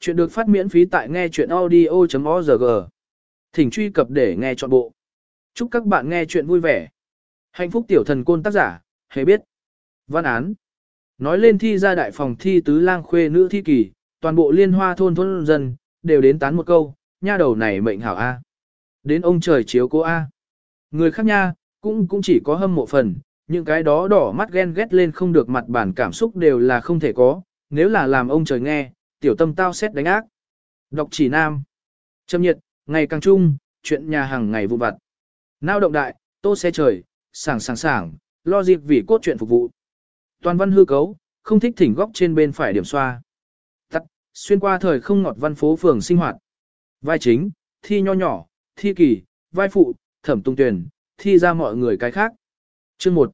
Chuyện được phát miễn phí tại nghe chuyện audio.org. Thỉnh truy cập để nghe trọn bộ. Chúc các bạn nghe chuyện vui vẻ. Hạnh phúc tiểu thần côn tác giả, hề biết. Văn án. Nói lên thi ra đại phòng thi tứ lang khuê nữ thi kỳ, toàn bộ liên hoa thôn thôn dân, đều đến tán một câu, nha đầu này mệnh hảo A. Đến ông trời chiếu cô A. Người khác nha, cũng cũng chỉ có hâm mộ phần, những cái đó đỏ mắt ghen ghét lên không được mặt bản cảm xúc đều là không thể có, nếu là làm ông trời nghe, tiểu tâm tao xét đánh ác. Đọc chỉ nam. Trầm nhiệt, ngày càng chung, chuyện nhà hàng ngày vụ vặt. Nao động đại, tô xe trời, sảng sảng sảng, lo dịp vì cốt chuyện phục vụ. Toàn văn hư cấu, không thích thỉnh góc trên bên phải điểm xoa. Tắt, xuyên qua thời không ngọt văn phố phường sinh hoạt. Vai chính, thi nho nhỏ, thi kỳ, vai phụ, thẩm tung tuyển, thi ra mọi người cái khác. Chương 1.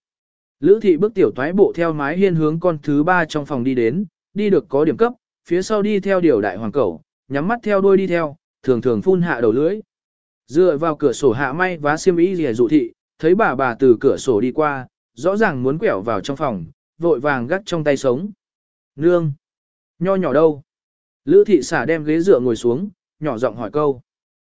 Lữ thị bước tiểu toái bộ theo mái hiên hướng con thứ ba trong phòng đi đến, đi được có điểm cấp, phía sau đi theo điều đại hoàng cẩu, nhắm mắt theo đuôi đi theo, thường thường phun hạ đầu lưỡi. Dựa vào cửa sổ hạ may vá xiêm y rìa dụ thị, thấy bà bà từ cửa sổ đi qua, rõ ràng muốn quẹo vào trong phòng, vội vàng gắt trong tay sống. Nương! Nho nhỏ đâu? Lữ thị xả đem ghế dựa ngồi xuống, nhỏ giọng hỏi câu.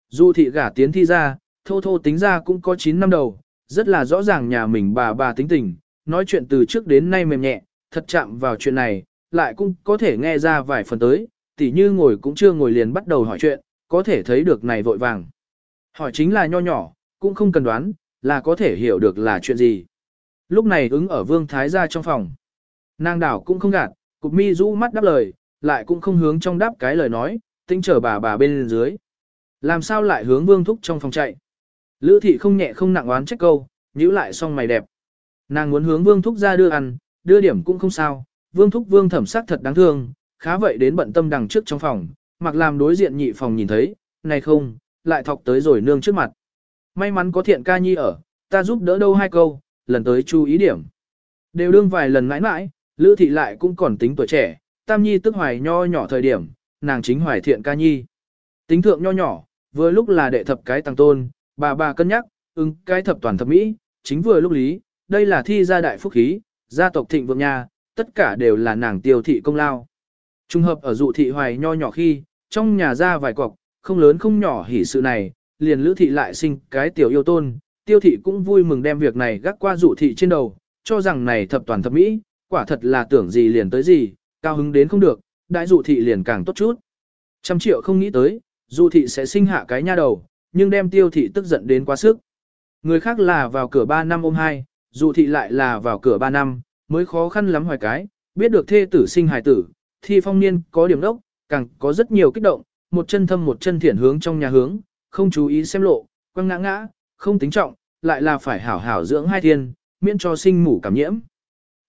Dụ thị gả tiến thi ra, thô thô tính ra cũng có 9 năm đầu, rất là rõ ràng nhà mình bà bà tính tình, nói chuyện từ trước đến nay mềm nhẹ, thật chạm vào chuyện này, lại cũng có thể nghe ra vài phần tới, tỉ như ngồi cũng chưa ngồi liền bắt đầu hỏi chuyện, có thể thấy được này vội vàng. Hỏi chính là nho nhỏ, cũng không cần đoán, là có thể hiểu được là chuyện gì. Lúc này ứng ở vương thái gia trong phòng. Nàng đảo cũng không gạt, cục mi rũ mắt đáp lời, lại cũng không hướng trong đáp cái lời nói, tinh trở bà bà bên dưới. Làm sao lại hướng vương thúc trong phòng chạy. Lữ thị không nhẹ không nặng oán trách câu, nhíu lại xong mày đẹp. Nàng muốn hướng vương thúc ra đưa ăn, đưa điểm cũng không sao, vương thúc vương thẩm sắc thật đáng thương, khá vậy đến bận tâm đằng trước trong phòng, mặc làm đối diện nhị phòng nhìn thấy, này không, lại thọc tới rồi nương trước mặt. May mắn có thiện ca nhi ở, ta giúp đỡ đâu hai câu, lần tới chú ý điểm. Đều đương vài lần mãi mãi, lữ thị lại cũng còn tính tuổi trẻ, tam nhi tức hoài nho nhỏ thời điểm, nàng chính hoài thiện ca nhi. Tính thượng nho nhỏ, vừa lúc là đệ thập cái tăng tôn, bà bà cân nhắc, ứng cái thập toàn thập mỹ, chính vừa lúc lý, đây là thi gia đại phúc khí, gia tộc thịnh vượng nhà, tất cả đều là nàng tiêu thị công lao. Trung hợp ở dụ thị hoài nho nhỏ khi, trong nhà ra vài cọc, không lớn không nhỏ hỉ sự này, liền lữ thị lại sinh cái tiểu yêu tôn, tiêu thị cũng vui mừng đem việc này gác qua dụ thị trên đầu, cho rằng này thập toàn thập mỹ, quả thật là tưởng gì liền tới gì, cao hứng đến không được, đại dụ thị liền càng tốt chút. Trăm triệu không nghĩ tới, dụ thị sẽ sinh hạ cái nha đầu, nhưng đem tiêu thị tức giận đến quá sức. Người khác là vào cửa 3 năm ôm hai, dụ thị lại là vào cửa 3 năm, mới khó khăn lắm hoài cái, biết được thê tử sinh hài tử, thi phong niên có điểm đốc, càng có rất nhiều kích động, một chân thâm một chân thiện hướng trong nhà hướng, không chú ý xem lộ, quăng ngã ngã, không tính trọng, lại là phải hảo hảo dưỡng hai thiên, miễn cho sinh mủ cảm nhiễm.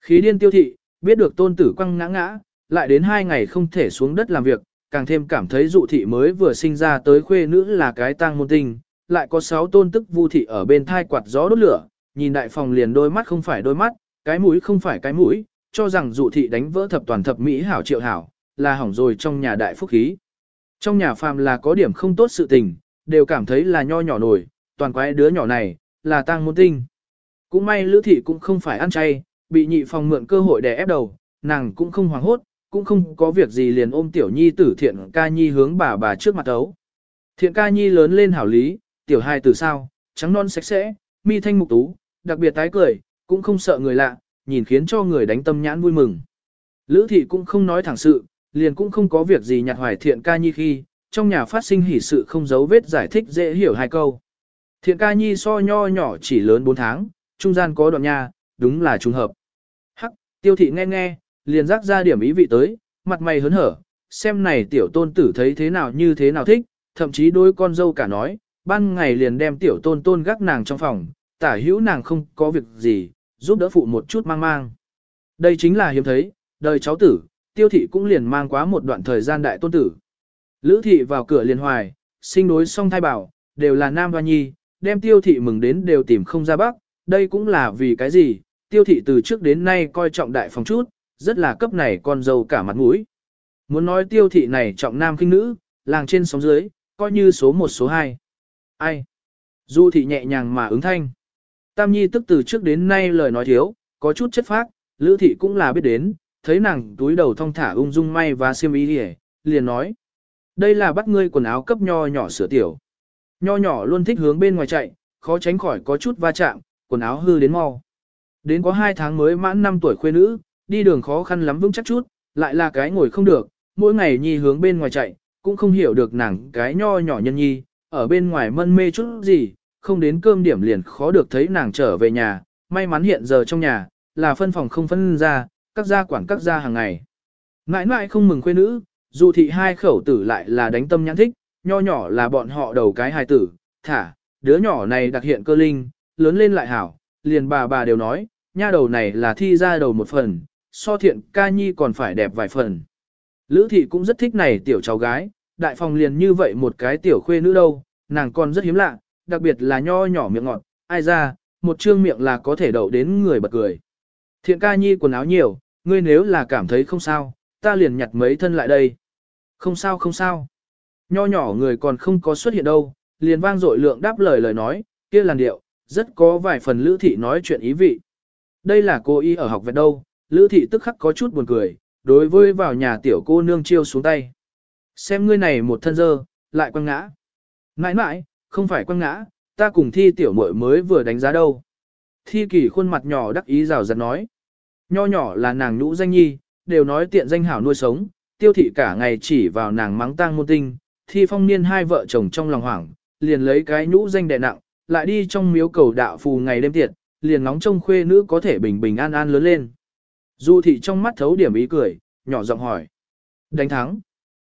Khí điên tiêu thị, biết được tôn tử quăng ngã ngã, lại đến hai ngày không thể xuống đất làm việc, càng thêm cảm thấy dụ thị mới vừa sinh ra tới khuê nữ là cái tang môn tình, lại có sáu tôn tức vu thị ở bên thai quạt gió đốt lửa, nhìn đại phòng liền đôi mắt không phải đôi mắt, cái mũi không phải cái mũi, cho rằng dụ thị đánh vỡ thập toàn thập mỹ hảo triệu hảo, là hỏng rồi trong nhà đại phúc khí. Trong nhà phàm là có điểm không tốt sự tình, đều cảm thấy là nho nhỏ nổi, toàn quái đứa nhỏ này, là tang môn tinh. Cũng may lữ thị cũng không phải ăn chay, bị nhị phòng mượn cơ hội để ép đầu, nàng cũng không hoảng hốt, cũng không có việc gì liền ôm tiểu nhi tử thiện ca nhi hướng bà bà trước mặt ấu. Thiện ca nhi lớn lên hảo lý, tiểu hai từ sao, trắng non sạch sẽ, mi thanh mục tú, đặc biệt tái cười, cũng không sợ người lạ, nhìn khiến cho người đánh tâm nhãn vui mừng. Lữ thị cũng không nói thẳng sự, liền cũng không có việc gì nhặt hoài thiện ca nhi khi, trong nhà phát sinh hỉ sự không giấu vết giải thích dễ hiểu hai câu. Thiện ca nhi so nho nhỏ chỉ lớn 4 tháng, trung gian có đoạn nha, đúng là trùng hợp. Hắc, tiêu thị nghe nghe, liền rắc ra điểm ý vị tới, mặt mày hớn hở, xem này tiểu tôn tử thấy thế nào như thế nào thích, thậm chí đôi con dâu cả nói, ban ngày liền đem tiểu tôn tôn gác nàng trong phòng, tả hữu nàng không có việc gì, giúp đỡ phụ một chút mang mang. Đây chính là hiếm thấy, đời cháu tử, tiêu thị cũng liền mang quá một đoạn thời gian đại tôn tử. Lữ thị vào cửa liền hoài, sinh đối song thai bảo, đều là nam và nhi, đem tiêu thị mừng đến đều tìm không ra bắc, đây cũng là vì cái gì, tiêu thị từ trước đến nay coi trọng đại phòng chút, rất là cấp này con dâu cả mặt mũi. Muốn nói tiêu thị này trọng nam kinh nữ, làng trên sóng dưới, coi như số một số hai. Ai? Du thị nhẹ nhàng mà ứng thanh. Tam Nhi tức từ trước đến nay lời nói thiếu, có chút chất phác, Lữ thị cũng là biết đến, thấy nàng túi đầu thong thả ung dung may và xiêm y hề, liền nói, Đây là bắt ngươi quần áo cấp nho nhỏ sửa tiểu. Nho nhỏ luôn thích hướng bên ngoài chạy, khó tránh khỏi có chút va chạm, quần áo hư đến mau. Đến có 2 tháng mới mãn 5 tuổi khuê nữ, đi đường khó khăn lắm vững chắc chút, lại là cái ngồi không được, mỗi ngày nhi hướng bên ngoài chạy, cũng không hiểu được nàng cái nho nhỏ nhân nhi, ở bên ngoài mân mê chút gì, không đến cơm điểm liền khó được thấy nàng trở về nhà, may mắn hiện giờ trong nhà, là phân phòng không phân ra, các gia quản các gia hàng ngày. Ngãi ngãi không mừng khuê nữ, dù thị hai khẩu tử lại là đánh tâm nhãn thích, nho nhỏ là bọn họ đầu cái hài tử, thả, đứa nhỏ này đặc hiện cơ linh, lớn lên lại hảo, liền bà bà đều nói, nha đầu này là thi ra đầu một phần, so thiện ca nhi còn phải đẹp vài phần. Lữ thị cũng rất thích này tiểu cháu gái, đại phòng liền như vậy một cái tiểu khuê nữ đâu, nàng còn rất hiếm lạ, đặc biệt là nho nhỏ miệng ngọt, ai ra, một trương miệng là có thể đậu đến người bật cười. Thiện ca nhi quần áo nhiều, ngươi nếu là cảm thấy không sao, ta liền nhặt mấy thân lại đây. Không sao không sao. Nho nhỏ người còn không có xuất hiện đâu, liền vang dội lượng đáp lời lời nói, kia làn điệu, rất có vài phần lữ thị nói chuyện ý vị. Đây là cô y ở học về đâu, lữ thị tức khắc có chút buồn cười, đối với vào nhà tiểu cô nương chiêu xuống tay. Xem ngươi này một thân dơ, lại quăng ngã. Nãi nãi, không phải quăng ngã, ta cùng thi tiểu muội mới vừa đánh giá đâu. Thi kỷ khuôn mặt nhỏ đắc ý rào rạt nói. Nho nhỏ là nàng nhũ danh nhi, đều nói tiện danh hảo nuôi sống, tiêu thị cả ngày chỉ vào nàng mắng tang môn tinh, thi phong niên hai vợ chồng trong lòng hoảng, liền lấy cái nhũ danh đè nặng, lại đi trong miếu cầu đạo phù ngày đêm tiệt, liền nóng trông khuê nữ có thể bình bình an an lớn lên. Du thị trong mắt thấu điểm ý cười, nhỏ giọng hỏi. Đánh thắng.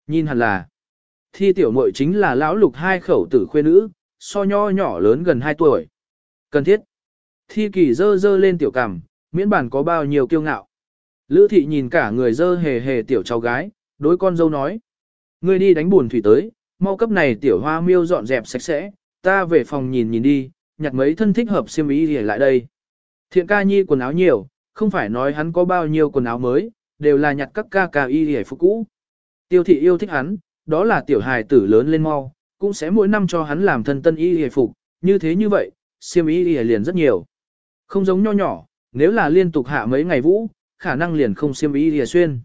Nhìn hẳn là. Thi tiểu muội chính là lão lục hai khẩu tử khuê nữ, so nho nhỏ lớn gần 2 tuổi. Cần thiết. Thi kỳ dơ dơ lên tiểu cằm, miễn bản có bao nhiêu kiêu ngạo. Lữ thị nhìn cả người dơ hề hề tiểu cháu gái, đối con dâu nói. Ngươi đi đánh buồn thủy tới, mau cấp này tiểu hoa miêu dọn dẹp sạch sẽ, ta về phòng nhìn nhìn đi, nhặt mấy thân thích hợp xiêm y để lại đây. Thiện ca nhi quần áo nhiều, không phải nói hắn có bao nhiêu quần áo mới, đều là nhặt các ca ca y để phục cũ. Tiêu thị yêu thích hắn, đó là tiểu hài tử lớn lên mau, cũng sẽ mỗi năm cho hắn làm thân tân y hề phục, như thế như vậy, xiêm y hề liền rất nhiều. Không giống nho nhỏ, nếu là liên tục hạ mấy ngày vũ, khả năng liền không xiêm y hề xuyên.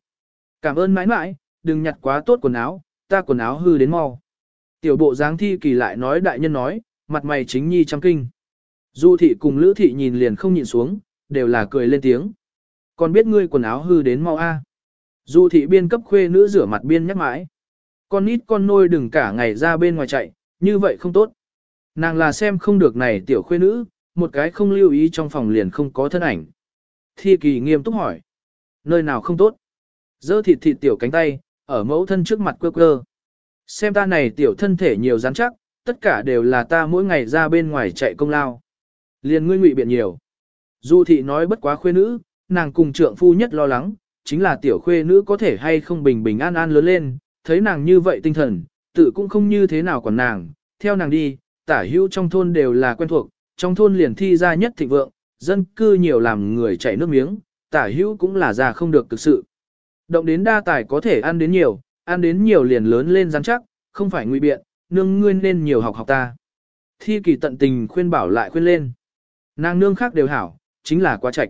Cảm ơn mãi mãi, đừng nhặt quá tốt quần áo, ta quần áo hư đến mau. Tiểu bộ dáng thi kỳ lại nói đại nhân nói, mặt mày chính nhi trăm kinh. Du thị cùng lữ thị nhìn liền không nhìn xuống, đều là cười lên tiếng. Còn biết ngươi quần áo hư đến mau a. Du thị biên cấp khuê nữ rửa mặt biên nhắc mãi. Con nít con nôi đừng cả ngày ra bên ngoài chạy, như vậy không tốt. Nàng là xem không được này tiểu khuê nữ, một cái không lưu ý trong phòng liền không có thân ảnh. Thi kỳ nghiêm túc hỏi. Nơi nào không tốt? Dơ thịt thịt tiểu cánh tay, ở mẫu thân trước mặt quơ quơ. Xem ta này tiểu thân thể nhiều rắn chắc, tất cả đều là ta mỗi ngày ra bên ngoài chạy công lao. Liền ngươi ngụy biện nhiều. Du thị nói bất quá khuê nữ, nàng cùng trượng phu nhất lo lắng, chính là tiểu khuê nữ có thể hay không bình bình an an lớn lên, thấy nàng như vậy tinh thần, tự cũng không như thế nào còn nàng, theo nàng đi, tả hữu trong thôn đều là quen thuộc, trong thôn liền thi ra nhất thịnh vượng, dân cư nhiều làm người chảy nước miếng, tả hữu cũng là già không được thực sự. Động đến đa tài có thể ăn đến nhiều, ăn đến nhiều liền lớn lên rắn chắc, không phải nguy biện, nương ngươi nên nhiều học học ta. Thi kỳ tận tình khuyên bảo lại khuyên lên. Nàng nương khác đều hảo, chính là quá trạch.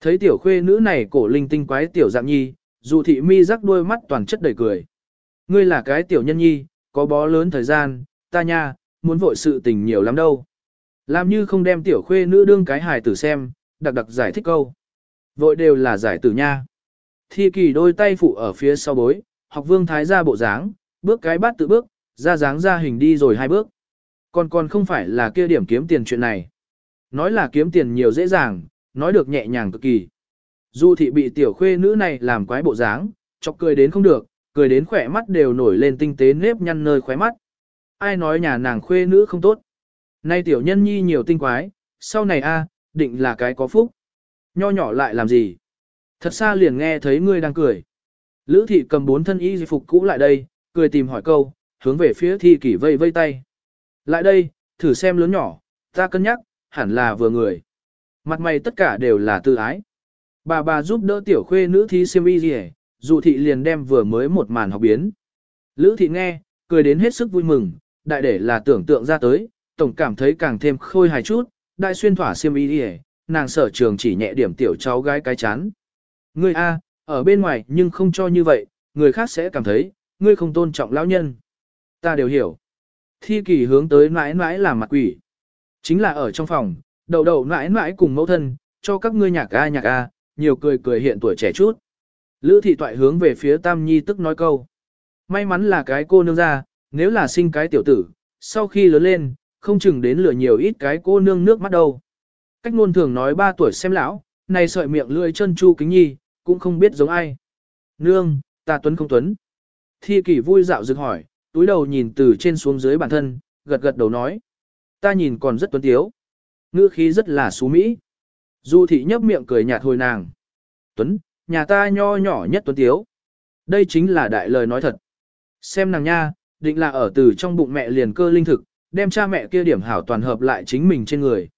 Thấy tiểu khuê nữ này cổ linh tinh quái tiểu dạng nhi, dù thị mi rắc đôi mắt toàn chất đầy cười. Ngươi là cái tiểu nhân nhi, có bó lớn thời gian, ta nha, muốn vội sự tình nhiều lắm đâu. Làm như không đem tiểu khuê nữ đương cái hài tử xem, đặc đặc giải thích câu. Vội đều là giải tử nha. Thi kỳ đôi tay phụ ở phía sau bối, học vương thái ra bộ dáng, bước cái bát tự bước, ra dáng ra hình đi rồi hai bước. Còn còn không phải là kia điểm kiếm tiền chuyện này. Nói là kiếm tiền nhiều dễ dàng, nói được nhẹ nhàng cực kỳ. Du thị bị tiểu khuê nữ này làm quái bộ dáng, chọc cười đến không được, cười đến khỏe mắt đều nổi lên tinh tế nếp nhăn nơi khóe mắt. Ai nói nhà nàng khuê nữ không tốt. Nay tiểu nhân nhi nhiều tinh quái, sau này a định là cái có phúc. Nho nhỏ lại làm gì? Thật xa liền nghe thấy ngươi đang cười. Lữ thị cầm bốn thân y phục cũ lại đây, cười tìm hỏi câu, hướng về phía thi kỷ vây vây tay. Lại đây, thử xem lớn nhỏ, ta cân nhắc, hẳn là vừa người. Mặt mày tất cả đều là tự ái. Bà bà giúp đỡ tiểu khuê nữ thi siêm y gì Dụ thị liền đem vừa mới một màn học biến. Lữ thị nghe, cười đến hết sức vui mừng, đại để là tưởng tượng ra tới, tổng cảm thấy càng thêm khôi hài chút, đại xuyên thỏa siêm y gì nàng sở trường chỉ nhẹ điểm tiểu cháu gái cái chán. Ngươi A, ở bên ngoài nhưng không cho như vậy, người khác sẽ cảm thấy, ngươi không tôn trọng lão nhân. Ta đều hiểu. Thi kỳ hướng tới mãi mãi làm mặt quỷ. Chính là ở trong phòng, đầu đầu mãi mãi cùng mẫu thân, cho các ngươi nhạc a nhạc a, nhiều cười cười hiện tuổi trẻ chút. Lữ thị toại hướng về phía Tam Nhi tức nói câu. May mắn là cái cô nương ra, nếu là sinh cái tiểu tử, sau khi lớn lên, không chừng đến lửa nhiều ít cái cô nương nước mắt đâu. Cách ngôn thường nói ba tuổi xem lão, này sợi miệng lưỡi chân chu kính nhi, cũng không biết giống ai. Nương, ta tuấn không tuấn. Thi kỷ vui dạo dựng hỏi, túi đầu nhìn từ trên xuống dưới bản thân, gật gật đầu nói. Ta nhìn còn rất tuấn tiếu. Ngữ khí rất là xú mỹ. Du thị nhấp miệng cười nhạt hồi nàng. Tuấn, nhà ta nho nhỏ nhất tuấn tiếu. Đây chính là đại lời nói thật. Xem nàng nha, định là ở từ trong bụng mẹ liền cơ linh thực, đem cha mẹ kia điểm hảo toàn hợp lại chính mình trên người.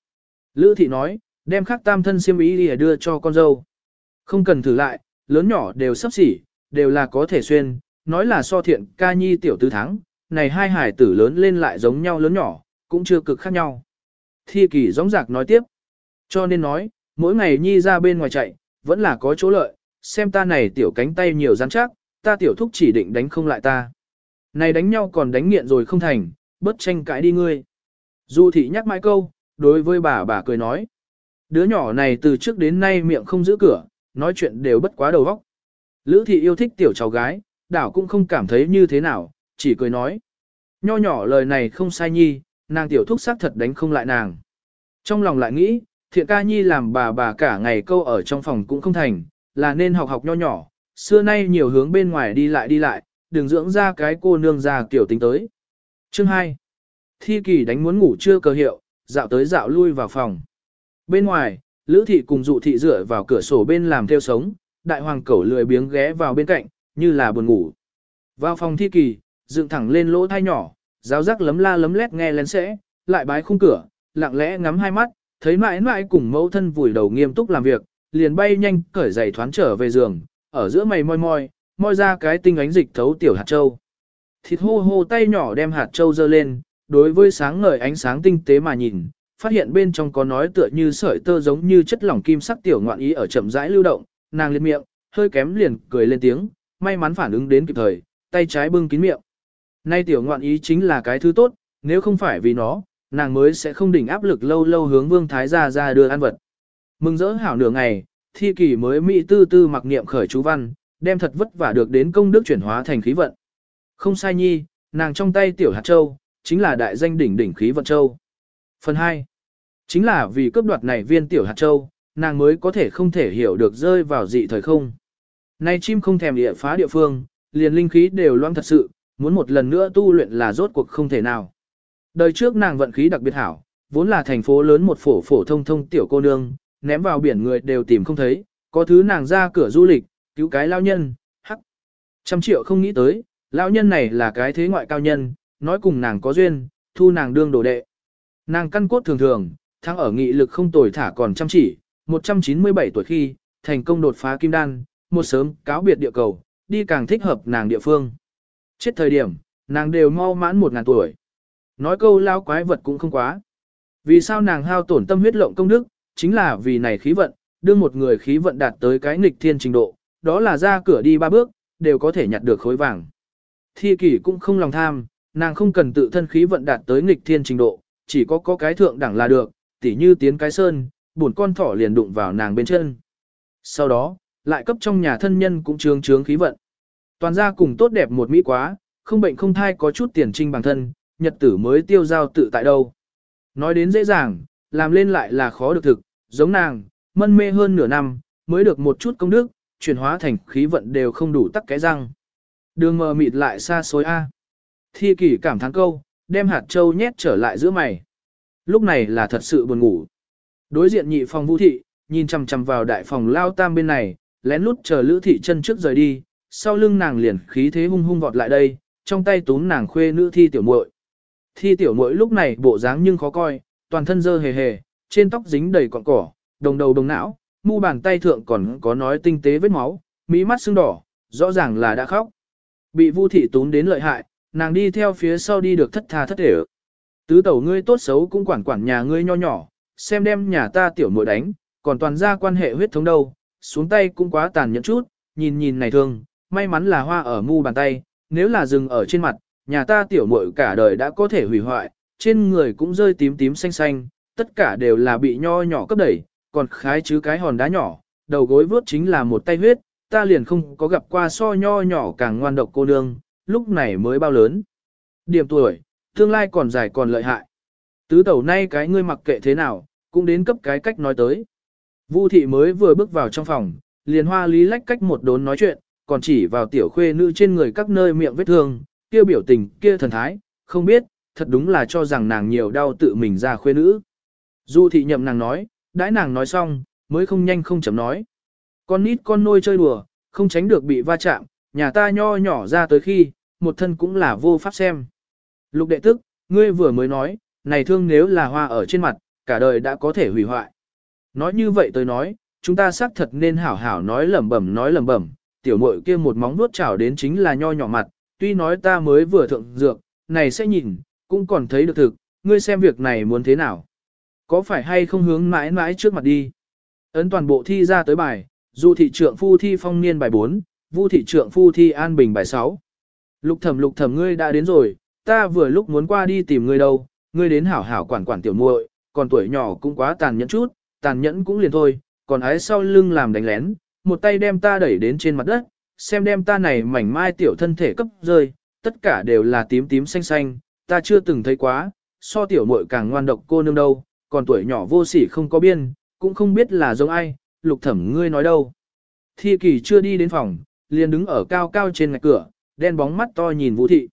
Lữ thị nói, đem khắc tam thân siêm ý đi đưa cho con dâu. Không cần thử lại, lớn nhỏ đều sắp xỉ, đều là có thể xuyên, nói là so thiện ca nhi tiểu tứ tháng, này hai hải tử lớn lên lại giống nhau lớn nhỏ, cũng chưa cực khác nhau. Thi kỳ gióng giạc nói tiếp, cho nên nói, mỗi ngày nhi ra bên ngoài chạy, vẫn là có chỗ lợi, xem ta này tiểu cánh tay nhiều rắn chắc, ta tiểu thúc chỉ định đánh không lại ta. Này đánh nhau còn đánh nghiện rồi không thành, bớt tranh cãi đi ngươi. Du thị nhắc mãi câu, đối với bà bà cười nói. Đứa nhỏ này từ trước đến nay miệng không giữ cửa, nói chuyện đều bất quá đầu óc. Lữ thị yêu thích tiểu cháu gái, đảo cũng không cảm thấy như thế nào, chỉ cười nói. Nho nhỏ lời này không sai nhi, nàng tiểu thúc xác thật đánh không lại nàng. Trong lòng lại nghĩ, thiện ca nhi làm bà bà cả ngày câu ở trong phòng cũng không thành, là nên học học nho nhỏ, xưa nay nhiều hướng bên ngoài đi lại đi lại, đừng dưỡng ra cái cô nương già kiểu tính tới. Chương 2. Thi kỳ đánh muốn ngủ chưa cơ hiệu, dạo tới dạo lui vào phòng. Bên ngoài, Lữ thị cùng dụ thị dựa vào cửa sổ bên làm theo sống, đại hoàng cẩu lười biếng ghé vào bên cạnh, như là buồn ngủ. Vào phòng thi kỳ, dựng thẳng lên lỗ thai nhỏ, giáo giác lấm la lấm lét nghe lén sẽ, lại bái khung cửa, lặng lẽ ngắm hai mắt, thấy mãi mãi cùng mẫu thân vùi đầu nghiêm túc làm việc, liền bay nhanh cởi giày thoán trở về giường, ở giữa mày moi moi, moi ra cái tinh ánh dịch thấu tiểu hạt châu. Thịt hô hô tay nhỏ đem hạt châu dơ lên, đối với sáng ngời ánh sáng tinh tế mà nhìn, phát hiện bên trong có nói tựa như sợi tơ giống như chất lỏng kim sắc tiểu ngoạn ý ở chậm rãi lưu động, nàng liệt miệng, hơi kém liền cười lên tiếng, may mắn phản ứng đến kịp thời, tay trái bưng kín miệng. Nay tiểu ngoạn ý chính là cái thứ tốt, nếu không phải vì nó, nàng mới sẽ không đỉnh áp lực lâu lâu hướng vương thái gia ra đưa ăn vật. Mừng rỡ hảo nửa ngày, thi kỳ mới mỹ tư tư mặc niệm khởi chú văn, đem thật vất vả được đến công đức chuyển hóa thành khí vận. Không sai nhi, nàng trong tay tiểu hạt châu, chính là đại danh đỉnh đỉnh khí vận châu. Phần 2. Chính là vì cướp đoạt này viên tiểu hạt châu, nàng mới có thể không thể hiểu được rơi vào dị thời không. Nay chim không thèm địa phá địa phương, liền linh khí đều loang thật sự, muốn một lần nữa tu luyện là rốt cuộc không thể nào. Đời trước nàng vận khí đặc biệt hảo, vốn là thành phố lớn một phổ phổ thông thông tiểu cô nương, ném vào biển người đều tìm không thấy, có thứ nàng ra cửa du lịch, cứu cái lao nhân, hắc. Trăm triệu không nghĩ tới, lao nhân này là cái thế ngoại cao nhân, nói cùng nàng có duyên, thu nàng đương đồ đệ. Nàng căn cốt thường thường, thắng ở nghị lực không tồi thả còn chăm chỉ, 197 tuổi khi, thành công đột phá kim đan, một sớm cáo biệt địa cầu, đi càng thích hợp nàng địa phương. Chết thời điểm, nàng đều mau mãn một ngàn tuổi. Nói câu lao quái vật cũng không quá. Vì sao nàng hao tổn tâm huyết lộng công đức, chính là vì này khí vận, đưa một người khí vận đạt tới cái nghịch thiên trình độ, đó là ra cửa đi ba bước, đều có thể nhặt được khối vàng. Thi kỷ cũng không lòng tham, nàng không cần tự thân khí vận đạt tới nghịch thiên trình độ, chỉ có có cái thượng đẳng là được, tỉ như tiến cái sơn, buồn con thỏ liền đụng vào nàng bên chân. Sau đó, lại cấp trong nhà thân nhân cũng trướng trướng khí vận. Toàn gia cùng tốt đẹp một mỹ quá, không bệnh không thai có chút tiền trinh bằng thân, nhật tử mới tiêu giao tự tại đâu. Nói đến dễ dàng, làm lên lại là khó được thực, giống nàng, mân mê hơn nửa năm, mới được một chút công đức, chuyển hóa thành khí vận đều không đủ tắc cái răng. Đường mờ mịt lại xa xôi A. Thi kỷ cảm thán câu, đem hạt châu nhét trở lại giữa mày. Lúc này là thật sự buồn ngủ. Đối diện nhị phòng vũ thị, nhìn chằm chằm vào đại phòng lao tam bên này, lén lút chờ lữ thị chân trước rời đi, sau lưng nàng liền khí thế hung hung vọt lại đây, trong tay túm nàng khuê nữ thi tiểu muội. Thi tiểu muội lúc này bộ dáng nhưng khó coi, toàn thân dơ hề hề, trên tóc dính đầy cọn cỏ, đồng đầu đồng não, mu bàn tay thượng còn có nói tinh tế vết máu, mí mắt sưng đỏ, rõ ràng là đã khóc. Bị Vu thị túm đến lợi hại, nàng đi theo phía sau đi được thất tha thất để. Tứ tẩu ngươi tốt xấu cũng quản quản nhà ngươi nho nhỏ, xem đem nhà ta tiểu muội đánh, còn toàn ra quan hệ huyết thống đâu, xuống tay cũng quá tàn nhẫn chút, nhìn nhìn này thương, may mắn là hoa ở mu bàn tay, nếu là dừng ở trên mặt, nhà ta tiểu muội cả đời đã có thể hủy hoại, trên người cũng rơi tím tím xanh xanh, tất cả đều là bị nho nhỏ cấp đẩy, còn khái chứ cái hòn đá nhỏ, đầu gối vướt chính là một tay huyết, ta liền không có gặp qua so nho nhỏ càng ngoan độc cô nương, lúc này mới bao lớn. Điểm tuổi, tương lai còn dài còn lợi hại. Tứ tẩu nay cái ngươi mặc kệ thế nào, cũng đến cấp cái cách nói tới. Vu thị mới vừa bước vào trong phòng, liền hoa lý lách cách một đốn nói chuyện, còn chỉ vào tiểu khuê nữ trên người các nơi miệng vết thương, kia biểu tình, kia thần thái, không biết, thật đúng là cho rằng nàng nhiều đau tự mình ra khuê nữ. Du thị nhậm nàng nói, đãi nàng nói xong, mới không nhanh không chậm nói. Con nít con nôi chơi đùa, không tránh được bị va chạm, nhà ta nho nhỏ ra tới khi, một thân cũng là vô pháp xem. Lục đệ tức, ngươi vừa mới nói, này thương nếu là hoa ở trên mặt, cả đời đã có thể hủy hoại. Nói như vậy tôi nói, chúng ta xác thật nên hảo hảo nói lẩm bẩm nói lẩm bẩm, tiểu muội kia một móng nuốt chảo đến chính là nho nhỏ mặt, tuy nói ta mới vừa thượng dược, này sẽ nhìn, cũng còn thấy được thực, ngươi xem việc này muốn thế nào. Có phải hay không hướng mãi mãi trước mặt đi. Ấn toàn bộ thi ra tới bài, dù thị trượng phu thi phong niên bài 4, vu thị trượng phu thi an bình bài 6. Lục thẩm lục thẩm ngươi đã đến rồi, ta vừa lúc muốn qua đi tìm ngươi đâu, ngươi đến hảo hảo quản quản tiểu muội, còn tuổi nhỏ cũng quá tàn nhẫn chút, tàn nhẫn cũng liền thôi, còn ái sau lưng làm đánh lén, một tay đem ta đẩy đến trên mặt đất, xem đem ta này mảnh mai tiểu thân thể cấp rơi, tất cả đều là tím tím xanh xanh, ta chưa từng thấy quá, so tiểu muội càng ngoan độc cô nương đâu, còn tuổi nhỏ vô sỉ không có biên, cũng không biết là giống ai, lục thẩm ngươi nói đâu. Thi kỳ chưa đi đến phòng, liền đứng ở cao cao trên ngạch cửa, đen bóng mắt to nhìn vũ thị.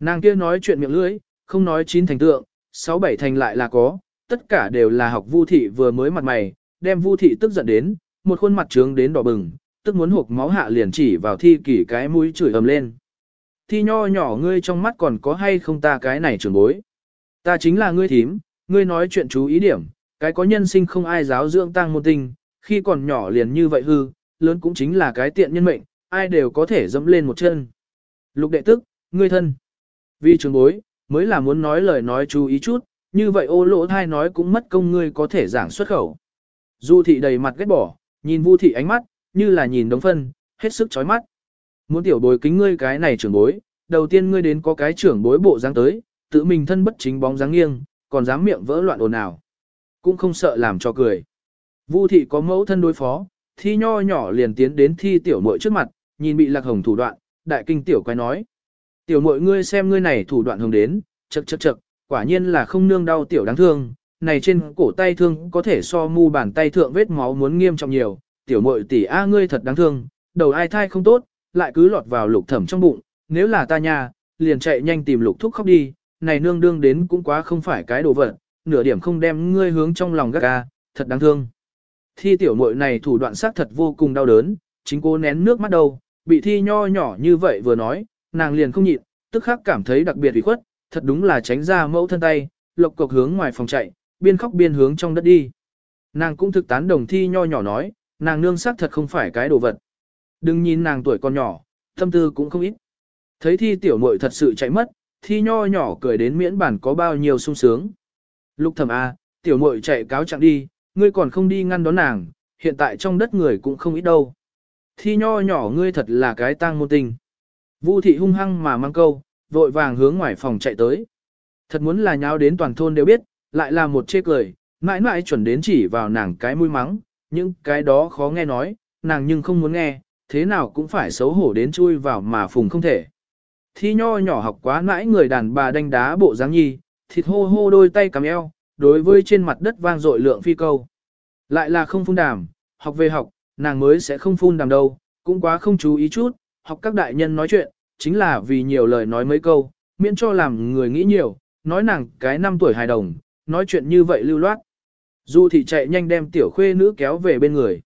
Nàng kia nói chuyện miệng lưỡi, không nói chín thành tượng, sáu bảy thành lại là có, tất cả đều là học vu thị vừa mới mặt mày, đem vu thị tức giận đến, một khuôn mặt trướng đến đỏ bừng, tức muốn hộp máu hạ liền chỉ vào thi kỷ cái mũi chửi ầm lên. Thi nho nhỏ ngươi trong mắt còn có hay không ta cái này trưởng bối. Ta chính là ngươi thím, ngươi nói chuyện chú ý điểm, cái có nhân sinh không ai giáo dưỡng tăng môn tình, khi còn nhỏ liền như vậy hư, lớn cũng chính là cái tiện nhân mệnh, ai đều có thể dẫm lên một chân. Lục đệ tức, ngươi thân. Vì trường bối, mới là muốn nói lời nói chú ý chút, như vậy ô lỗ thai nói cũng mất công ngươi có thể giảng xuất khẩu. Du thị đầy mặt ghét bỏ, nhìn vu thị ánh mắt, như là nhìn đống phân, hết sức chói mắt. Muốn tiểu bối kính ngươi cái này trưởng bối, đầu tiên ngươi đến có cái trưởng bối bộ dáng tới, tự mình thân bất chính bóng dáng nghiêng, còn dám miệng vỡ loạn ồn ào. Cũng không sợ làm cho cười. Vu thị có mẫu thân đối phó, thi nho nhỏ liền tiến đến thi tiểu muội trước mặt, nhìn bị lạc hồng thủ đoạn, đại kinh tiểu quay nói. Tiểu muội ngươi xem ngươi này thủ đoạn hồng đến, chật chật chật, quả nhiên là không nương đau tiểu đáng thương, này trên cổ tay thương có thể so mu bàn tay thượng vết máu muốn nghiêm trọng nhiều, tiểu muội tỷ a ngươi thật đáng thương, đầu ai thai không tốt, lại cứ lọt vào lục thẩm trong bụng, nếu là ta nha, liền chạy nhanh tìm lục thúc khóc đi, này nương đương đến cũng quá không phải cái đồ vật, nửa điểm không đem ngươi hướng trong lòng gác ca, thật đáng thương. Thi tiểu muội này thủ đoạn xác thật vô cùng đau đớn, chính cô nén nước mắt đâu, bị thi nho nhỏ như vậy vừa nói, nàng liền không nhịn, tức khắc cảm thấy đặc biệt ủy khuất, thật đúng là tránh ra mẫu thân tay, lộc cộc hướng ngoài phòng chạy, biên khóc biên hướng trong đất đi. Nàng cũng thực tán đồng thi nho nhỏ nói, nàng nương xác thật không phải cái đồ vật. Đừng nhìn nàng tuổi còn nhỏ, tâm tư cũng không ít. Thấy thi tiểu muội thật sự chạy mất, thi nho nhỏ cười đến miễn bản có bao nhiêu sung sướng. Lục thầm A, tiểu muội chạy cáo trạng đi, ngươi còn không đi ngăn đón nàng, hiện tại trong đất người cũng không ít đâu. Thi nho nhỏ ngươi thật là cái tang môn tình. Vu thị hung hăng mà mang câu, vội vàng hướng ngoài phòng chạy tới. Thật muốn là nháo đến toàn thôn đều biết, lại là một chê cười, mãi mãi chuẩn đến chỉ vào nàng cái mũi mắng, những cái đó khó nghe nói, nàng nhưng không muốn nghe, thế nào cũng phải xấu hổ đến chui vào mà phùng không thể. Thi nho nhỏ học quá mãi người đàn bà đánh đá bộ dáng nhi, thịt hô hô đôi tay cầm eo, đối với trên mặt đất vang dội lượng phi câu. Lại là không phun đàm, học về học, nàng mới sẽ không phun đàm đâu, cũng quá không chú ý chút, học các đại nhân nói chuyện, chính là vì nhiều lời nói mấy câu, miễn cho làm người nghĩ nhiều, nói nàng cái năm tuổi hài đồng, nói chuyện như vậy lưu loát. Du thị chạy nhanh đem tiểu khuê nữ kéo về bên người.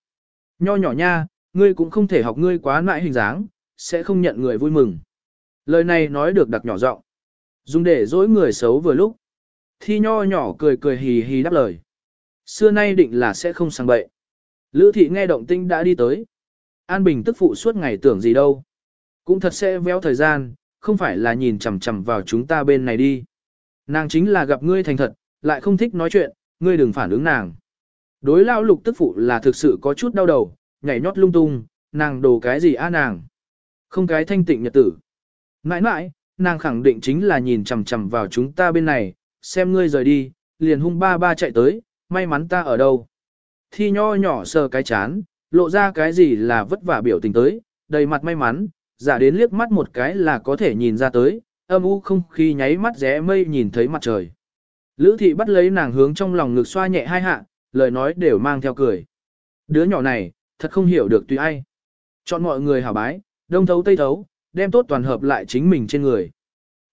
Nho nhỏ nha, ngươi cũng không thể học ngươi quá nại hình dáng, sẽ không nhận người vui mừng. Lời này nói được đặc nhỏ giọng, dùng để dối người xấu vừa lúc. Thi nho nhỏ cười cười hì hì đáp lời. Xưa nay định là sẽ không sang bậy. Lữ thị nghe động tinh đã đi tới. An Bình tức phụ suốt ngày tưởng gì đâu. Cũng thật sẽ véo thời gian, không phải là nhìn chằm chằm vào chúng ta bên này đi. Nàng chính là gặp ngươi thành thật, lại không thích nói chuyện, ngươi đừng phản ứng nàng. Đối lao lục tức phụ là thực sự có chút đau đầu, nhảy nhót lung tung, nàng đồ cái gì a nàng. Không cái thanh tịnh nhật tử. Mãi mãi, nàng khẳng định chính là nhìn chằm chằm vào chúng ta bên này, xem ngươi rời đi, liền hung ba ba chạy tới, may mắn ta ở đâu. Thi nho nhỏ sờ cái chán, lộ ra cái gì là vất vả biểu tình tới, đầy mặt may mắn, giả đến liếc mắt một cái là có thể nhìn ra tới, âm u không khi nháy mắt rẽ mây nhìn thấy mặt trời. Lữ thị bắt lấy nàng hướng trong lòng ngực xoa nhẹ hai hạ, lời nói đều mang theo cười. Đứa nhỏ này, thật không hiểu được tùy ai. Chọn mọi người hảo bái, đông thấu tây thấu, đem tốt toàn hợp lại chính mình trên người.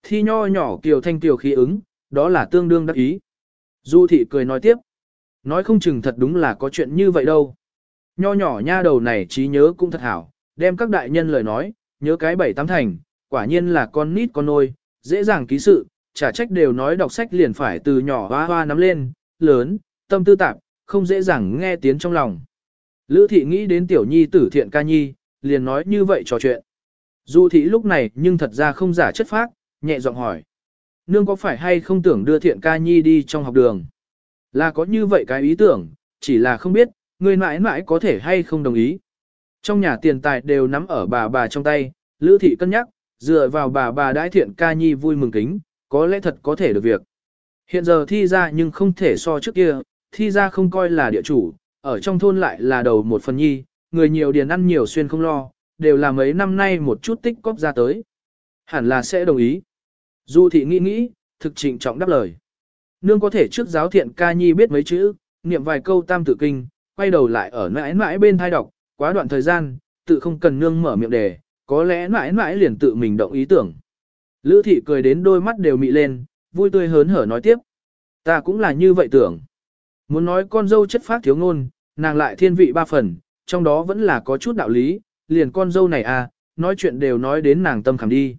Thi nho nhỏ kiều thanh kiều khí ứng, đó là tương đương đắc ý. Du thị cười nói tiếp. Nói không chừng thật đúng là có chuyện như vậy đâu. Nho nhỏ nha đầu này trí nhớ cũng thật hảo, đem các đại nhân lời nói, nhớ cái bảy tám thành, quả nhiên là con nít con nôi, dễ dàng ký sự, Chả trách đều nói đọc sách liền phải từ nhỏ hoa hoa nắm lên, lớn, tâm tư tạp, không dễ dàng nghe tiếng trong lòng. Lữ thị nghĩ đến tiểu nhi tử thiện ca nhi, liền nói như vậy trò chuyện. Du thị lúc này nhưng thật ra không giả chất phác, nhẹ giọng hỏi. Nương có phải hay không tưởng đưa thiện ca nhi đi trong học đường? Là có như vậy cái ý tưởng, chỉ là không biết, người mãi mãi có thể hay không đồng ý. Trong nhà tiền tài đều nắm ở bà bà trong tay, Lữ thị cân nhắc, dựa vào bà bà đãi thiện ca nhi vui mừng kính, có lẽ thật có thể được việc. Hiện giờ thi ra nhưng không thể so trước kia, thi ra không coi là địa chủ, ở trong thôn lại là đầu một phần nhi, người nhiều điền ăn nhiều xuyên không lo, đều là mấy năm nay một chút tích cóp ra tới. Hẳn là sẽ đồng ý. Du thị nghĩ nghĩ, thực trịnh trọng đáp lời. Nương có thể trước giáo thiện ca nhi biết mấy chữ, niệm vài câu tam tự kinh, quay đầu lại ở mãi mãi bên thai đọc, quá đoạn thời gian, tự không cần nương mở miệng đề, có lẽ mãi mãi liền tự mình động ý tưởng. Lữ thị cười đến đôi mắt đều mị lên, vui tươi hớn hở nói tiếp. Ta cũng là như vậy tưởng. Muốn nói con dâu chất phát thiếu ngôn, nàng lại thiên vị ba phần, trong đó vẫn là có chút đạo lý, liền con dâu này à, nói chuyện đều nói đến nàng tâm khảm đi.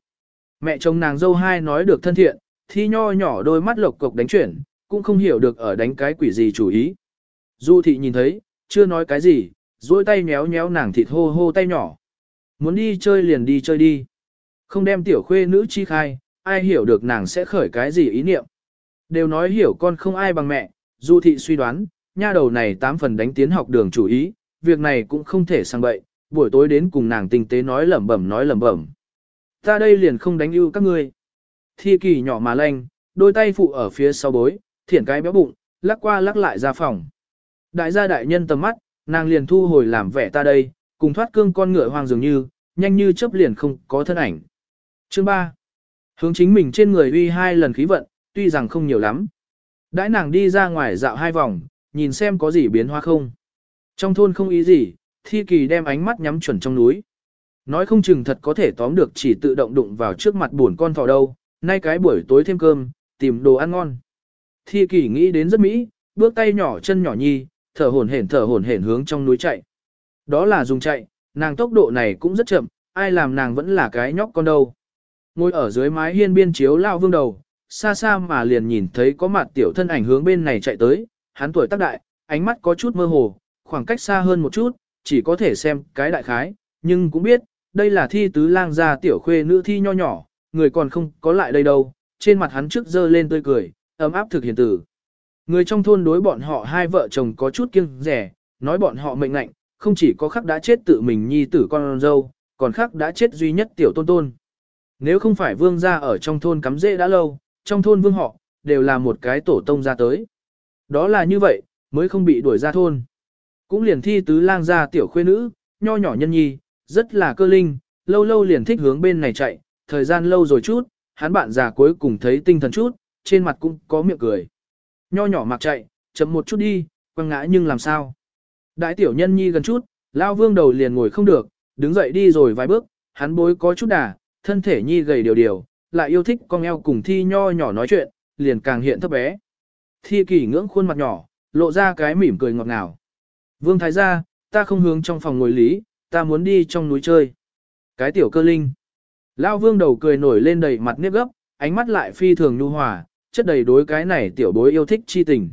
Mẹ chồng nàng dâu hai nói được thân thiện, thi nho nhỏ đôi mắt lộc cục đánh chuyển, cũng không hiểu được ở đánh cái quỷ gì chủ ý. Du thị nhìn thấy, chưa nói cái gì, duỗi tay nhéo nhéo nàng thịt hô hô tay nhỏ. Muốn đi chơi liền đi chơi đi. Không đem tiểu khuê nữ chi khai, ai hiểu được nàng sẽ khởi cái gì ý niệm. Đều nói hiểu con không ai bằng mẹ, du thị suy đoán, nha đầu này tám phần đánh tiến học đường chủ ý, việc này cũng không thể sang bậy, buổi tối đến cùng nàng tinh tế nói lẩm bẩm nói lẩm bẩm. Ta đây liền không đánh ưu các ngươi. Thi kỳ nhỏ mà lanh, đôi tay phụ ở phía sau bối, thiển cái béo bụng, lắc qua lắc lại ra phòng. Đại gia đại nhân tầm mắt, nàng liền thu hồi làm vẻ ta đây, cùng thoát cương con ngựa hoang dường như, nhanh như chớp liền không có thân ảnh. Chương 3. Hướng chính mình trên người uy hai lần khí vận, tuy rằng không nhiều lắm. Đãi nàng đi ra ngoài dạo hai vòng, nhìn xem có gì biến hóa không. Trong thôn không ý gì, thi kỳ đem ánh mắt nhắm chuẩn trong núi. Nói không chừng thật có thể tóm được chỉ tự động đụng vào trước mặt buồn con thỏ đâu, nay cái buổi tối thêm cơm, tìm đồ ăn ngon. Thi kỳ nghĩ đến rất mỹ, bước tay nhỏ chân nhỏ nhi, thở hổn hển thở hổn hển hướng trong núi chạy. Đó là dùng chạy, nàng tốc độ này cũng rất chậm, ai làm nàng vẫn là cái nhóc con đâu. Ngồi ở dưới mái hiên biên chiếu lao vương đầu, xa xa mà liền nhìn thấy có mặt tiểu thân ảnh hướng bên này chạy tới, hắn tuổi tác đại, ánh mắt có chút mơ hồ, khoảng cách xa hơn một chút, chỉ có thể xem cái đại khái, nhưng cũng biết, đây là thi tứ lang gia tiểu khuê nữ thi nho nhỏ, người còn không có lại đây đâu, trên mặt hắn trước dơ lên tươi cười, ấm áp thực hiện tử. Người trong thôn đối bọn họ hai vợ chồng có chút kiêng rẻ, nói bọn họ mệnh lạnh, không chỉ có khắc đã chết tự mình nhi tử con dâu, còn khắc đã chết duy nhất tiểu tôn tôn. Nếu không phải vương gia ở trong thôn cắm rễ đã lâu, trong thôn vương họ, đều là một cái tổ tông ra tới. Đó là như vậy, mới không bị đuổi ra thôn. Cũng liền thi tứ lang gia tiểu khuê nữ, nho nhỏ nhân nhi, rất là cơ linh, lâu lâu liền thích hướng bên này chạy, thời gian lâu rồi chút, hắn bạn già cuối cùng thấy tinh thần chút, trên mặt cũng có miệng cười. Nho nhỏ mặc chạy, chậm một chút đi, quăng ngã nhưng làm sao. Đại tiểu nhân nhi gần chút, lao vương đầu liền ngồi không được, đứng dậy đi rồi vài bước, hắn bối có chút đà, thân thể nhi gầy điều điều, lại yêu thích con eo cùng thi nho nhỏ nói chuyện, liền càng hiện thấp bé. Thi kỳ ngưỡng khuôn mặt nhỏ, lộ ra cái mỉm cười ngọt ngào. Vương thái gia, ta không hướng trong phòng ngồi lý, ta muốn đi trong núi chơi. Cái tiểu cơ linh. Lao vương đầu cười nổi lên đầy mặt nếp gấp, ánh mắt lại phi thường nhu hòa, chất đầy đối cái này tiểu bối yêu thích chi tình.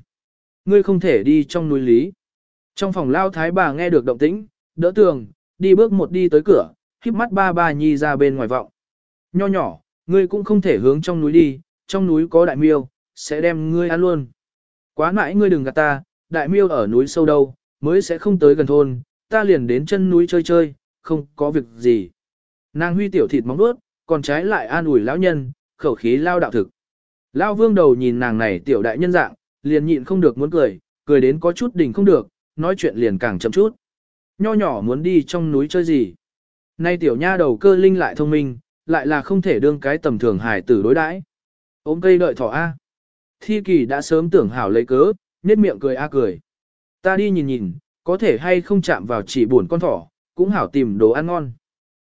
Ngươi không thể đi trong núi lý. Trong phòng lao thái bà nghe được động tĩnh, đỡ tường, đi bước một đi tới cửa, khiếp mắt ba ba nhi ra bên ngoài vọng. Nho nhỏ, ngươi cũng không thể hướng trong núi đi, trong núi có đại miêu, sẽ đem ngươi ăn luôn. Quá mãi ngươi đừng gạt ta, đại miêu ở núi sâu đâu, mới sẽ không tới gần thôn, ta liền đến chân núi chơi chơi, không có việc gì. Nàng huy tiểu thịt móng đuốt, còn trái lại an ủi lão nhân, khẩu khí lao đạo thực. Lão vương đầu nhìn nàng này tiểu đại nhân dạng, liền nhịn không được muốn cười, cười đến có chút đỉnh không được, nói chuyện liền càng chậm chút. Nho nhỏ muốn đi trong núi chơi gì? Nay tiểu nha đầu cơ linh lại thông minh, lại là không thể đương cái tầm thường hài tử đối đãi. Ôm cây đợi thỏ A. Thi kỳ đã sớm tưởng hảo lấy cớ, nhếch miệng cười a cười. Ta đi nhìn nhìn, có thể hay không chạm vào chỉ buồn con thỏ, cũng hảo tìm đồ ăn ngon.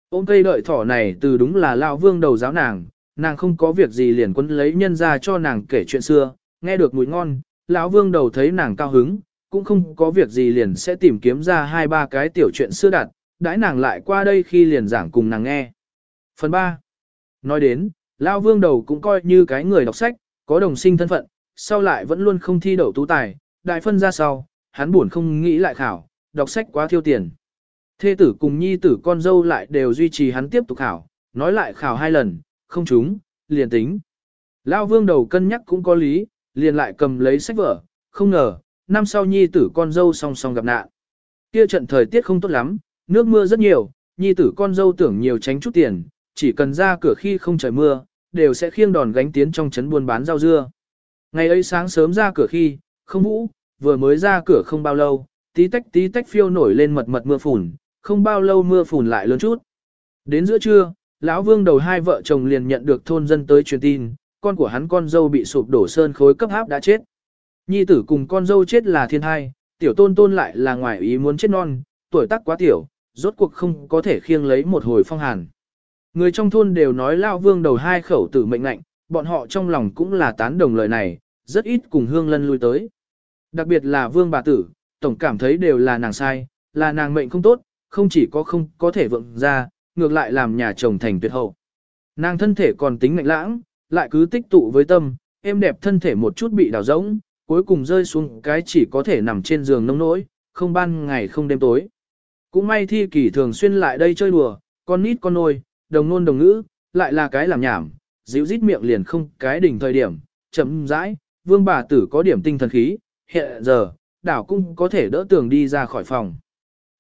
Ôm cây đợi thỏ này từ đúng là lao vương đầu giáo nàng, nàng không có việc gì liền quấn lấy nhân ra cho nàng kể chuyện xưa, nghe được mùi ngon, lão vương đầu thấy nàng cao hứng, cũng không có việc gì liền sẽ tìm kiếm ra hai ba cái tiểu chuyện xưa đặt, đãi nàng lại qua đây khi liền giảng cùng nàng nghe. Phần 3. Nói đến, lão vương đầu cũng coi như cái người đọc sách, có đồng sinh thân phận, sau lại vẫn luôn không thi đậu tú tài, đại phân ra sau, hắn buồn không nghĩ lại khảo, đọc sách quá thiêu tiền. Thê tử cùng nhi tử con dâu lại đều duy trì hắn tiếp tục khảo, nói lại khảo hai lần, không trúng, liền tính. Lao vương đầu cân nhắc cũng có lý, liền lại cầm lấy sách vở, không ngờ, năm sau nhi tử con dâu song song gặp nạn. Kia trận thời tiết không tốt lắm, nước mưa rất nhiều, nhi tử con dâu tưởng nhiều tránh chút tiền, chỉ cần ra cửa khi không trời mưa, đều sẽ khiêng đòn gánh tiến trong trấn buôn bán rau dưa. Ngày ấy sáng sớm ra cửa khi, không vũ, vừa mới ra cửa không bao lâu, tí tách tí tách phiêu nổi lên mật mật mưa phùn, không bao lâu mưa phùn lại lớn chút. Đến giữa trưa, lão vương đầu hai vợ chồng liền nhận được thôn dân tới truyền tin, con của hắn con dâu bị sụp đổ sơn khối cấp háp đã chết. Nhi tử cùng con dâu chết là thiên hai, tiểu tôn tôn lại là ngoài ý muốn chết non, tuổi tác quá tiểu, rốt cuộc không có thể khiêng lấy một hồi phong hàn. Người trong thôn đều nói lão vương đầu hai khẩu tử mệnh lạnh, bọn họ trong lòng cũng là tán đồng lời này, rất ít cùng hương lân lui tới. Đặc biệt là vương bà tử, tổng cảm thấy đều là nàng sai, là nàng mệnh không tốt, không chỉ có không có thể vượng ra, ngược lại làm nhà chồng thành tuyệt hậu. Nàng thân thể còn tính mạnh lãng, lại cứ tích tụ với tâm, em đẹp thân thể một chút bị đào rỗng, cuối cùng rơi xuống cái chỉ có thể nằm trên giường nông nỗi, không ban ngày không đêm tối. Cũng may thi kỷ thường xuyên lại đây chơi đùa, con nít con nôi, đồng nôn đồng ngữ, lại là cái làm nhảm, dịu rít miệng liền không cái đỉnh thời điểm, chậm rãi, vương bà tử có điểm tinh thần khí, hiện giờ, đảo cũng có thể đỡ tường đi ra khỏi phòng.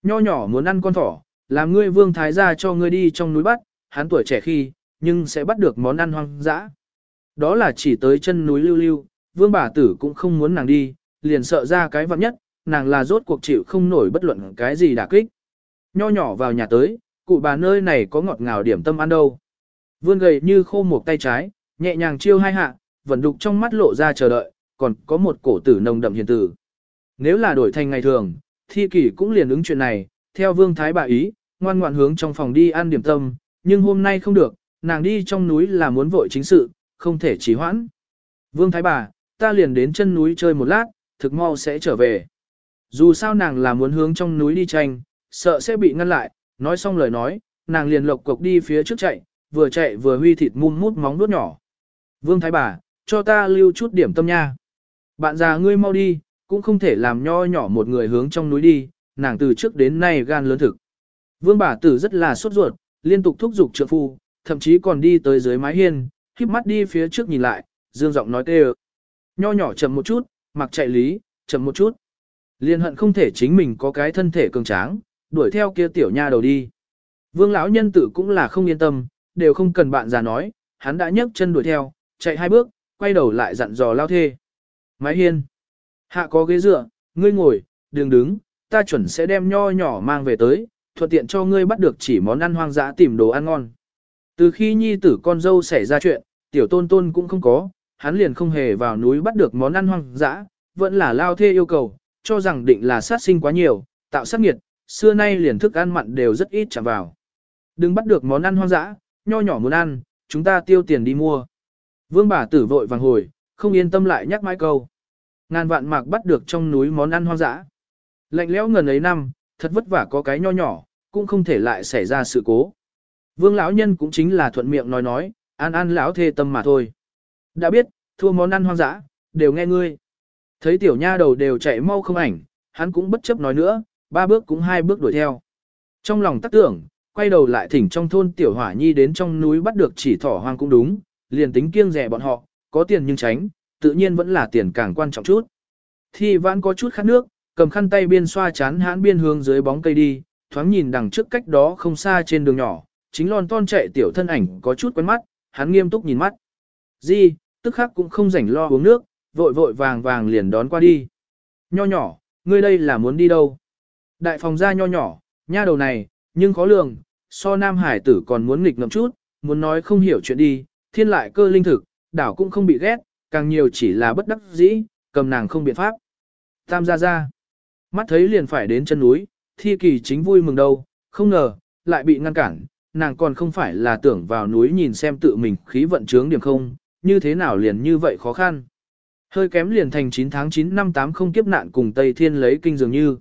Nho nhỏ muốn ăn con thỏ, làm ngươi vương thái gia cho ngươi đi trong núi bắt, hắn tuổi trẻ khi, nhưng sẽ bắt được món ăn hoang dã. Đó là chỉ tới chân núi lưu lưu, vương bà tử cũng không muốn nàng đi, liền sợ ra cái vặn nhất, nàng là rốt cuộc chịu không nổi bất luận cái gì đả kích. Nho nhỏ vào nhà tới, cụ bà nơi này có ngọt ngào điểm tâm ăn đâu. Vươn gầy như khô một tay trái, nhẹ nhàng chiêu hai hạ, vẫn đục trong mắt lộ ra chờ đợi, còn có một cổ tử nồng đậm hiền tử. Nếu là đổi thành ngày thường, thi kỷ cũng liền ứng chuyện này, theo vương thái bà ý, ngoan ngoạn hướng trong phòng đi ăn điểm tâm, nhưng hôm nay không được, nàng đi trong núi là muốn vội chính sự, không thể trì hoãn. Vương thái bà, ta liền đến chân núi chơi một lát, thực mau sẽ trở về. Dù sao nàng là muốn hướng trong núi đi tranh, sợ sẽ bị ngăn lại, nói xong lời nói, nàng liền lộc cộc đi phía trước chạy, vừa chạy vừa huy thịt mum mút móng nuốt nhỏ. Vương thái bà, cho ta lưu chút điểm tâm nha. Bạn già ngươi mau đi, cũng không thể làm nho nhỏ một người hướng trong núi đi, nàng từ trước đến nay gan lớn thực. Vương bà tử rất là sốt ruột, liên tục thúc giục trượng phu, thậm chí còn đi tới dưới mái hiên, khiếp mắt đi phía trước nhìn lại, dương giọng nói tê Nho nhỏ chậm một chút, mặc chạy lý, chậm một chút. Liên hận không thể chính mình có cái thân thể cường tráng, đuổi theo kia tiểu nha đầu đi. Vương lão nhân tử cũng là không yên tâm, đều không cần bạn già nói, hắn đã nhấc chân đuổi theo, chạy hai bước, quay đầu lại dặn dò lao thê. Mái hiên. Hạ có ghế dựa, ngươi ngồi, đừng đứng, ta chuẩn sẽ đem nho nhỏ mang về tới, thuận tiện cho ngươi bắt được chỉ món ăn hoang dã tìm đồ ăn ngon. Từ khi nhi tử con dâu xảy ra chuyện, tiểu tôn tôn cũng không có, hắn liền không hề vào núi bắt được món ăn hoang dã, vẫn là lao thê yêu cầu, cho rằng định là sát sinh quá nhiều, tạo sát nghiệt, xưa nay liền thức ăn mặn đều rất ít chạm vào. Đừng bắt được món ăn hoang dã, nho nhỏ muốn ăn, chúng ta tiêu tiền đi mua. Vương bà tử vội vàng hồi, không yên tâm lại nhắc mãi câu. Ngàn vạn mạc bắt được trong núi món ăn hoang dã. Lạnh lẽo ngần ấy năm, thật vất vả có cái nho nhỏ, cũng không thể lại xảy ra sự cố. Vương lão nhân cũng chính là thuận miệng nói nói, an an lão thê tâm mà thôi. Đã biết, thua món ăn hoang dã, đều nghe ngươi. Thấy tiểu nha đầu đều chạy mau không ảnh, hắn cũng bất chấp nói nữa, ba bước cũng hai bước đuổi theo. Trong lòng tác tưởng, quay đầu lại thỉnh trong thôn tiểu hỏa nhi đến trong núi bắt được chỉ thỏ hoang cũng đúng, liền tính kiêng rẻ bọn họ, có tiền nhưng tránh, tự nhiên vẫn là tiền càng quan trọng chút. Thi vãn có chút khát nước, cầm khăn tay biên xoa chán hãn biên hướng dưới bóng cây đi, thoáng nhìn đằng trước cách đó không xa trên đường nhỏ, chính lon ton chạy tiểu thân ảnh có chút quen mắt, hắn nghiêm túc nhìn mắt. Di, tức khắc cũng không rảnh lo uống nước, vội vội vàng vàng liền đón qua đi. Nho nhỏ, ngươi đây là muốn đi đâu? Đại phòng gia nho nhỏ, nha đầu này, nhưng khó lường, so nam hải tử còn muốn nghịch ngợm chút, muốn nói không hiểu chuyện đi, thiên lại cơ linh thực, đảo cũng không bị ghét, càng nhiều chỉ là bất đắc dĩ, cầm nàng không biện pháp. Tam gia gia, mắt thấy liền phải đến chân núi, thi kỳ chính vui mừng đâu, không ngờ, lại bị ngăn cản, nàng còn không phải là tưởng vào núi nhìn xem tự mình khí vận trướng điểm không, như thế nào liền như vậy khó khăn. Hơi kém liền thành 9 tháng 9 năm 8 không kiếp nạn cùng Tây Thiên lấy kinh dường như.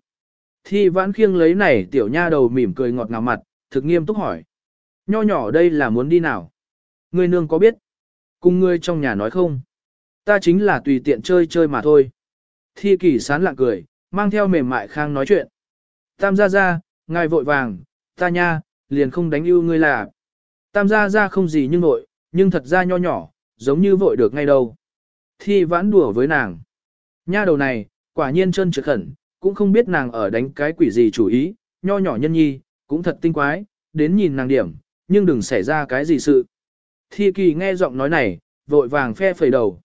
Thi vãn khiêng lấy này tiểu nha đầu mỉm cười ngọt ngào mặt, thực nghiêm túc hỏi. Nho nhỏ đây là muốn đi nào? Người nương có biết? Cùng ngươi trong nhà nói không? Ta chính là tùy tiện chơi chơi mà thôi. Thi kỷ sán lặng cười, mang theo mềm mại khang nói chuyện. Tam gia gia, ngài vội vàng, ta nha, liền không đánh ưu ngươi là. Tam gia gia không gì nhưng nội, nhưng thật ra nho nhỏ, giống như vội được ngay đâu. Thi vãn đùa với nàng. Nha đầu này, quả nhiên chân trượt khẩn, cũng không biết nàng ở đánh cái quỷ gì chủ ý, nho nhỏ nhân nhi, cũng thật tinh quái, đến nhìn nàng điểm, nhưng đừng xảy ra cái gì sự. Thi kỳ nghe giọng nói này, vội vàng phe phẩy đầu.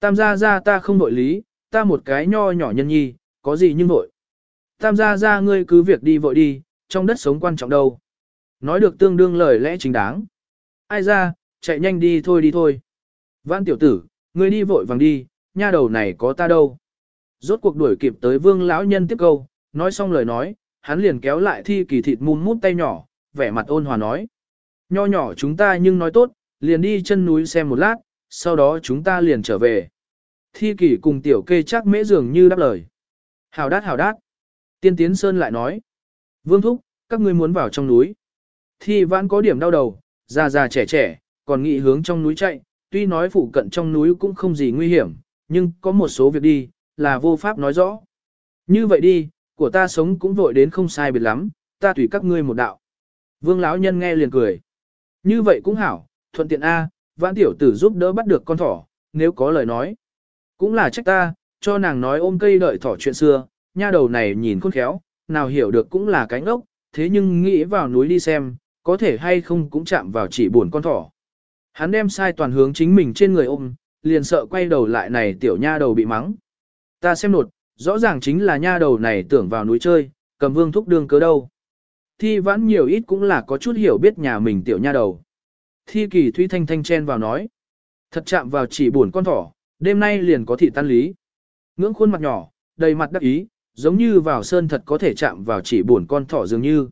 Tam gia gia ta không nội lý, ta một cái nho nhỏ nhân nhi, có gì nhưng nội. Tam gia gia ngươi cứ việc đi vội đi, trong đất sống quan trọng đâu. Nói được tương đương lời lẽ chính đáng. Ai ra, chạy nhanh đi thôi đi thôi. Văn tiểu tử, ngươi đi vội vàng đi, nha đầu này có ta đâu. Rốt cuộc đuổi kịp tới vương lão nhân tiếp câu, nói xong lời nói, hắn liền kéo lại thi kỳ thịt mum mút tay nhỏ, vẻ mặt ôn hòa nói. Nho nhỏ chúng ta nhưng nói tốt, liền đi chân núi xem một lát, sau đó chúng ta liền trở về. Thi kỷ cùng tiểu kê chắc mễ dường như đáp lời. Hào đát hào đát. Tiên tiến sơn lại nói. Vương thúc, các ngươi muốn vào trong núi. Thi vãn có điểm đau đầu, già già trẻ trẻ, còn nghĩ hướng trong núi chạy, tuy nói phụ cận trong núi cũng không gì nguy hiểm, nhưng có một số việc đi, là vô pháp nói rõ. Như vậy đi, của ta sống cũng vội đến không sai biệt lắm, ta tùy các ngươi một đạo. Vương lão nhân nghe liền cười. Như vậy cũng hảo, thuận tiện A, vãn tiểu tử giúp đỡ bắt được con thỏ, nếu có lời nói. Cũng là trách ta, cho nàng nói ôm cây đợi thỏ chuyện xưa, nha đầu này nhìn khôn khéo, nào hiểu được cũng là cánh ốc, thế nhưng nghĩ vào núi đi xem, có thể hay không cũng chạm vào chỉ buồn con thỏ. Hắn đem sai toàn hướng chính mình trên người ôm, liền sợ quay đầu lại này tiểu nha đầu bị mắng. Ta xem nột, rõ ràng chính là nha đầu này tưởng vào núi chơi, cầm vương thúc đương cớ đâu. Thi vãn nhiều ít cũng là có chút hiểu biết nhà mình tiểu nha đầu. Thi kỳ Thúy Thanh Thanh chen vào nói. Thật chạm vào chỉ buồn con thỏ, đêm nay liền có thị tan lý. Ngưỡng khuôn mặt nhỏ, đầy mặt đắc ý, giống như vào sơn thật có thể chạm vào chỉ buồn con thỏ dường như.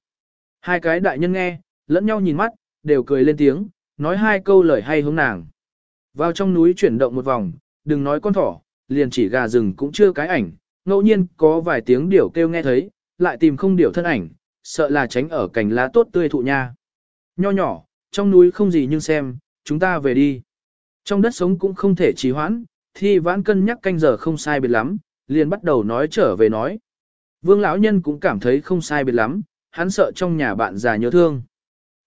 Hai cái đại nhân nghe, lẫn nhau nhìn mắt, đều cười lên tiếng, nói hai câu lời hay hướng nàng. Vào trong núi chuyển động một vòng, đừng nói con thỏ, liền chỉ gà rừng cũng chưa cái ảnh, ngẫu nhiên có vài tiếng điểu kêu nghe thấy, lại tìm không điểu thân ảnh, sợ là tránh ở cành lá tốt tươi thụ nha. Nho nhỏ, trong núi không gì nhưng xem, chúng ta về đi. Trong đất sống cũng không thể trì hoãn, thi vãn cân nhắc canh giờ không sai biệt lắm, liền bắt đầu nói trở về nói. Vương lão nhân cũng cảm thấy không sai biệt lắm, hắn sợ trong nhà bạn già nhớ thương.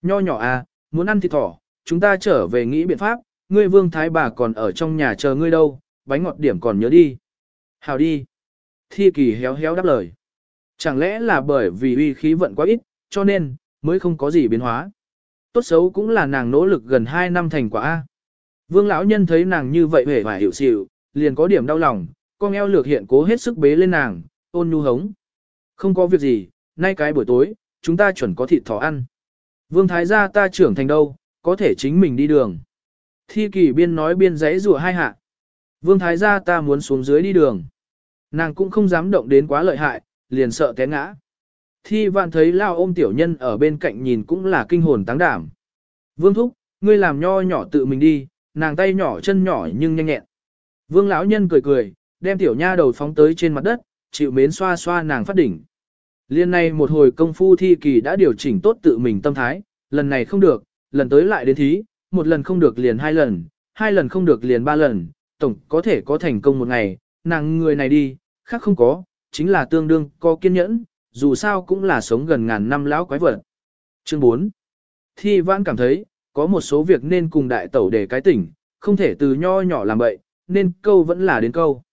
Nho nhỏ à, muốn ăn thịt thỏ, chúng ta trở về nghĩ biện pháp, ngươi vương thái bà còn ở trong nhà chờ ngươi đâu, bánh ngọt điểm còn nhớ đi. Hào đi. Thi kỳ héo héo đáp lời. Chẳng lẽ là bởi vì uy khí vận quá ít, cho nên, mới không có gì biến hóa. Tốt xấu cũng là nàng nỗ lực gần 2 năm thành quả A. Vương lão nhân thấy nàng như vậy hề và hiểu xịu, liền có điểm đau lòng, con eo lược hiện cố hết sức bế lên nàng, ôn nhu hống. Không có việc gì, nay cái buổi tối, chúng ta chuẩn có thịt thỏ ăn. Vương thái gia ta trưởng thành đâu, có thể chính mình đi đường. Thi kỳ biên nói biên giấy rùa hai hạ. Vương thái gia ta muốn xuống dưới đi đường. Nàng cũng không dám động đến quá lợi hại, liền sợ té ngã. Thi vạn thấy lao ôm tiểu nhân ở bên cạnh nhìn cũng là kinh hồn táng đảm. Vương thúc, ngươi làm nho nhỏ tự mình đi, nàng tay nhỏ chân nhỏ nhưng nhanh nhẹn. Vương lão nhân cười cười, đem tiểu nha đầu phóng tới trên mặt đất, chịu mến xoa xoa nàng phát đỉnh. Liên này một hồi công phu thi kỳ đã điều chỉnh tốt tự mình tâm thái, lần này không được, lần tới lại đến thí, một lần không được liền hai lần, hai lần không được liền ba lần, tổng có thể có thành công một ngày, nàng người này đi, khác không có, chính là tương đương có kiên nhẫn, dù sao cũng là sống gần ngàn năm lão quái vật. Chương 4. Thi vãn cảm thấy, có một số việc nên cùng đại tẩu để cái tỉnh, không thể từ nho nhỏ làm bậy, nên câu vẫn là đến câu.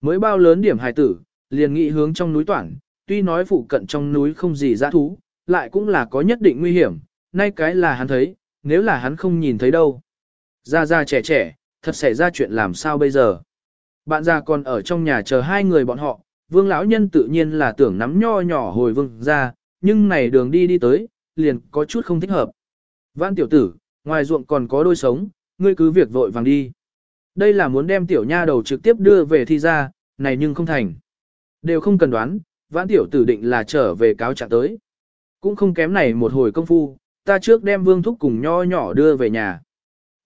Mới bao lớn điểm hài tử, liền nghị hướng trong núi toản, tuy nói phụ cận trong núi không gì dã thú, lại cũng là có nhất định nguy hiểm, nay cái là hắn thấy, nếu là hắn không nhìn thấy đâu. Ra ra trẻ trẻ, thật xảy ra chuyện làm sao bây giờ. Bạn già còn ở trong nhà chờ hai người bọn họ, vương lão nhân tự nhiên là tưởng nắm nho nhỏ hồi vương ra, nhưng này đường đi đi tới, liền có chút không thích hợp. Vãn tiểu tử, ngoài ruộng còn có đôi sống, ngươi cứ việc vội vàng đi. Đây là muốn đem tiểu nha đầu trực tiếp đưa về thi ra, này nhưng không thành. Đều không cần đoán, vãn tiểu tử định là trở về cáo trạng tới. Cũng không kém này một hồi công phu, ta trước đem vương thúc cùng nho nhỏ đưa về nhà.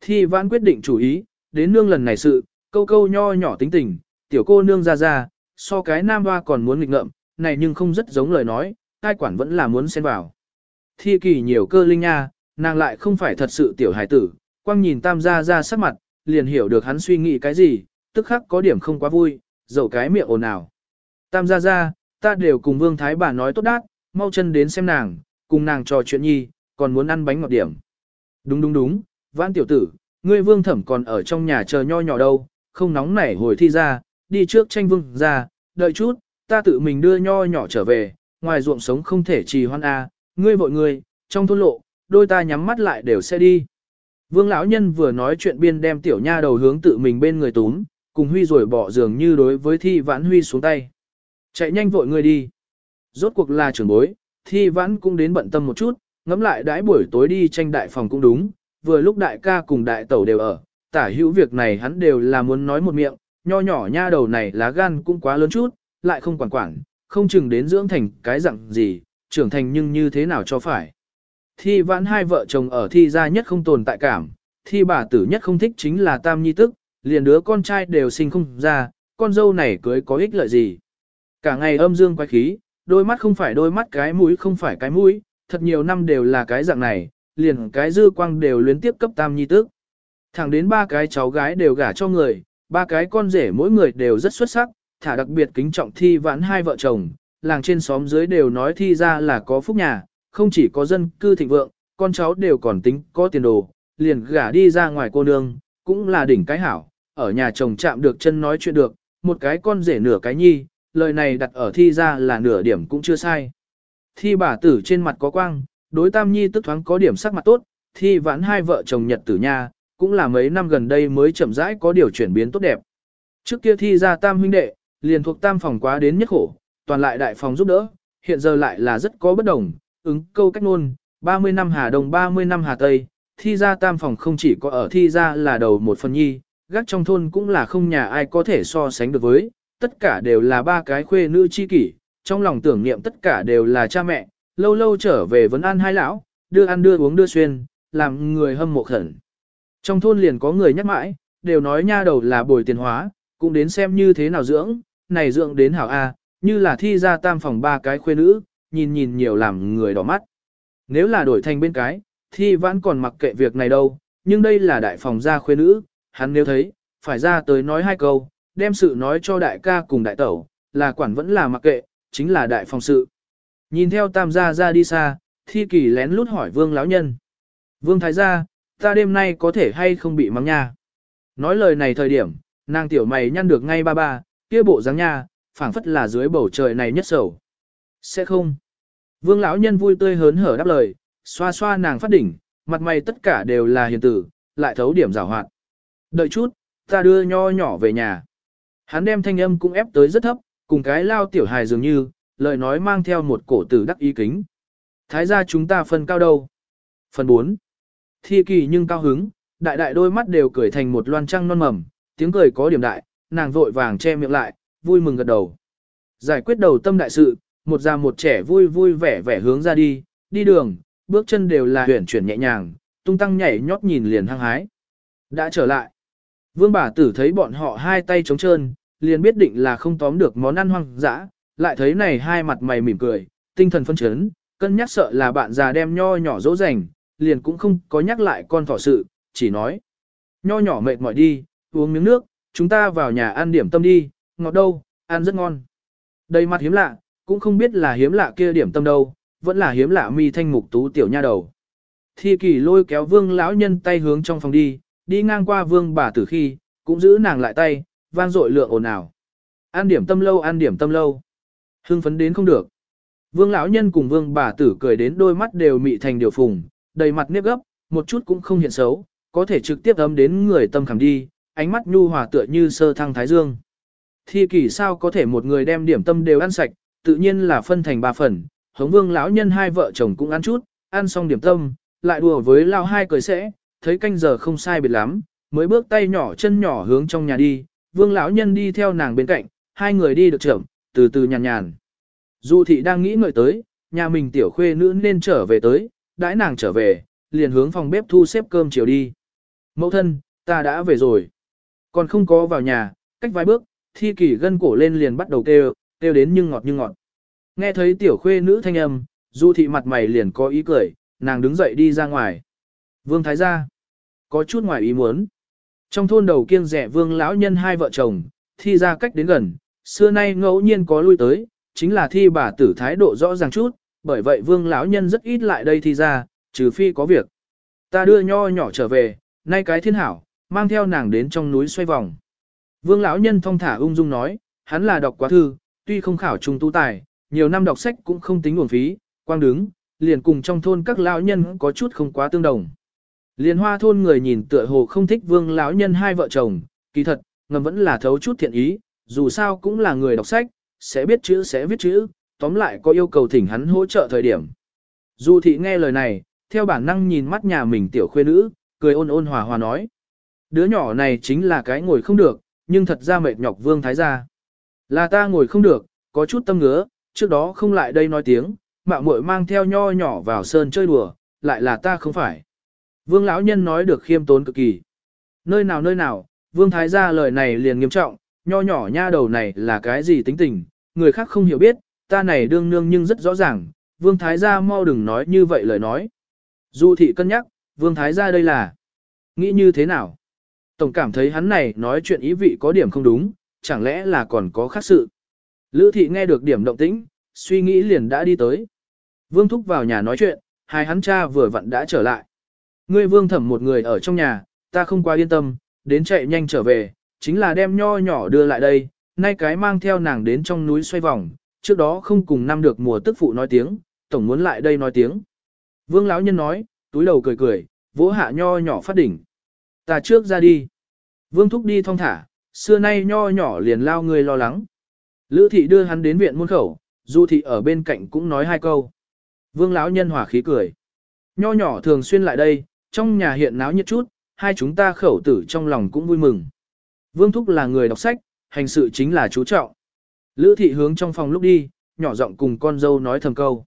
Thi vãn quyết định chủ ý, đến nương lần này sự, câu câu nho nhỏ tính tình, tiểu cô nương ra ra, so cái nam hoa còn muốn nghịch ngợm, này nhưng không rất giống lời nói, tai quản vẫn là muốn xen vào. Thi kỳ nhiều cơ linh nha, nàng lại không phải thật sự tiểu hải tử, quang nhìn tam gia ra sắc mặt, liền hiểu được hắn suy nghĩ cái gì, tức khắc có điểm không quá vui, dầu cái miệng ồn ào. Tam gia ra, ta đều cùng vương thái bà nói tốt đát, mau chân đến xem nàng, cùng nàng trò chuyện nhi, còn muốn ăn bánh ngọt điểm. Đúng đúng đúng, vãn tiểu tử, ngươi vương thẩm còn ở trong nhà chờ nho nhỏ đâu, không nóng nảy hồi thi ra, đi trước tranh vương ra, đợi chút, ta tự mình đưa nho nhỏ trở về, ngoài ruộng sống không thể trì hoan a, ngươi vội ngươi, trong thôn lộ, đôi ta nhắm mắt lại đều sẽ đi. Vương lão nhân vừa nói chuyện biên đem tiểu nha đầu hướng tự mình bên người túm, cùng Huy rồi bỏ giường như đối với Thi Vãn Huy xuống tay. Chạy nhanh vội ngươi đi. Rốt cuộc là trưởng bối, Thi Vãn cũng đến bận tâm một chút, ngắm lại đãi buổi tối đi tranh đại phòng cũng đúng, vừa lúc đại ca cùng đại tẩu đều ở, tả hữu việc này hắn đều là muốn nói một miệng, nho nhỏ nha đầu này lá gan cũng quá lớn chút, lại không quản quản, không chừng đến dưỡng thành cái dạng gì, trưởng thành nhưng như thế nào cho phải. Thi vãn hai vợ chồng ở thi gia nhất không tồn tại cảm, thi bà tử nhất không thích chính là tam nhi tức, liền đứa con trai đều sinh không ra, con dâu này cưới có ích lợi gì. Cả ngày âm dương quay khí, đôi mắt không phải đôi mắt cái mũi không phải cái mũi, thật nhiều năm đều là cái dạng này, liền cái dư quang đều luyến tiếp cấp tam nhi tước, Thẳng đến ba cái cháu gái đều gả cho người, ba cái con rể mỗi người đều rất xuất sắc, thả đặc biệt kính trọng thi vãn hai vợ chồng, làng trên xóm dưới đều nói thi ra là có phúc nhà, không chỉ có dân cư thịnh vượng, con cháu đều còn tính có tiền đồ, liền gả đi ra ngoài cô nương, cũng là đỉnh cái hảo, ở nhà chồng chạm được chân nói chuyện được, một cái con rể nửa cái nhi, lời này đặt ở thi ra là nửa điểm cũng chưa sai. Thi bà tử trên mặt có quang, đối tam nhi tức thoáng có điểm sắc mặt tốt, thi vãn hai vợ chồng nhật tử nha, cũng là mấy năm gần đây mới chậm rãi có điều chuyển biến tốt đẹp. Trước kia thi ra tam huynh đệ, liền thuộc tam phòng quá đến nhất khổ, toàn lại đại phòng giúp đỡ, hiện giờ lại là rất có bất đồng, ứng câu cách ngôn, 30 năm Hà Đông 30 năm Hà Tây, thi ra tam phòng không chỉ có ở thi ra là đầu một phần nhi, gác trong thôn cũng là không nhà ai có thể so sánh được với, tất cả đều là ba cái khuê nữ chi kỷ, trong lòng tưởng niệm tất cả đều là cha mẹ, lâu lâu trở về vấn an hai lão, đưa ăn đưa uống đưa xuyên, làm người hâm mộ khẩn. Trong thôn liền có người nhắc mãi, đều nói nha đầu là bồi tiền hóa, cũng đến xem như thế nào dưỡng, này dưỡng đến hảo A, như là thi ra tam phòng ba cái khuê nữ, nhìn nhìn nhiều làm người đỏ mắt. Nếu là đổi thành bên cái, thì vẫn còn mặc kệ việc này đâu, nhưng đây là đại phòng gia khuê nữ, hắn nếu thấy, phải ra tới nói hai câu, đem sự nói cho đại ca cùng đại tẩu, là quản vẫn là mặc kệ, chính là đại phòng sự. Nhìn theo tam gia ra đi xa, thi kỳ lén lút hỏi vương lão nhân. Vương thái gia, ta đêm nay có thể hay không bị mắng nha. Nói lời này thời điểm, nàng tiểu mày nhăn được ngay ba ba, kia bộ dáng nha, phảng phất là dưới bầu trời này nhất sầu. Sẽ không. Vương lão nhân vui tươi hớn hở đáp lời, xoa xoa nàng phát đỉnh, mặt mày tất cả đều là hiền tử, lại thấu điểm rào hoạt. Đợi chút, ta đưa nho nhỏ về nhà. Hắn đem thanh âm cũng ép tới rất thấp, cùng cái lao tiểu hài dường như, lời nói mang theo một cổ tử đắc ý kính. Thái gia chúng ta phân cao đâu? Phần 4. Thi kỳ nhưng cao hứng, đại đại đôi mắt đều cười thành một loan trăng non mầm, tiếng cười có điểm đại, nàng vội vàng che miệng lại, vui mừng gật đầu. Giải quyết đầu tâm đại sự, một già một trẻ vui vui vẻ vẻ hướng ra đi, đi đường, bước chân đều là huyển chuyển nhẹ nhàng, tung tăng nhảy nhót nhìn liền hăng hái. Đã trở lại. Vương bà tử thấy bọn họ hai tay trống trơn, liền biết định là không tóm được món ăn hoang dã, lại thấy này hai mặt mày mỉm cười, tinh thần phân chấn, cân nhắc sợ là bạn già đem nho nhỏ dỗ dành, liền cũng không có nhắc lại con thỏ sự, chỉ nói. Nho nhỏ mệt mỏi đi, uống miếng nước, chúng ta vào nhà ăn điểm tâm đi, ngọt đâu, ăn rất ngon. Đầy mặt hiếm lạ, cũng không biết là hiếm lạ kia điểm tâm đâu, vẫn là hiếm lạ mi thanh mục tú tiểu nha đầu. Thi kỳ lôi kéo vương lão nhân tay hướng trong phòng đi, đi ngang qua vương bà tử khi, cũng giữ nàng lại tay, vang dội lượng ồn ào. Ăn điểm tâm lâu ăn điểm tâm lâu. Hưng phấn đến không được. Vương lão nhân cùng vương bà tử cười đến đôi mắt đều mị thành điều phùng, đầy mặt nếp gấp, một chút cũng không hiện xấu, có thể trực tiếp ấm đến người tâm khảm đi, ánh mắt nhu hòa tựa như sơ thăng thái dương. Thi kỷ sao có thể một người đem điểm tâm đều ăn sạch, tự nhiên là phân thành ba phần, hống vương lão nhân hai vợ chồng cũng ăn chút, ăn xong điểm tâm, lại đùa với lao hai cười sẽ, thấy canh giờ không sai biệt lắm, mới bước tay nhỏ chân nhỏ hướng trong nhà đi, vương lão nhân đi theo nàng bên cạnh, hai người đi được chậm, từ từ nhàn nhàn. Du thị đang nghĩ ngợi tới, nhà mình tiểu khuê nữ nên trở về tới, đãi nàng trở về, liền hướng phòng bếp thu xếp cơm chiều đi. Mẫu thân, ta đã về rồi. Còn không có vào nhà, cách vài bước, thi kỳ gân cổ lên liền bắt đầu kêu, kêu đến nhưng ngọt nhưng ngọt. Nghe thấy tiểu khuê nữ thanh âm, du thị mặt mày liền có ý cười, nàng đứng dậy đi ra ngoài. Vương Thái gia có chút ngoài ý muốn. Trong thôn đầu kiêng rẻ vương lão nhân hai vợ chồng, thi ra cách đến gần, xưa nay ngẫu nhiên có lui tới, chính là thi bà tử thái độ rõ ràng chút, bởi vậy vương lão nhân rất ít lại đây thi ra, trừ phi có việc. Ta đưa nho nhỏ trở về, nay cái thiên hảo, mang theo nàng đến trong núi xoay vòng. Vương lão nhân thong thả ung dung nói, hắn là đọc quá thư, tuy không khảo trung tu tài, nhiều năm đọc sách cũng không tính uổng phí, quang đứng, liền cùng trong thôn các lão nhân có chút không quá tương đồng. Liên hoa thôn người nhìn tựa hồ không thích vương lão nhân hai vợ chồng, kỳ thật, ngầm vẫn là thấu chút thiện ý, dù sao cũng là người đọc sách, sẽ biết chữ sẽ viết chữ, tóm lại có yêu cầu thỉnh hắn hỗ trợ thời điểm. Dù thị nghe lời này, theo bản năng nhìn mắt nhà mình tiểu khuê nữ, cười ôn ôn hòa hòa nói. Đứa nhỏ này chính là cái ngồi không được, nhưng thật ra mệt nhọc vương thái gia. Là ta ngồi không được, có chút tâm ngứa, trước đó không lại đây nói tiếng, mạo muội mang theo nho nhỏ vào sơn chơi đùa, lại là ta không phải. Vương lão nhân nói được khiêm tốn cực kỳ. Nơi nào nơi nào, vương thái gia lời này liền nghiêm trọng, nho nhỏ nha đầu này là cái gì tính tình, người khác không hiểu biết, ta này đương nương nhưng rất rõ ràng, vương thái gia mau đừng nói như vậy lời nói. Du thị cân nhắc, vương thái gia đây là, nghĩ như thế nào? Tổng cảm thấy hắn này nói chuyện ý vị có điểm không đúng, chẳng lẽ là còn có khác sự. Lữ thị nghe được điểm động tĩnh, suy nghĩ liền đã đi tới. Vương thúc vào nhà nói chuyện, hai hắn cha vừa vặn đã trở lại. Ngươi vương thẩm một người ở trong nhà, ta không quá yên tâm, đến chạy nhanh trở về, chính là đem nho nhỏ đưa lại đây, nay cái mang theo nàng đến trong núi xoay vòng, trước đó không cùng năm được mùa tức phụ nói tiếng, tổng muốn lại đây nói tiếng. Vương lão nhân nói, túi đầu cười cười, vỗ hạ nho nhỏ phát đỉnh. Ta trước ra đi. Vương thúc đi thong thả, xưa nay nho nhỏ liền lao người lo lắng. Lữ thị đưa hắn đến viện môn khẩu, du thị ở bên cạnh cũng nói hai câu. Vương lão nhân hòa khí cười. Nho nhỏ thường xuyên lại đây, trong nhà hiện náo nhiệt chút, hai chúng ta khẩu tử trong lòng cũng vui mừng. Vương Thúc là người đọc sách, hành sự chính là chú trọng. Lữ thị hướng trong phòng lúc đi, nhỏ giọng cùng con dâu nói thầm câu.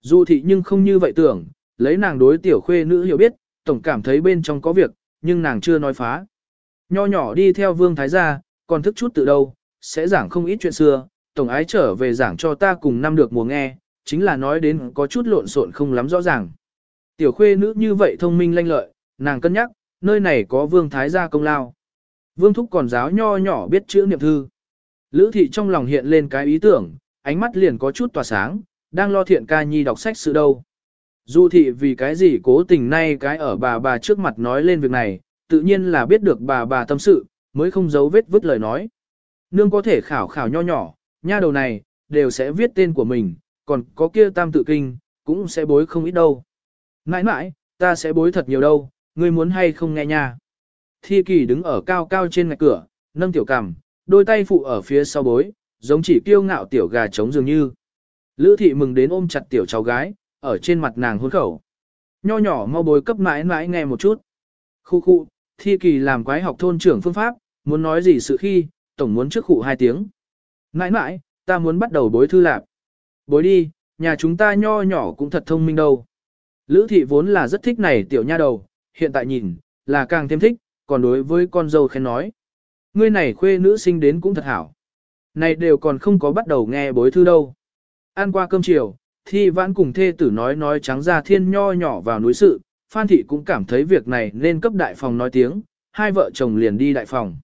Du thị nhưng không như vậy tưởng, lấy nàng đối tiểu khuê nữ hiểu biết, tổng cảm thấy bên trong có việc, nhưng nàng chưa nói phá. Nho nhỏ đi theo vương thái gia, còn thức chút từ đâu, sẽ giảng không ít chuyện xưa, tổng ái trở về giảng cho ta cùng năm được mùa nghe, chính là nói đến có chút lộn xộn không lắm rõ ràng. Tiểu khuê nữ như vậy thông minh lanh lợi, nàng cân nhắc, nơi này có vương thái gia công lao. Vương thúc còn giáo nho nhỏ biết chữ niệm thư. Lữ thị trong lòng hiện lên cái ý tưởng, ánh mắt liền có chút tỏa sáng, đang lo thiện ca nhi đọc sách sự đâu. Du thị vì cái gì cố tình nay cái ở bà bà trước mặt nói lên việc này, tự nhiên là biết được bà bà tâm sự, mới không giấu vết vứt lời nói. Nương có thể khảo khảo nho nhỏ, nha đầu này, đều sẽ viết tên của mình, còn có kia tam tự kinh, cũng sẽ bối không ít đâu. Nãi nãi, ta sẽ bối thật nhiều đâu, ngươi muốn hay không nghe nha. Thi kỳ đứng ở cao cao trên ngạch cửa, nâng tiểu cằm, đôi tay phụ ở phía sau bối, giống chỉ kiêu ngạo tiểu gà trống dường như. Lữ thị mừng đến ôm chặt tiểu cháu gái, ở trên mặt nàng hôn khẩu. Nho nhỏ mau bối cấp mãi mãi nghe một chút. Khu khu, thi kỳ làm quái học thôn trưởng phương pháp, muốn nói gì sự khi, tổng muốn trước khụ hai tiếng. Mãi mãi, ta muốn bắt đầu bối thư lạp. Bối đi, nhà chúng ta nho nhỏ cũng thật thông minh đâu. Lữ thị vốn là rất thích này tiểu nha đầu, hiện tại nhìn, là càng thêm thích, còn đối với con dâu khen nói. Ngươi này khuê nữ sinh đến cũng thật hảo. Này đều còn không có bắt đầu nghe bối thư đâu. Ăn qua cơm chiều, thi vãn cùng thê tử nói nói trắng ra thiên nho nhỏ vào núi sự, Phan Thị cũng cảm thấy việc này nên cấp đại phòng nói tiếng, hai vợ chồng liền đi đại phòng.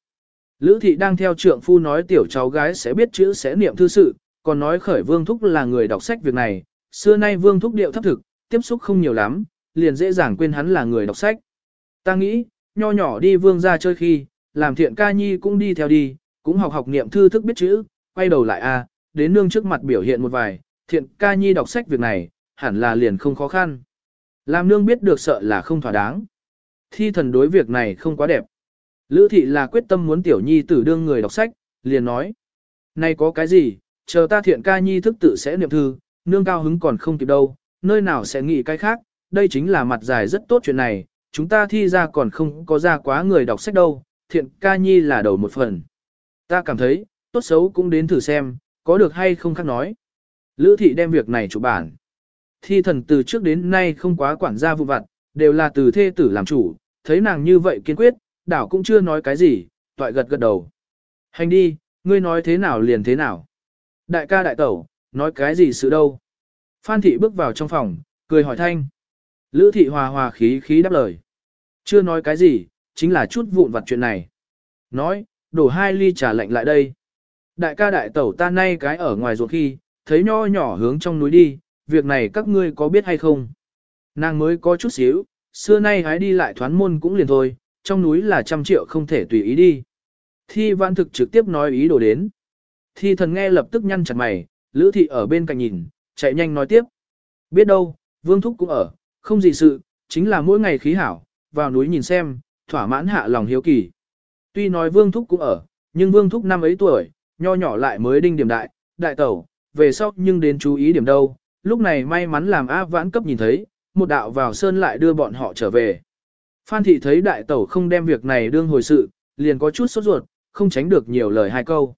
Lữ Thị đang theo trượng phu nói tiểu cháu gái sẽ biết chữ sẽ niệm thư sự, còn nói khởi Vương Thúc là người đọc sách việc này, xưa nay Vương Thúc điệu thấp thực, tiếp xúc không nhiều lắm, liền dễ dàng quên hắn là người đọc sách. Ta nghĩ, nho nhỏ đi vương ra chơi khi, làm thiện ca nhi cũng đi theo đi, cũng học học niệm thư thức biết chữ, quay đầu lại a, đến nương trước mặt biểu hiện một vài, thiện ca nhi đọc sách việc này, hẳn là liền không khó khăn. Làm nương biết được sợ là không thỏa đáng. Thi thần đối việc này không quá đẹp. Lữ thị là quyết tâm muốn tiểu nhi tử đương người đọc sách, liền nói. Này có cái gì, chờ ta thiện ca nhi thức tự sẽ niệm thư, nương cao hứng còn không kịp đâu, nơi nào sẽ nghĩ cái khác, đây chính là mặt dài rất tốt chuyện này, chúng ta thi ra còn không có ra quá người đọc sách đâu, thiện ca nhi là đầu một phần. Ta cảm thấy, tốt xấu cũng đến thử xem, có được hay không khác nói. Lữ thị đem việc này chủ bản. Thi thần từ trước đến nay không quá quản gia vụ vặt, đều là từ thê tử làm chủ, thấy nàng như vậy kiên quyết, đảo cũng chưa nói cái gì, toại gật gật đầu. Hành đi, ngươi nói thế nào liền thế nào. Đại ca đại tẩu, nói cái gì sự đâu. Phan thị bước vào trong phòng, cười hỏi thanh. Lữ thị hòa hòa khí khí đáp lời. Chưa nói cái gì, chính là chút vụn vặt chuyện này. Nói, đổ hai ly trà lạnh lại đây. Đại ca đại tẩu ta nay cái ở ngoài ruột khi, thấy nho nhỏ hướng trong núi đi, việc này các ngươi có biết hay không? Nàng mới có chút xíu, xưa nay hái đi lại thoán môn cũng liền thôi, trong núi là trăm triệu không thể tùy ý đi. Thi văn thực trực tiếp nói ý đồ đến. Thi thần nghe lập tức nhăn chặt mày, lữ thị ở bên cạnh nhìn, chạy nhanh nói tiếp. Biết đâu, vương thúc cũng ở, không gì sự, chính là mỗi ngày khí hảo, vào núi nhìn xem, thỏa mãn hạ lòng hiếu kỳ. Tuy nói vương thúc cũng ở, nhưng vương thúc năm ấy tuổi, nho nhỏ lại mới đinh điểm đại, đại tẩu, về sau nhưng đến chú ý điểm đâu, lúc này may mắn làm A vãn cấp nhìn thấy, một đạo vào sơn lại đưa bọn họ trở về. Phan thị thấy đại tẩu không đem việc này đương hồi sự, liền có chút sốt ruột, không tránh được nhiều lời hai câu.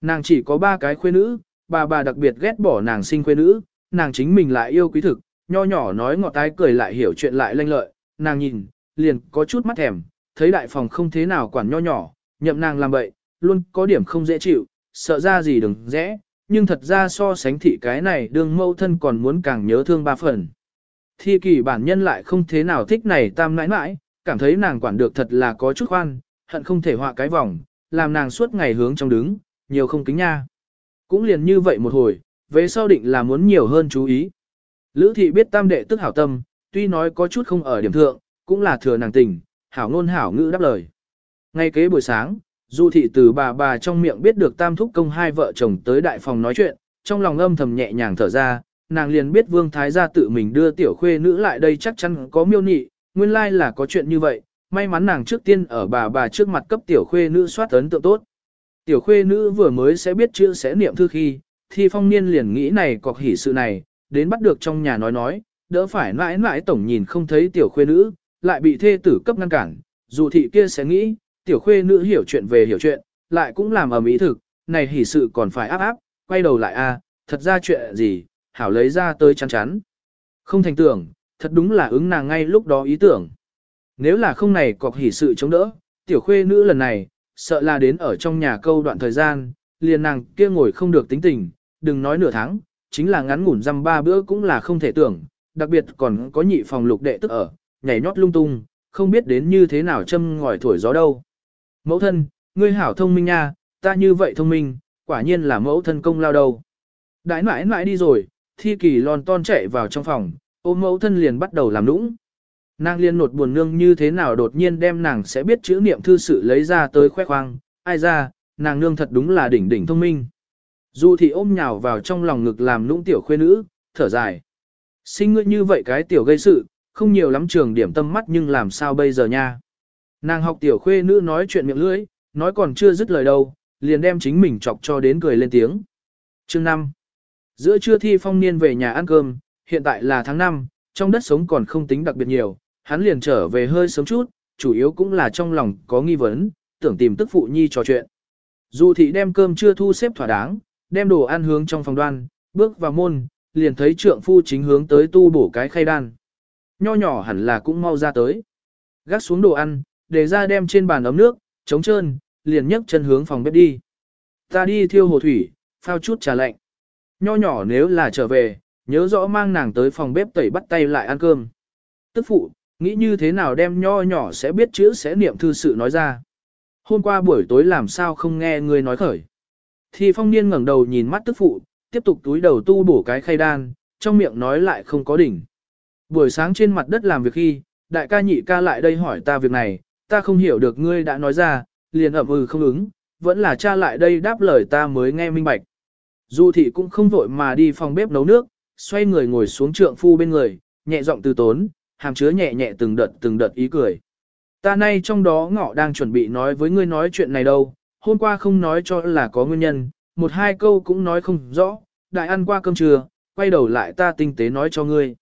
Nàng chỉ có ba cái khuê nữ, bà bà đặc biệt ghét bỏ nàng sinh khuê nữ, nàng chính mình lại yêu quý thực, nho nhỏ nói ngọt tái cười lại hiểu chuyện lại lanh lợi, nàng nhìn, liền có chút mắt thèm, thấy đại phòng không thế nào quản nho nhỏ, nhậm nàng làm bậy, luôn có điểm không dễ chịu, sợ ra gì đừng dễ, nhưng thật ra so sánh thị cái này đương mâu thân còn muốn càng nhớ thương ba phần. Thi kỳ bản nhân lại không thế nào thích này tam nãi nãi, cảm thấy nàng quản được thật là có chút khoan, hận không thể họa cái vòng, làm nàng suốt ngày hướng trong đứng, nhiều không kính nha. Cũng liền như vậy một hồi, về sau định là muốn nhiều hơn chú ý. Lữ thị biết tam đệ tức hảo tâm, tuy nói có chút không ở điểm thượng, cũng là thừa nàng tình, hảo ngôn hảo ngữ đáp lời. Ngay kế buổi sáng, Du thị từ bà bà trong miệng biết được tam thúc công hai vợ chồng tới đại phòng nói chuyện, trong lòng âm thầm nhẹ nhàng thở ra, nàng liền biết vương thái gia tự mình đưa tiểu khuê nữ lại đây chắc chắn có miêu nị, nguyên lai là có chuyện như vậy, may mắn nàng trước tiên ở bà bà trước mặt cấp tiểu khuê nữ soát ấn tượng tốt. Tiểu khuê nữ vừa mới sẽ biết chữ sẽ niệm thư khi, thì phong niên liền nghĩ này cọc hỉ sự này, đến bắt được trong nhà nói nói, đỡ phải mãi mãi tổng nhìn không thấy tiểu khuê nữ, lại bị thê tử cấp ngăn cản, dù thị kia sẽ nghĩ, tiểu khuê nữ hiểu chuyện về hiểu chuyện, lại cũng làm ở mỹ thực, này hỉ sự còn phải áp áp, quay đầu lại a, à, thật ra chuyện gì, hảo lấy ra tới chắn chắn. Không thành tưởng, thật đúng là ứng nàng ngay lúc đó ý tưởng. Nếu là không này cọc hỉ sự chống đỡ, tiểu khuê nữ lần này, sợ là đến ở trong nhà câu đoạn thời gian, liền nàng kia ngồi không được tính tình, đừng nói nửa tháng, chính là ngắn ngủn dăm ba bữa cũng là không thể tưởng, đặc biệt còn có nhị phòng lục đệ tức ở, nhảy nhót lung tung, không biết đến như thế nào châm ngòi thổi gió đâu. Mẫu thân, ngươi hảo thông minh nha, ta như vậy thông minh, quả nhiên là mẫu thân công lao đầu. Đãi mãi mãi đi rồi, thi kỳ lon ton chạy vào trong phòng, ôm mẫu thân liền bắt đầu làm nũng. Nàng liên nột buồn nương như thế nào đột nhiên đem nàng sẽ biết chữ niệm thư sự lấy ra tới khoe khoang, ai ra, nàng nương thật đúng là đỉnh đỉnh thông minh. Dù thì ôm nhào vào trong lòng ngực làm nũng tiểu khuê nữ, thở dài. Sinh ngươi như vậy cái tiểu gây sự, không nhiều lắm trường điểm tâm mắt nhưng làm sao bây giờ nha. Nàng học tiểu khuê nữ nói chuyện miệng lưỡi, nói còn chưa dứt lời đâu, liền đem chính mình chọc cho đến cười lên tiếng. Chương 5. Giữa trưa thi phong niên về nhà ăn cơm, hiện tại là tháng 5, trong đất sống còn không tính đặc biệt nhiều, hắn liền trở về hơi sớm chút, chủ yếu cũng là trong lòng có nghi vấn, tưởng tìm tức phụ nhi trò chuyện. Dù thị đem cơm chưa thu xếp thỏa đáng, đem đồ ăn hướng trong phòng đoan, bước vào môn, liền thấy trượng phu chính hướng tới tu bổ cái khay đan. Nho nhỏ hẳn là cũng mau ra tới. Gác xuống đồ ăn, để ra đem trên bàn ấm nước, trống trơn, liền nhấc chân hướng phòng bếp đi. Ta đi thiêu hồ thủy, phao chút trà lạnh. Nho nhỏ nếu là trở về, nhớ rõ mang nàng tới phòng bếp tẩy bắt tay lại ăn cơm. Tức phụ, nghĩ như thế nào đem nho nhỏ sẽ biết chữ sẽ niệm thư sự nói ra. Hôm qua buổi tối làm sao không nghe người nói khởi. Thì phong niên ngẩng đầu nhìn mắt tức phụ, tiếp tục túi đầu tu bổ cái khay đan, trong miệng nói lại không có đỉnh. Buổi sáng trên mặt đất làm việc khi, đại ca nhị ca lại đây hỏi ta việc này, ta không hiểu được ngươi đã nói ra, liền ậm ừ không ứng, vẫn là cha lại đây đáp lời ta mới nghe minh bạch. Dù thị cũng không vội mà đi phòng bếp nấu nước, xoay người ngồi xuống trượng phu bên người, nhẹ giọng từ tốn, hàm chứa nhẹ nhẹ từng đợt từng đợt ý cười. Ta nay trong đó ngọ đang chuẩn bị nói với ngươi nói chuyện này đâu, hôm qua không nói cho là có nguyên nhân, một hai câu cũng nói không rõ, đại ăn qua cơm trưa, quay đầu lại ta tinh tế nói cho ngươi.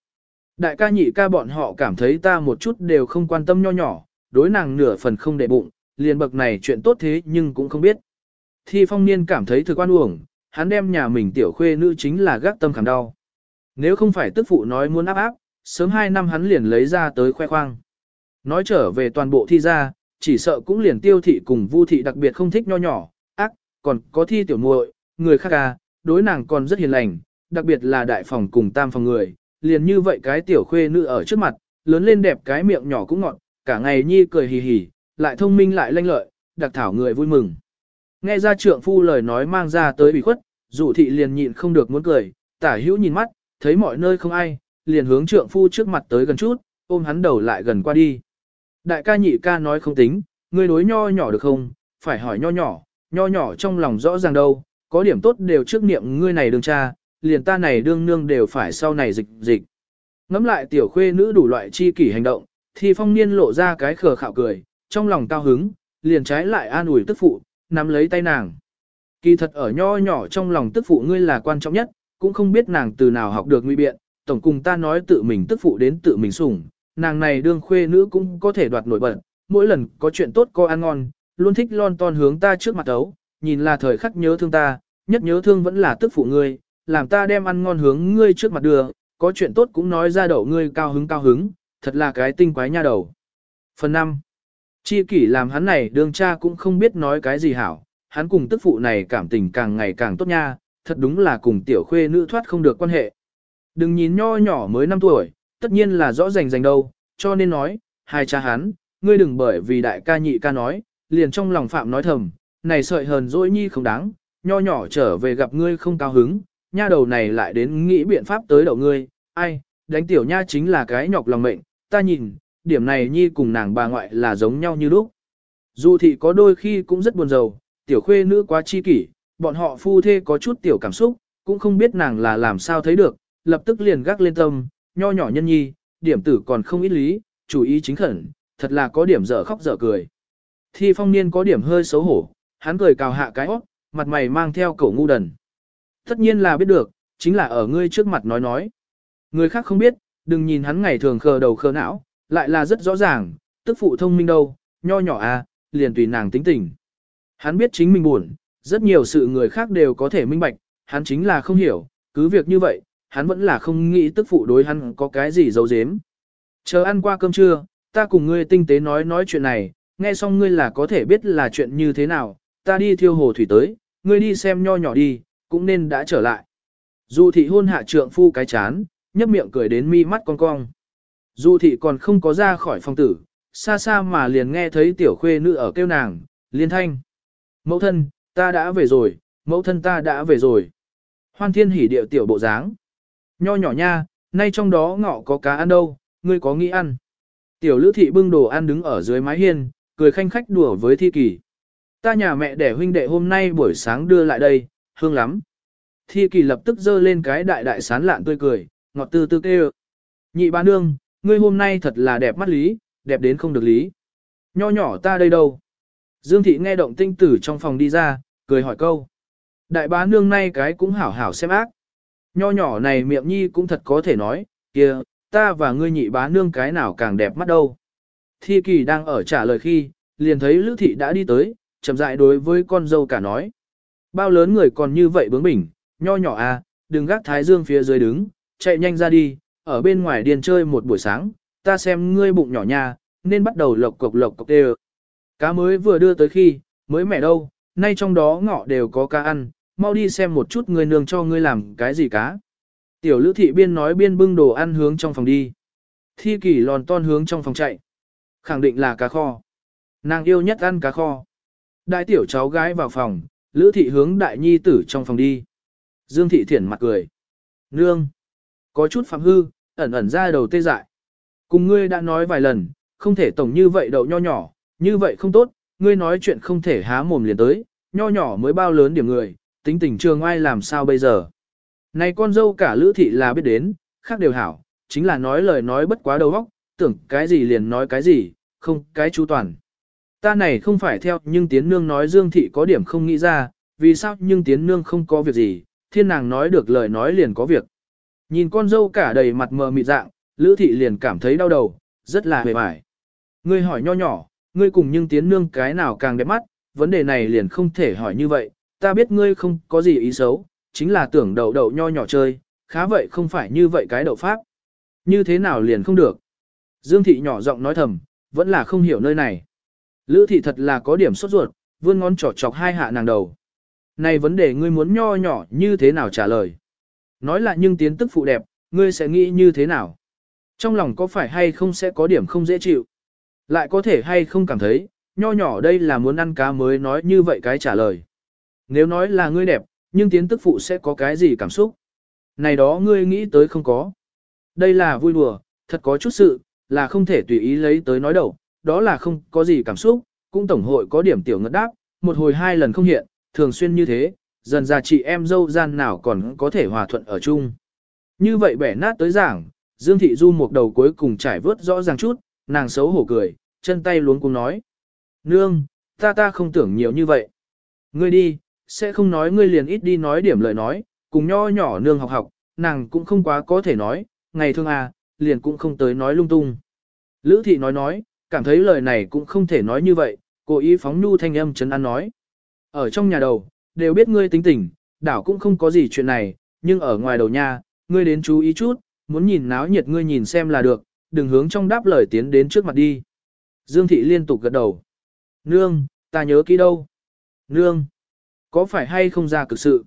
Đại ca nhị ca bọn họ cảm thấy ta một chút đều không quan tâm nho nhỏ, đối nàng nửa phần không để bụng, liền bậc này chuyện tốt thế nhưng cũng không biết. Thi phong niên cảm thấy thực quan uổng, hắn đem nhà mình tiểu khuê nữ chính là gác tâm khảm đau. Nếu không phải tức phụ nói muốn áp áp, sớm hai năm hắn liền lấy ra tới khoe khoang. Nói trở về toàn bộ thi ra, chỉ sợ cũng liền tiêu thị cùng vu thị đặc biệt không thích nho nhỏ, ác, còn có thi tiểu muội, người khác à, đối nàng còn rất hiền lành, đặc biệt là đại phòng cùng tam phòng người, liền như vậy cái tiểu khuê nữ ở trước mặt, lớn lên đẹp cái miệng nhỏ cũng ngọt, cả ngày nhi cười hì hì, lại thông minh lại lanh lợi, đặc thảo người vui mừng. Nghe ra trượng phu lời nói mang ra tới bị khuất, dụ thị liền nhịn không được muốn cười, tả hữu nhìn mắt, thấy mọi nơi không ai, liền hướng trượng phu trước mặt tới gần chút, ôm hắn đầu lại gần qua đi. Đại ca nhị ca nói không tính, ngươi đối nho nhỏ được không, phải hỏi nho nhỏ, nho nhỏ trong lòng rõ ràng đâu, có điểm tốt đều trước niệm ngươi này đương cha, liền ta này đương nương đều phải sau này dịch dịch. Ngắm lại tiểu khuê nữ đủ loại chi kỷ hành động, thì phong niên lộ ra cái khờ khạo cười, trong lòng cao hứng, liền trái lại an ủi tức phụ, nắm lấy tay nàng. Kỳ thật ở nho nhỏ trong lòng tức phụ ngươi là quan trọng nhất, cũng không biết nàng từ nào học được nguy biện, tổng cùng ta nói tự mình tức phụ đến tự mình sủng, nàng này đương khuê nữ cũng có thể đoạt nổi bật, mỗi lần có chuyện tốt có ăn ngon, luôn thích lon ton hướng ta trước mặt ấu, nhìn là thời khắc nhớ thương ta, nhất nhớ thương vẫn là tức phụ ngươi, làm ta đem ăn ngon hướng ngươi trước mặt đưa, có chuyện tốt cũng nói ra đậu ngươi cao hứng cao hứng, thật là cái tinh quái nha đầu. Phần 5. Chi kỷ làm hắn này đương cha cũng không biết nói cái gì hảo, hắn cùng tức phụ này cảm tình càng ngày càng tốt nha, thật đúng là cùng tiểu khuê nữ thoát không được quan hệ. Đừng nhìn nho nhỏ mới 5 tuổi, tất nhiên là rõ rành rành đâu, cho nên nói, hai cha hắn, ngươi đừng bởi vì đại ca nhị ca nói, liền trong lòng phạm nói thầm, này sợi hờn dỗi nhi không đáng, nho nhỏ trở về gặp ngươi không cao hứng, nha đầu này lại đến nghĩ biện pháp tới đậu ngươi, ai, đánh tiểu nha chính là cái nhọc lòng mệnh, ta nhìn, điểm này nhi cùng nàng bà ngoại là giống nhau như lúc. Dù thị có đôi khi cũng rất buồn rầu, tiểu khuê nữ quá chi kỷ, bọn họ phu thê có chút tiểu cảm xúc, cũng không biết nàng là làm sao thấy được, lập tức liền gác lên tâm, nho nhỏ nhân nhi, điểm tử còn không ít lý, chủ ý chính khẩn, thật là có điểm dở khóc dở cười. Thi phong niên có điểm hơi xấu hổ, hắn cười cào hạ cái óc, mặt mày mang theo cổ ngu đần. Tất nhiên là biết được, chính là ở ngươi trước mặt nói nói. Người khác không biết, đừng nhìn hắn ngày thường khờ đầu khờ não, lại là rất rõ ràng, tức phụ thông minh đâu, nho nhỏ à, liền tùy nàng tính tình. Hắn biết chính mình buồn, rất nhiều sự người khác đều có thể minh bạch, hắn chính là không hiểu, cứ việc như vậy, hắn vẫn là không nghĩ tức phụ đối hắn có cái gì giấu giếm. Chờ ăn qua cơm trưa, ta cùng ngươi tinh tế nói nói chuyện này, nghe xong ngươi là có thể biết là chuyện như thế nào, ta đi thiêu hồ thủy tới, ngươi đi xem nho nhỏ đi, cũng nên đã trở lại. Dù thị hôn hạ trượng phu cái chán, nhấp miệng cười đến mi mắt con cong. Dù thị còn không có ra khỏi phòng tử, xa xa mà liền nghe thấy tiểu khuê nữ ở kêu nàng, liên thanh. Mẫu thân, ta đã về rồi, mẫu thân ta đã về rồi. Hoan thiên hỉ điệu tiểu bộ dáng. Nho nhỏ nha, nay trong đó ngọ có cá ăn đâu, ngươi có nghĩ ăn. Tiểu lữ thị bưng đồ ăn đứng ở dưới mái hiên, cười khanh khách đùa với thi kỳ. Ta nhà mẹ đẻ huynh đệ hôm nay buổi sáng đưa lại đây, hương lắm. Thi kỳ lập tức dơ lên cái đại đại sán lạn tươi cười, ngọt tư tư kêu. Nhị ba nương, ngươi hôm nay thật là đẹp mắt lý, đẹp đến không được lý. Nho nhỏ ta đây đâu? Dương thị nghe động tinh tử trong phòng đi ra, cười hỏi câu. Đại bá nương nay cái cũng hảo hảo xem ác. Nho nhỏ này miệng nhi cũng thật có thể nói, kia, ta và ngươi nhị bá nương cái nào càng đẹp mắt đâu. Thi kỳ đang ở trả lời khi, liền thấy Lữ thị đã đi tới, chậm rãi đối với con dâu cả nói. Bao lớn người còn như vậy bướng bỉnh, nho nhỏ à, đừng gác thái dương phía dưới đứng, chạy nhanh ra đi, ở bên ngoài điền chơi một buổi sáng, ta xem ngươi bụng nhỏ nha, nên bắt đầu lộc cộc lộc cộc đều. Cá mới vừa đưa tới khi, mới mẻ đâu, nay trong đó ngọ đều có cá ăn, mau đi xem một chút người nương cho ngươi làm cái gì cá. Tiểu lữ thị biên nói biên bưng đồ ăn hướng trong phòng đi. Thi kỷ lòn ton hướng trong phòng chạy. Khẳng định là cá kho. Nàng yêu nhất ăn cá kho. Đại tiểu cháu gái vào phòng, lữ thị hướng đại nhi tử trong phòng đi. Dương thị thiển mặt cười. Nương. Có chút phạm hư, ẩn ẩn ra đầu tê dại. Cùng ngươi đã nói vài lần, không thể tổng như vậy đậu nho nhỏ, như vậy không tốt, ngươi nói chuyện không thể há mồm liền tới, nho nhỏ mới bao lớn điểm người, tính tình trường ai làm sao bây giờ. Này con dâu cả lữ thị là biết đến, khác đều hảo, chính là nói lời nói bất quá đầu óc, tưởng cái gì liền nói cái gì, không cái chú toàn. Ta này không phải theo nhưng tiến nương nói Dương Thị có điểm không nghĩ ra, vì sao nhưng tiến nương không có việc gì, thiên nàng nói được lời nói liền có việc. Nhìn con dâu cả đầy mặt mờ mịt dạng, Lữ Thị liền cảm thấy đau đầu, rất là hề bại. Ngươi hỏi nho nhỏ, ngươi cùng nhưng tiến nương cái nào càng đẹp mắt, vấn đề này liền không thể hỏi như vậy, ta biết ngươi không có gì ý xấu, chính là tưởng đậu đậu nho nhỏ chơi, khá vậy không phải như vậy cái đậu pháp. Như thế nào liền không được. Dương thị nhỏ giọng nói thầm, vẫn là không hiểu nơi này. Lữ thị thật là có điểm sốt ruột, vươn ngón trỏ chọc hai hạ nàng đầu. Này vấn đề ngươi muốn nho nhỏ như thế nào trả lời. Nói là nhưng tiến tức phụ đẹp, ngươi sẽ nghĩ như thế nào. Trong lòng có phải hay không sẽ có điểm không dễ chịu. Lại có thể hay không cảm thấy, nho nhỏ đây là muốn ăn cá mới nói như vậy cái trả lời. Nếu nói là ngươi đẹp, nhưng tiến tức phụ sẽ có cái gì cảm xúc? Này đó ngươi nghĩ tới không có. Đây là vui đùa, thật có chút sự, là không thể tùy ý lấy tới nói đầu, đó là không có gì cảm xúc, cũng tổng hội có điểm tiểu ngất đáp, một hồi hai lần không hiện, thường xuyên như thế, dần ra chị em dâu gian nào còn có thể hòa thuận ở chung. Như vậy bẻ nát tới giảng, Dương Thị Du một đầu cuối cùng trải vớt rõ ràng chút, nàng xấu hổ cười, chân tay luống cuống nói. Nương, ta ta không tưởng nhiều như vậy. Ngươi đi, sẽ không nói ngươi liền ít đi nói điểm lời nói, cùng nho nhỏ nương học học, nàng cũng không quá có thể nói, ngày thương à, liền cũng không tới nói lung tung. Lữ thị nói nói, cảm thấy lời này cũng không thể nói như vậy, cố ý phóng nhu thanh âm chấn an nói. Ở trong nhà đầu, đều biết ngươi tính tình, đảo cũng không có gì chuyện này, nhưng ở ngoài đầu nhà, ngươi đến chú ý chút, muốn nhìn náo nhiệt ngươi nhìn xem là được, đừng hướng trong đáp lời tiến đến trước mặt đi. Dương thị liên tục gật đầu. Nương, ta nhớ kỹ đâu. Nương, có phải hay không ra cực sự?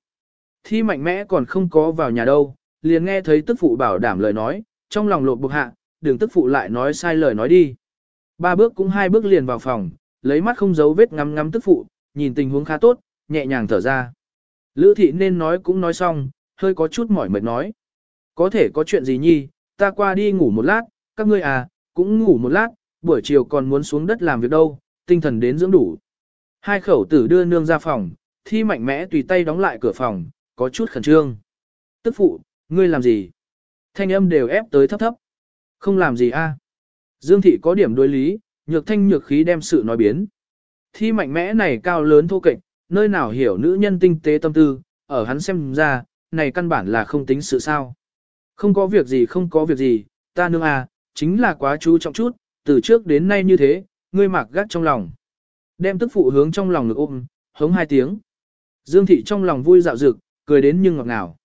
Thi mạnh mẽ còn không có vào nhà đâu, liền nghe thấy tức phụ bảo đảm lời nói, trong lòng lột bục hạ, đường tức phụ lại nói sai lời nói đi. Ba bước cũng hai bước liền vào phòng, lấy mắt không giấu vết ngắm ngắm tức phụ, nhìn tình huống khá tốt, nhẹ nhàng thở ra. Lữ thị nên nói cũng nói xong, hơi có chút mỏi mệt nói. Có thể có chuyện gì nhi, ta qua đi ngủ một lát, các ngươi à, cũng ngủ một lát, buổi chiều còn muốn xuống đất làm việc đâu, tinh thần đến dưỡng đủ. Hai khẩu tử đưa nương ra phòng, thi mạnh mẽ tùy tay đóng lại cửa phòng, có chút khẩn trương. Tức phụ, ngươi làm gì? Thanh âm đều ép tới thấp thấp. Không làm gì a? Dương thị có điểm đối lý, nhược thanh nhược khí đem sự nói biến. Thi mạnh mẽ này cao lớn thô kệch, nơi nào hiểu nữ nhân tinh tế tâm tư, ở hắn xem ra, này căn bản là không tính sự sao. Không có việc gì không có việc gì, ta nương à, chính là quá chú trọng chút, từ trước đến nay như thế, ngươi mặc gắt trong lòng. Đem tức phụ hướng trong lòng ngực ôm, hống hai tiếng. Dương thị trong lòng vui dạo dực, cười đến nhưng ngọt ngào.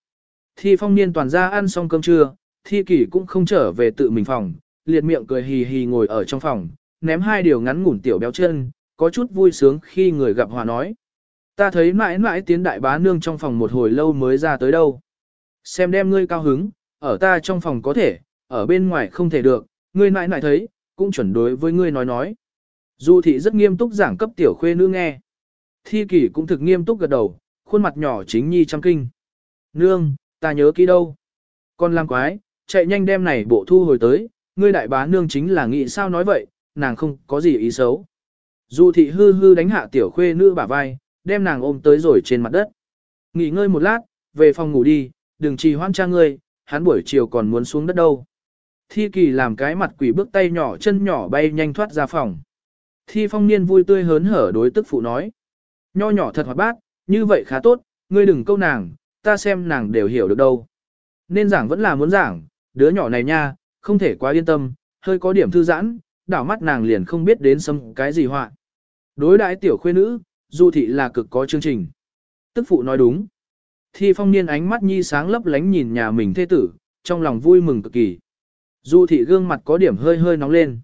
Thi phong niên toàn ra ăn xong cơm trưa, thi kỷ cũng không trở về tự mình phòng, liệt miệng cười hì hì ngồi ở trong phòng, ném hai điều ngắn ngủn tiểu béo chân, có chút vui sướng khi người gặp hòa nói. Ta thấy mãi mãi tiến đại bá nương trong phòng một hồi lâu mới ra tới đâu. Xem đem ngươi cao hứng, ở ta trong phòng có thể, ở bên ngoài không thể được, ngươi mãi mãi thấy, cũng chuẩn đối với ngươi nói nói. Du thị rất nghiêm túc giảng cấp tiểu khuê nữ nghe. Thi kỷ cũng thực nghiêm túc gật đầu, khuôn mặt nhỏ chính nhi trăm kinh. Nương, ta nhớ kỹ đâu. Con lang quái, chạy nhanh đem này bộ thu hồi tới, ngươi đại bá nương chính là nghĩ sao nói vậy, nàng không có gì ý xấu. Dù thị hư hư đánh hạ tiểu khuê nữ bả vai, đem nàng ôm tới rồi trên mặt đất. Nghỉ ngơi một lát, về phòng ngủ đi, đừng trì hoãn cha ngươi, hắn buổi chiều còn muốn xuống đất đâu. Thi kỳ làm cái mặt quỷ bước tay nhỏ chân nhỏ bay nhanh thoát ra phòng. Thi phong niên vui tươi hớn hở đối tức phụ nói. Nho nhỏ thật hoạt bát, như vậy khá tốt, ngươi đừng câu nàng, ta xem nàng đều hiểu được đâu. Nên giảng vẫn là muốn giảng, đứa nhỏ này nha, không thể quá yên tâm, hơi có điểm thư giãn, đảo mắt nàng liền không biết đến xâm cái gì họa. Đối đãi tiểu khuê nữ, du thị là cực có chương trình. Tức phụ nói đúng. Thi phong niên ánh mắt nhi sáng lấp lánh nhìn nhà mình thê tử, trong lòng vui mừng cực kỳ. Du thị gương mặt có điểm hơi hơi nóng lên.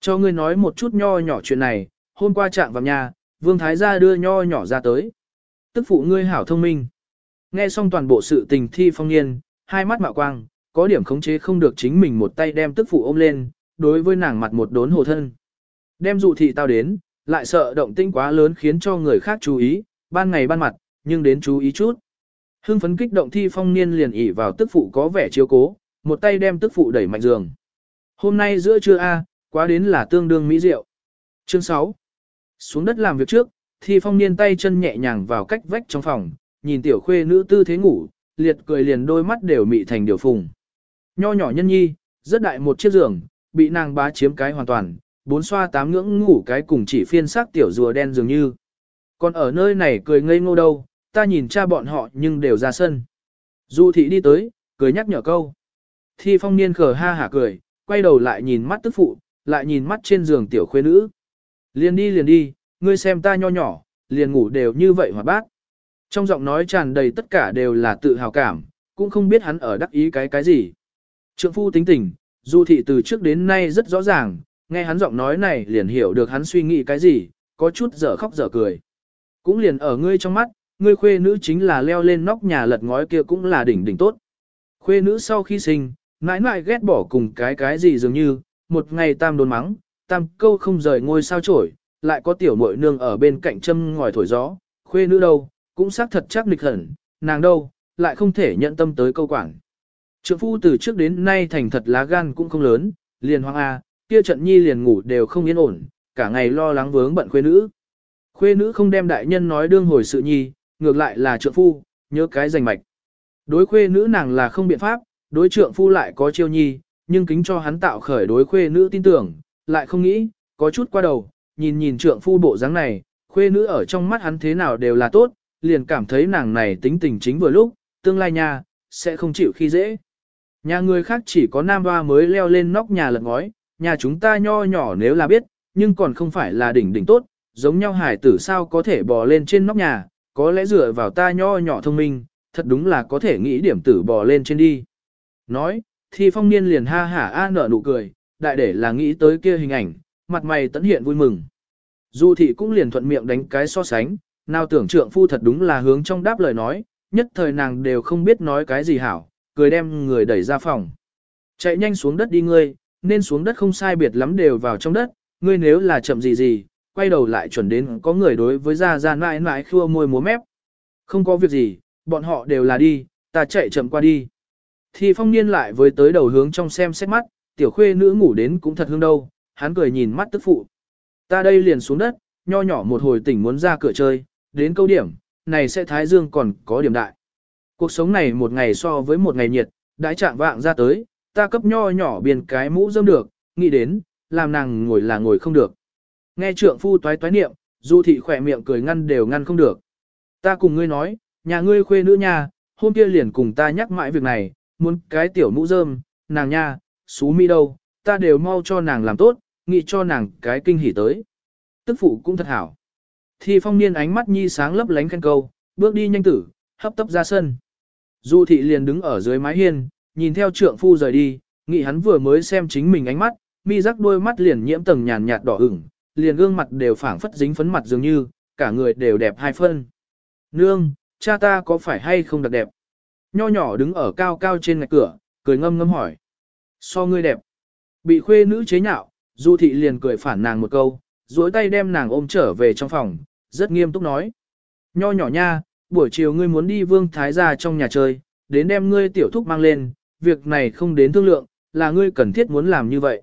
Cho ngươi nói một chút nho nhỏ chuyện này, hôm qua trạng vào nhà, vương thái gia đưa nho nhỏ ra tới. Tức phụ ngươi hảo thông minh. Nghe xong toàn bộ sự tình thi phong niên, hai mắt mạo quang, có điểm khống chế không được chính mình một tay đem tức phụ ôm lên, đối với nàng mặt một đốn hồ thân. Đem dụ thị tao đến, lại sợ động tĩnh quá lớn khiến cho người khác chú ý, ban ngày ban mặt, nhưng đến chú ý chút. Hưng phấn kích động thi phong niên liền ỉ vào tức phụ có vẻ chiếu cố, một tay đem tức phụ đẩy mạnh giường. Hôm nay giữa trưa A, quá đến là tương đương mỹ diệu. Chương 6. Xuống đất làm việc trước, thi phong niên tay chân nhẹ nhàng vào cách vách trong phòng, nhìn tiểu khuê nữ tư thế ngủ, liệt cười liền đôi mắt đều mị thành điều phùng. Nho nhỏ nhân nhi, rất đại một chiếc giường, bị nàng bá chiếm cái hoàn toàn, bốn xoa tám ngưỡng ngủ cái cùng chỉ phiên sắc tiểu rùa đen dường như. Còn ở nơi này cười ngây ngô đâu, ta nhìn cha bọn họ nhưng đều ra sân. Du thị đi tới, cười nhắc nhở câu. Thi phong niên khờ ha hả cười, quay đầu lại nhìn mắt tức phụ, lại nhìn mắt trên giường tiểu khuê nữ. Liền đi liền đi, ngươi xem ta nho nhỏ, liền ngủ đều như vậy hoạt bát. Trong giọng nói tràn đầy tất cả đều là tự hào cảm, cũng không biết hắn ở đắc ý cái cái gì. Trượng phu tính tình, du thị từ trước đến nay rất rõ ràng, nghe hắn giọng nói này liền hiểu được hắn suy nghĩ cái gì, có chút dở khóc dở cười. Cũng liền ở ngươi trong mắt, ngươi khuê nữ chính là leo lên nóc nhà lật ngói kia cũng là đỉnh đỉnh tốt. Khuê nữ sau khi sinh, mãi mãi ghét bỏ cùng cái cái gì dường như, một ngày tam đồn mắng, tam câu không rời ngôi sao trổi, lại có tiểu muội nương ở bên cạnh châm ngòi thổi gió, khuê nữ đâu, cũng xác thật chắc lịch hẳn, nàng đâu, lại không thể nhận tâm tới câu quảng. Trượng phu từ trước đến nay thành thật lá gan cũng không lớn, liền hoang A, kia trận nhi liền ngủ đều không yên ổn, cả ngày lo lắng vướng bận khuê nữ. Khuê nữ không đem đại nhân nói đương hồi sự nhi, ngược lại là trượng phu, nhớ cái rành mạch. Đối khuê nữ nàng là không biện pháp, đối trượng phu lại có chiêu nhi, nhưng kính cho hắn tạo khởi đối khuê nữ tin tưởng, lại không nghĩ, có chút qua đầu, nhìn nhìn trượng phu bộ dáng này, khuê nữ ở trong mắt hắn thế nào đều là tốt, liền cảm thấy nàng này tính tình chính vừa lúc, tương lai nhà sẽ không chịu khi dễ. Nhà người khác chỉ có nam hoa mới leo lên nóc nhà lật ngói, nhà chúng ta nho nhỏ nếu là biết, nhưng còn không phải là đỉnh đỉnh tốt, giống nhau hải tử sao có thể bò lên trên nóc nhà, có lẽ dựa vào ta nho nhỏ thông minh, thật đúng là có thể nghĩ điểm tử bò lên trên đi. Nói, thì phong niên liền ha hả a nở nụ cười, đại để là nghĩ tới kia hình ảnh, mặt mày tẫn hiện vui mừng. Du thị cũng liền thuận miệng đánh cái so sánh, nào tưởng trượng phu thật đúng là hướng trong đáp lời nói, nhất thời nàng đều không biết nói cái gì hảo, cười đem người đẩy ra phòng. Chạy nhanh xuống đất đi ngươi, nên xuống đất không sai biệt lắm đều vào trong đất, ngươi nếu là chậm gì gì, quay đầu lại chuẩn đến có người đối với ra ra mãi mãi khua môi múa mép. Không có việc gì, bọn họ đều là đi, ta chạy chậm qua đi. Thì phong niên lại với tới đầu hướng trong xem xét mắt, tiểu khuê nữ ngủ đến cũng thật hương đâu, hắn cười nhìn mắt tức phụ. Ta đây liền xuống đất, nho nhỏ một hồi tỉnh muốn ra cửa chơi, đến câu điểm, này sẽ thái dương còn có điểm đại. Cuộc sống này một ngày so với một ngày nhiệt, đãi trạng vạng ra tới, ta cấp nho nhỏ biên cái mũ dâm được, nghĩ đến, làm nàng ngồi là ngồi không được. Nghe trượng phu toái toái niệm, du thị khỏe miệng cười ngăn đều ngăn không được. Ta cùng ngươi nói, nhà ngươi khuê nữ nha, hôm kia liền cùng ta nhắc mãi việc này, muốn cái tiểu mũ dơm, nàng nha, xú mi đâu, ta đều mau cho nàng làm tốt, nghĩ cho nàng cái kinh hỉ tới. Tức phụ cũng thật hảo. Thì phong niên ánh mắt nhi sáng lấp lánh khen câu, bước đi nhanh tử, hấp tấp ra sân. Du thị liền đứng ở dưới mái hiên, nhìn theo trượng phu rời đi, nghĩ hắn vừa mới xem chính mình ánh mắt, mi rắc đôi mắt liền nhiễm tầng nhàn nhạt đỏ ửng, liền gương mặt đều phảng phất dính phấn mặt dường như, cả người đều đẹp hai phân. Nương, cha ta có phải hay không đặc đẹp? Nho nhỏ đứng ở cao cao trên ngạch cửa, cười ngâm ngâm hỏi. So ngươi đẹp. Bị khuê nữ chế nhạo, Du thị liền cười phản nàng một câu, duỗi tay đem nàng ôm trở về trong phòng, rất nghiêm túc nói. Nho nhỏ nha, buổi chiều ngươi muốn đi vương thái gia trong nhà chơi, đến đem ngươi tiểu thúc mang lên, việc này không đến thương lượng, là ngươi cần thiết muốn làm như vậy.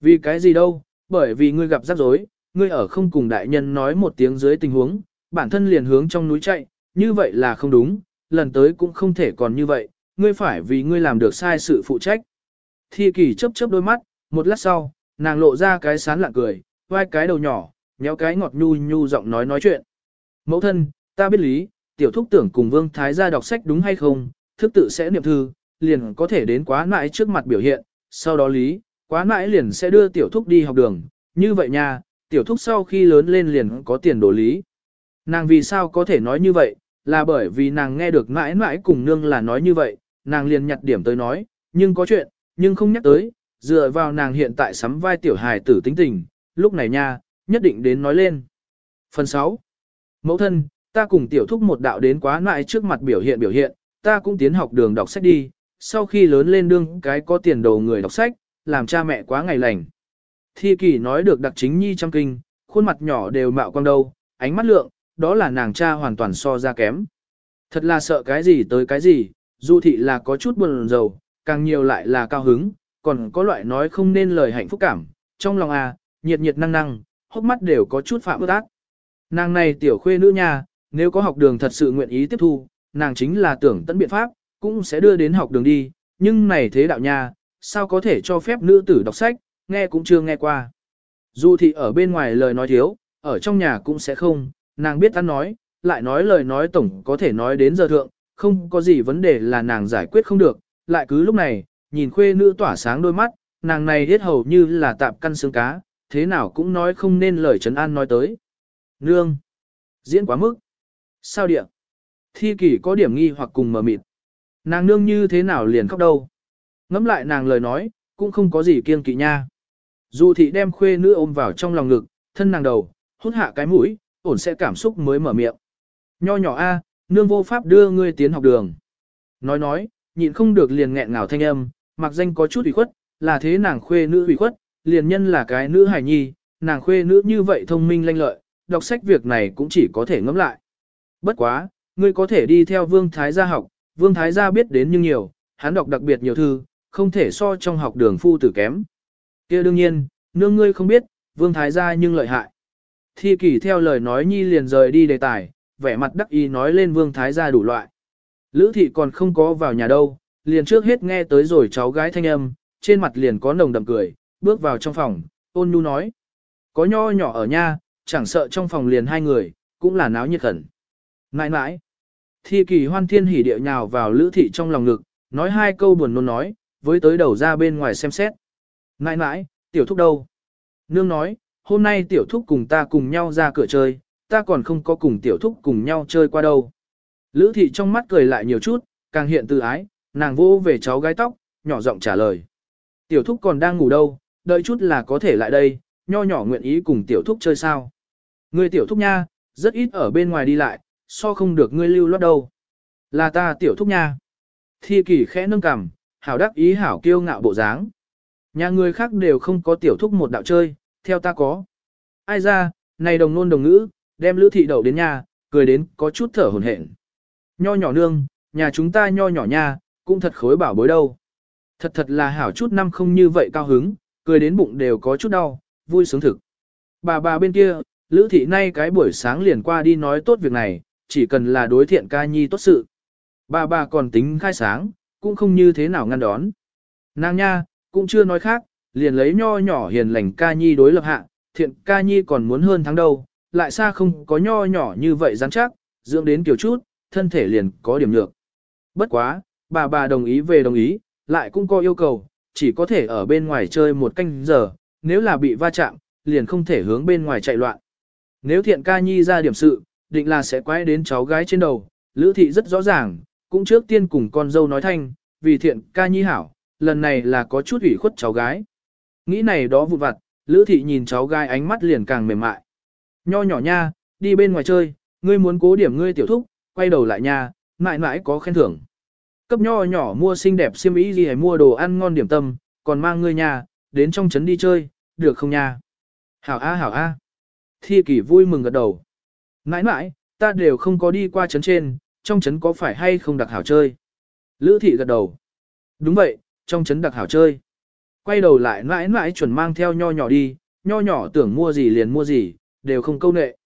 Vì cái gì đâu, bởi vì ngươi gặp rắc rối, ngươi ở không cùng đại nhân nói một tiếng dưới tình huống, bản thân liền hướng trong núi chạy, như vậy là không đúng, lần tới cũng không thể còn như vậy, ngươi phải vì ngươi làm được sai sự phụ trách. Thi kỳ chớp chớp đôi mắt, một lát sau, nàng lộ ra cái sán lạng cười, vai cái đầu nhỏ, nhéo cái ngọt nhu nhu giọng nói nói chuyện. Mẫu thân, ta biết lý, tiểu thúc tưởng cùng vương thái gia đọc sách đúng hay không, thức tự sẽ niệm thư, liền có thể đến quá mãi trước mặt biểu hiện, sau đó lý, quá mãi liền sẽ đưa tiểu thúc đi học đường, như vậy nha, tiểu thúc sau khi lớn lên liền có tiền đồ lý. Nàng vì sao có thể nói như vậy, là bởi vì nàng nghe được mãi mãi cùng nương là nói như vậy, nàng liền nhặt điểm tới nói, nhưng có chuyện, nhưng không nhắc tới, dựa vào nàng hiện tại sắm vai tiểu hài tử tính tình, lúc này nha, nhất định đến nói lên. Phần 6. Mẫu thân, ta cùng tiểu thúc một đạo đến quá nại trước mặt biểu hiện biểu hiện, ta cũng tiến học đường đọc sách đi, sau khi lớn lên đương cái có tiền đồ người đọc sách, làm cha mẹ quá ngày lành. Thi kỳ nói được đặc chính nhi trong kinh, khuôn mặt nhỏ đều mạo quang đâu, ánh mắt lượng, đó là nàng cha hoàn toàn so ra kém. Thật là sợ cái gì tới cái gì, du thị là có chút buồn rầu, càng nhiều lại là cao hứng, còn có loại nói không nên lời hạnh phúc cảm, trong lòng à, nhiệt nhiệt năng năng, hốc mắt đều có chút phạm ước ác. Nàng này tiểu khuê nữ nha, nếu có học đường thật sự nguyện ý tiếp thu, nàng chính là tưởng tận biện pháp, cũng sẽ đưa đến học đường đi, nhưng này thế đạo nha, sao có thể cho phép nữ tử đọc sách, nghe cũng chưa nghe qua. Dù thì ở bên ngoài lời nói thiếu, ở trong nhà cũng sẽ không, nàng biết ăn nói, lại nói lời nói tổng có thể nói đến giờ thượng, không có gì vấn đề là nàng giải quyết không được, lại cứ lúc này, nhìn khuê nữ tỏa sáng đôi mắt, nàng này hết hầu như là tạp căn xương cá, thế nào cũng nói không nên lời trấn an nói tới. Nương! Diễn quá mức! Sao địa? Thi kỷ có điểm nghi hoặc cùng mờ mịt. Nàng nương như thế nào liền khóc đâu? Ngắm lại nàng lời nói, cũng không có gì kiêng kỵ nha. Dù thị đem khuê nữ ôm vào trong lòng ngực, thân nàng đầu, hút hạ cái mũi, ổn sẽ cảm xúc mới mở miệng. Nho nhỏ a, nương vô pháp đưa ngươi tiến học đường. Nói nói, nhịn không được liền nghẹn ngào thanh âm, mặc danh có chút ủy khuất, là thế nàng khuê nữ ủy khuất, liền nhân là cái nữ hài nhi, nàng khuê nữ như vậy thông minh lanh lợi, đọc sách việc này cũng chỉ có thể ngẫm lại. Bất quá, ngươi có thể đi theo Vương Thái gia học, Vương Thái gia biết đến nhưng nhiều, hắn đọc đặc biệt nhiều thư, không thể so trong học đường phu tử kém. kia đương nhiên, nương ngươi không biết, Vương Thái gia nhưng lợi hại. Thi kỷ theo lời nói nhi liền rời đi đề tài, vẻ mặt đắc ý nói lên Vương Thái gia đủ loại. Lữ thị còn không có vào nhà đâu, liền trước hết nghe tới rồi cháu gái thanh âm, trên mặt liền có nồng đậm cười, bước vào trong phòng, ôn nhu nói. Có nho nhỏ ở nha, chẳng sợ trong phòng liền hai người, cũng là náo nhiệt khẩn. Nãi nãi. Thi kỳ hoan thiên hỉ điệu nhào vào lữ thị trong lòng ngực, nói hai câu buồn nôn nói, với tới đầu ra bên ngoài xem xét. Nãi nãi, tiểu thúc đâu? Nương nói, hôm nay tiểu thúc cùng ta cùng nhau ra cửa chơi, ta còn không có cùng tiểu thúc cùng nhau chơi qua đâu. Lữ thị trong mắt cười lại nhiều chút, càng hiện từ ái, nàng vô về cháu gái tóc, nhỏ giọng trả lời. Tiểu thúc còn đang ngủ đâu, đợi chút là có thể lại đây, nho nhỏ nguyện ý cùng tiểu thúc chơi sao. Ngươi tiểu thúc nha, rất ít ở bên ngoài đi lại, so không được ngươi lưu loát đâu. Là ta tiểu thúc nha. Thi kỳ khẽ nâng cằm, hảo đắc ý hảo kiêu ngạo bộ dáng. Nhà người khác đều không có tiểu thúc một đạo chơi, theo ta có. Ai ra, này đồng nôn đồng ngữ, đem lữ thị đầu đến nhà, cười đến có chút thở hồn hển. Nho nhỏ nương, nhà chúng ta nho nhỏ nha, cũng thật khối bảo bối đâu. Thật thật là hảo chút năm không như vậy cao hứng, cười đến bụng đều có chút đau, vui sướng thực. Bà bà bên kia, Lữ thị nay cái buổi sáng liền qua đi nói tốt việc này, chỉ cần là đối thiện ca nhi tốt sự. Bà bà còn tính khai sáng, cũng không như thế nào ngăn đón. Nàng nha, cũng chưa nói khác, liền lấy nho nhỏ hiền lành ca nhi đối lập hạ, thiện ca nhi còn muốn hơn tháng đâu, lại xa không có nho nhỏ như vậy rắn chắc, dưỡng đến kiểu chút, thân thể liền có điểm nhược. Bất quá, bà bà đồng ý về đồng ý, lại cũng có yêu cầu, chỉ có thể ở bên ngoài chơi một canh giờ, nếu là bị va chạm, liền không thể hướng bên ngoài chạy loạn. Nếu thiện ca nhi ra điểm sự, định là sẽ quay đến cháu gái trên đầu, lữ thị rất rõ ràng, cũng trước tiên cùng con dâu nói thanh, vì thiện ca nhi hảo, lần này là có chút ủy khuất cháu gái. Nghĩ này đó vụt vặt, lữ thị nhìn cháu gái ánh mắt liền càng mềm mại. Nho nhỏ nha, đi bên ngoài chơi, ngươi muốn cố điểm ngươi tiểu thúc, quay đầu lại nha, mãi mãi có khen thưởng. Cấp nho nhỏ mua xinh đẹp xiêm y gì hay mua đồ ăn ngon điểm tâm, còn mang ngươi nha, đến trong trấn đi chơi, được không nha? Hảo a hảo a. Thi kỷ vui mừng gật đầu. Nãi nãi, ta đều không có đi qua trấn trên, trong trấn có phải hay không đặc hảo chơi? Lữ thị gật đầu. Đúng vậy, trong trấn đặc hảo chơi. Quay đầu lại nãi nãi chuẩn mang theo nho nhỏ đi, nho nhỏ tưởng mua gì liền mua gì, đều không câu nệ.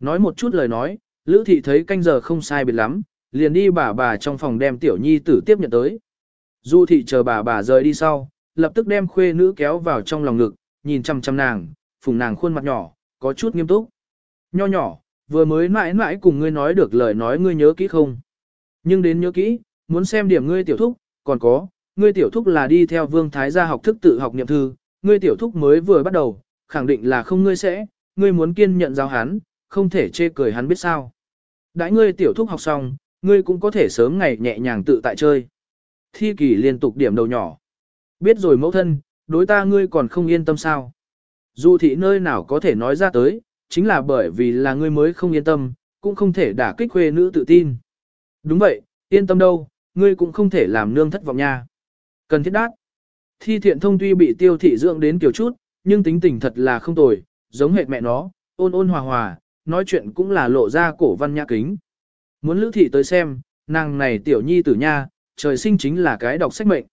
Nói một chút lời nói, Lữ thị thấy canh giờ không sai biệt lắm, liền đi bà bà trong phòng đem tiểu nhi tử tiếp nhận tới. Du thị chờ bà bà rời đi sau, lập tức đem khuê nữ kéo vào trong lòng ngực, nhìn chăm chăm nàng, phùng nàng khuôn mặt nhỏ, có chút nghiêm túc. Nho nhỏ, vừa mới mãi mãi cùng ngươi nói được lời nói ngươi nhớ kỹ không? Nhưng đến nhớ kỹ, muốn xem điểm ngươi tiểu thúc, còn có, ngươi tiểu thúc là đi theo vương thái gia học thức tự học niệm thư, ngươi tiểu thúc mới vừa bắt đầu, khẳng định là không ngươi sẽ, ngươi muốn kiên nhận giáo hắn, không thể chê cười hắn biết sao. Đãi ngươi tiểu thúc học xong, ngươi cũng có thể sớm ngày nhẹ nhàng tự tại chơi. Thi kỳ liên tục điểm đầu nhỏ. Biết rồi mẫu thân, đối ta ngươi còn không yên tâm sao. Dù thị nơi nào có thể nói ra tới, chính là bởi vì là ngươi mới không yên tâm, cũng không thể đả kích khuê nữ tự tin. Đúng vậy, yên tâm đâu, ngươi cũng không thể làm nương thất vọng nha. Cần thiết đát. Thi thiện thông tuy bị tiêu thị dưỡng đến kiểu chút, nhưng tính tình thật là không tồi, giống hệt mẹ nó, ôn ôn hòa hòa, nói chuyện cũng là lộ ra cổ văn nhã kính. Muốn lữ thị tới xem, nàng này tiểu nhi tử nha, trời sinh chính là cái đọc sách mệnh.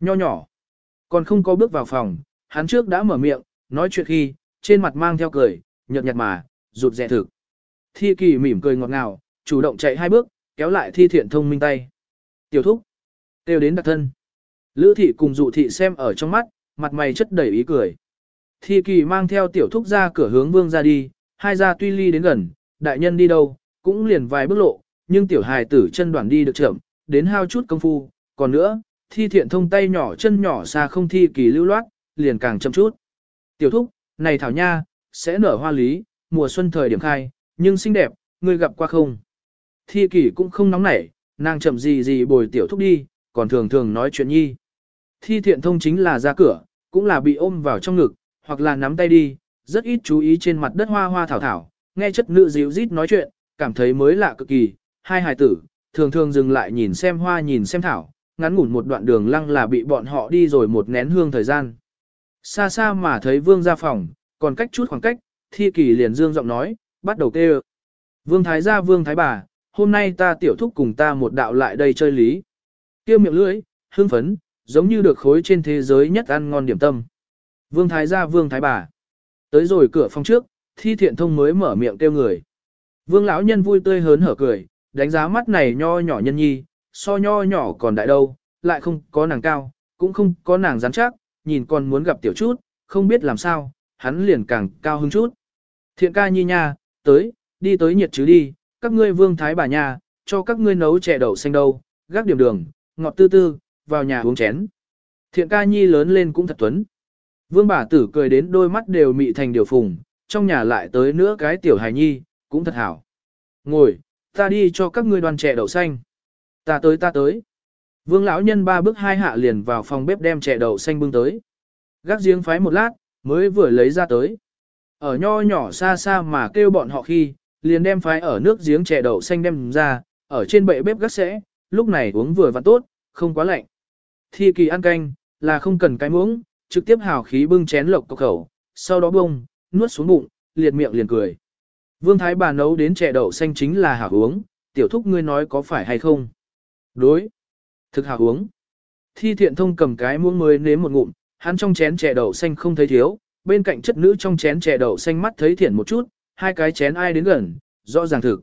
Nho nhỏ. Còn không có bước vào phòng, hắn trước đã mở miệng, nói chuyện khi, trên mặt mang theo cười, nhợt nhạt mà, rụt rè thực. Thi kỳ mỉm cười ngọt ngào, chủ động chạy hai bước, kéo lại thi thiện thông minh tay. Tiểu thúc. Tiêu đến đặc thân. Lữ thị cùng dụ thị xem ở trong mắt, mặt mày chất đầy ý cười. Thi kỳ mang theo tiểu thúc ra cửa hướng vương ra đi, hai gia tuy ly đến gần, đại nhân đi đâu, cũng liền vài bước lộ, nhưng tiểu hài tử chân đoạn đi được chậm, đến hao chút công phu, còn nữa, thi thiện thông tay nhỏ chân nhỏ xa không thi kỳ lưu loát, liền càng chậm chút. Tiểu thúc, này thảo nha, sẽ nở hoa lý, mùa xuân thời điểm khai, nhưng xinh đẹp, ngươi gặp qua không? Thi kỳ cũng không nóng nảy, nàng chậm gì gì bồi tiểu thúc đi, còn thường thường nói chuyện nhi. Thi thiện thông chính là ra cửa, cũng là bị ôm vào trong ngực, hoặc là nắm tay đi, rất ít chú ý trên mặt đất hoa hoa thảo thảo, nghe chất nữ dịu rít nói chuyện, cảm thấy mới lạ cực kỳ, hai hài tử, thường thường dừng lại nhìn xem hoa nhìn xem thảo, ngắn ngủn một đoạn đường lăng là bị bọn họ đi rồi một nén hương thời gian. Xa xa mà thấy vương ra phòng, còn cách chút khoảng cách, thi kỳ liền dương giọng nói, bắt đầu kêu. Vương thái gia vương thái bà, hôm nay ta tiểu thúc cùng ta một đạo lại đây chơi lý. Kêu miệng lưỡi, hương phấn, giống như được khối trên thế giới nhất ăn ngon điểm tâm. Vương thái gia vương thái bà. Tới rồi cửa phòng trước, thi thiện thông mới mở miệng kêu người. Vương lão nhân vui tươi hớn hở cười, đánh giá mắt này nho nhỏ nhân nhi, so nho nhỏ còn đại đâu, lại không có nàng cao, cũng không có nàng rắn chắc, nhìn còn muốn gặp tiểu chút, không biết làm sao, hắn liền càng cao hứng chút. Thiện ca nhi nha, tới, đi tới nhiệt chứ đi, các ngươi vương thái bà nha, cho các ngươi nấu chè đậu xanh đâu, gác điểm đường, ngọt tư tư, vào nhà uống chén. Thiện ca nhi lớn lên cũng thật tuấn. Vương bà tử cười đến đôi mắt đều mị thành điều phùng, trong nhà lại tới nữa cái tiểu hài nhi, cũng thật hảo. Ngồi, ta đi cho các ngươi đoàn trẻ đậu xanh. Ta tới ta tới. Vương lão nhân ba bước hai hạ liền vào phòng bếp đem trẻ đậu xanh bưng tới. Gác giếng phái một lát, mới vừa lấy ra tới. Ở nho nhỏ xa xa mà kêu bọn họ khi, liền đem phái ở nước giếng trẻ đậu xanh đem ra, ở trên bệ bếp gác sẽ, lúc này uống vừa và tốt, không quá lạnh. Thi kỳ ăn canh, là không cần cái muỗng, trực tiếp hào khí bưng chén lộc cốc khẩu, sau đó bông, nuốt xuống bụng, liệt miệng liền cười. Vương Thái bà nấu đến chè đậu xanh chính là hảo uống, tiểu thúc ngươi nói có phải hay không? Đối. Thực hảo uống. Thi thiện thông cầm cái muỗng mới nếm một ngụm, hắn trong chén chè đậu xanh không thấy thiếu, bên cạnh chất nữ trong chén chè đậu xanh mắt thấy thiện một chút, hai cái chén ai đến gần, rõ ràng thực.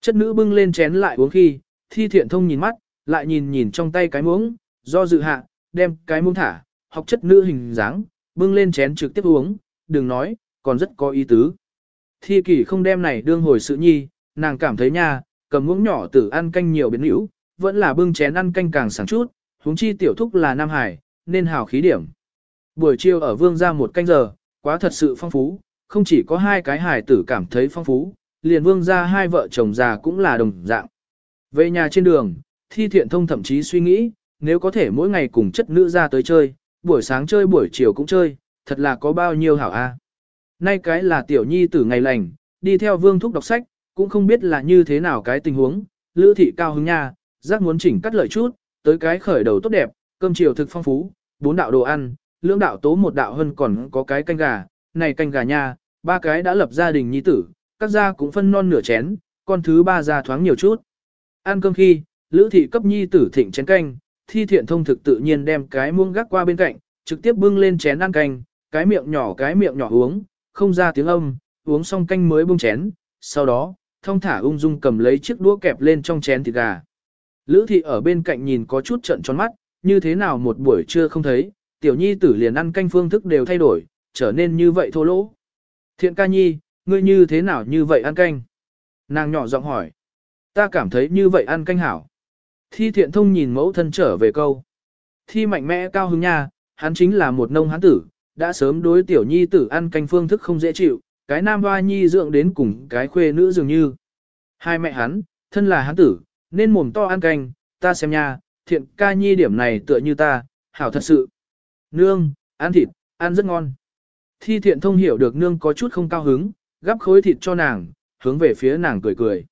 Chất nữ bưng lên chén lại uống khi, thi thiện thông nhìn mắt, lại nhìn nhìn trong tay cái muỗng, do dự hạ, đem cái muỗng thả, học chất nữ hình dáng, bưng lên chén trực tiếp uống, đừng nói, còn rất có ý tứ. Thi kỷ không đem này đương hồi sự nhi, nàng cảm thấy nha, cầm muỗng nhỏ tử ăn canh nhiều biến hữu, vẫn là bưng chén ăn canh càng sáng chút, huống chi tiểu thúc là Nam Hải, nên hào khí điểm. Buổi chiều ở vương ra một canh giờ, quá thật sự phong phú, không chỉ có hai cái hải tử cảm thấy phong phú, liền vương ra hai vợ chồng già cũng là đồng dạng. Về nhà trên đường, thi thiện thông thậm chí suy nghĩ, nếu có thể mỗi ngày cùng chất nữ ra tới chơi, buổi sáng chơi buổi chiều cũng chơi, thật là có bao nhiêu hảo a. Nay cái là tiểu nhi tử ngày lành, đi theo vương thúc đọc sách, cũng không biết là như thế nào cái tình huống, lữ thị cao hứng nha, giác muốn chỉnh cắt lợi chút, tới cái khởi đầu tốt đẹp, cơm chiều thực phong phú, bốn đạo đồ ăn, lưỡng đạo tố một đạo hơn còn có cái canh gà, này canh gà nha, ba cái đã lập gia đình nhi tử, các gia cũng phân non nửa chén, con thứ ba gia thoáng nhiều chút. Ăn cơm khi, lữ thị cấp nhi tử thịnh chén canh, thi thiện thông thực tự nhiên đem cái muông gác qua bên cạnh, trực tiếp bưng lên chén ăn canh, cái miệng nhỏ cái miệng nhỏ uống, không ra tiếng âm, uống xong canh mới bưng chén, sau đó, thông thả ung dung cầm lấy chiếc đũa kẹp lên trong chén thịt gà. Lữ thị ở bên cạnh nhìn có chút trận tròn mắt, như thế nào một buổi trưa không thấy, tiểu nhi tử liền ăn canh phương thức đều thay đổi, trở nên như vậy thô lỗ. Thiện ca nhi, ngươi như thế nào như vậy ăn canh? Nàng nhỏ giọng hỏi. Ta cảm thấy như vậy ăn canh hảo. Thi thiện thông nhìn mẫu thân trở về câu. Thi mạnh mẽ cao hứng nha, hắn chính là một nông hán tử, đã sớm đối tiểu nhi tử ăn canh phương thức không dễ chịu, cái nam hoa nhi dưỡng đến cùng cái khuê nữ dường như. Hai mẹ hắn, thân là hán tử, nên mồm to ăn canh, ta xem nha, thiện ca nhi điểm này tựa như ta, hảo thật sự. Nương, ăn thịt, ăn rất ngon. Thi thiện thông hiểu được nương có chút không cao hứng, gắp khối thịt cho nàng, hướng về phía nàng cười cười.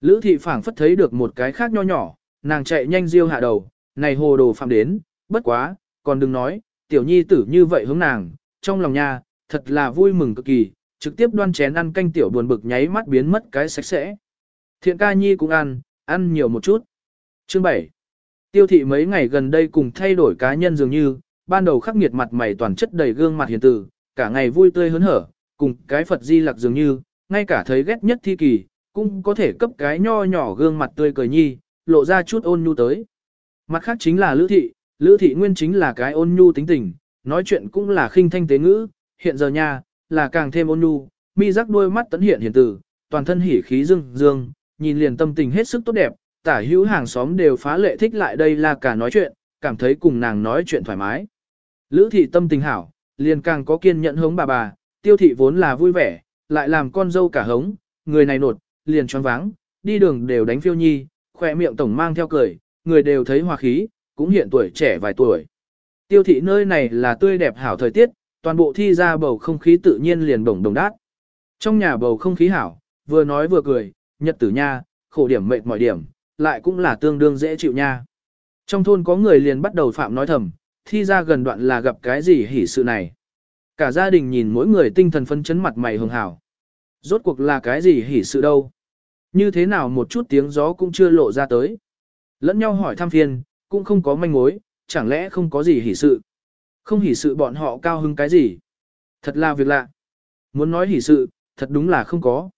Lữ thị phảng phất thấy được một cái khác nho nhỏ, nàng chạy nhanh riêu hạ đầu, này hồ đồ phạm đến, bất quá, còn đừng nói, tiểu nhi tử như vậy hướng nàng, trong lòng nha, thật là vui mừng cực kỳ, trực tiếp đoan chén ăn canh tiểu buồn bực nháy mắt biến mất cái sạch sẽ. Thiện ca nhi cũng ăn, ăn nhiều một chút. Chương 7. Tiêu thị mấy ngày gần đây cùng thay đổi cá nhân dường như, ban đầu khắc nghiệt mặt mày toàn chất đầy gương mặt hiền tử, cả ngày vui tươi hớn hở, cùng cái Phật di lặc dường như, ngay cả thấy ghét nhất thi kỳ, cũng có thể cấp cái nho nhỏ gương mặt tươi cười nhi, lộ ra chút ôn nhu tới. Mặt khác chính là lữ thị, Lữ thị nguyên chính là cái ôn nhu tính tình, nói chuyện cũng là khinh thanh tế ngữ, hiện giờ nha, là càng thêm ôn nhu, mi rắc đôi mắt tấn hiện hiền tử, toàn thân hỉ khí dương dương, nhìn liền tâm tình hết sức tốt đẹp, tả hữu hàng xóm đều phá lệ thích lại đây là cả nói chuyện, cảm thấy cùng nàng nói chuyện thoải mái. Lữ thị tâm tình hảo, liền càng có kiên nhẫn hống bà bà, tiêu thị vốn là vui vẻ, lại làm con dâu cả hống, người này nột, liền choáng váng, đi đường đều đánh phiêu nhi, khỏe miệng tổng mang theo cười, người đều thấy hòa khí, cũng hiện tuổi trẻ vài tuổi. Tiêu thị nơi này là tươi đẹp hảo thời tiết, toàn bộ thi ra bầu không khí tự nhiên liền bổng đồng đát. Trong nhà bầu không khí hảo, vừa nói vừa cười, nhật tử nha, khổ điểm mệt mọi điểm, lại cũng là tương đương dễ chịu nha. Trong thôn có người liền bắt đầu phạm nói thầm, thi ra gần đoạn là gặp cái gì hỉ sự này. Cả gia đình nhìn mỗi người tinh thần phân chấn mặt mày hường hảo. Rốt cuộc là cái gì hỉ sự đâu. Như thế nào một chút tiếng gió cũng chưa lộ ra tới. Lẫn nhau hỏi thăm phiền, cũng không có manh mối, chẳng lẽ không có gì hỉ sự. Không hỉ sự bọn họ cao hứng cái gì. Thật là việc lạ. Muốn nói hỉ sự, thật đúng là không có.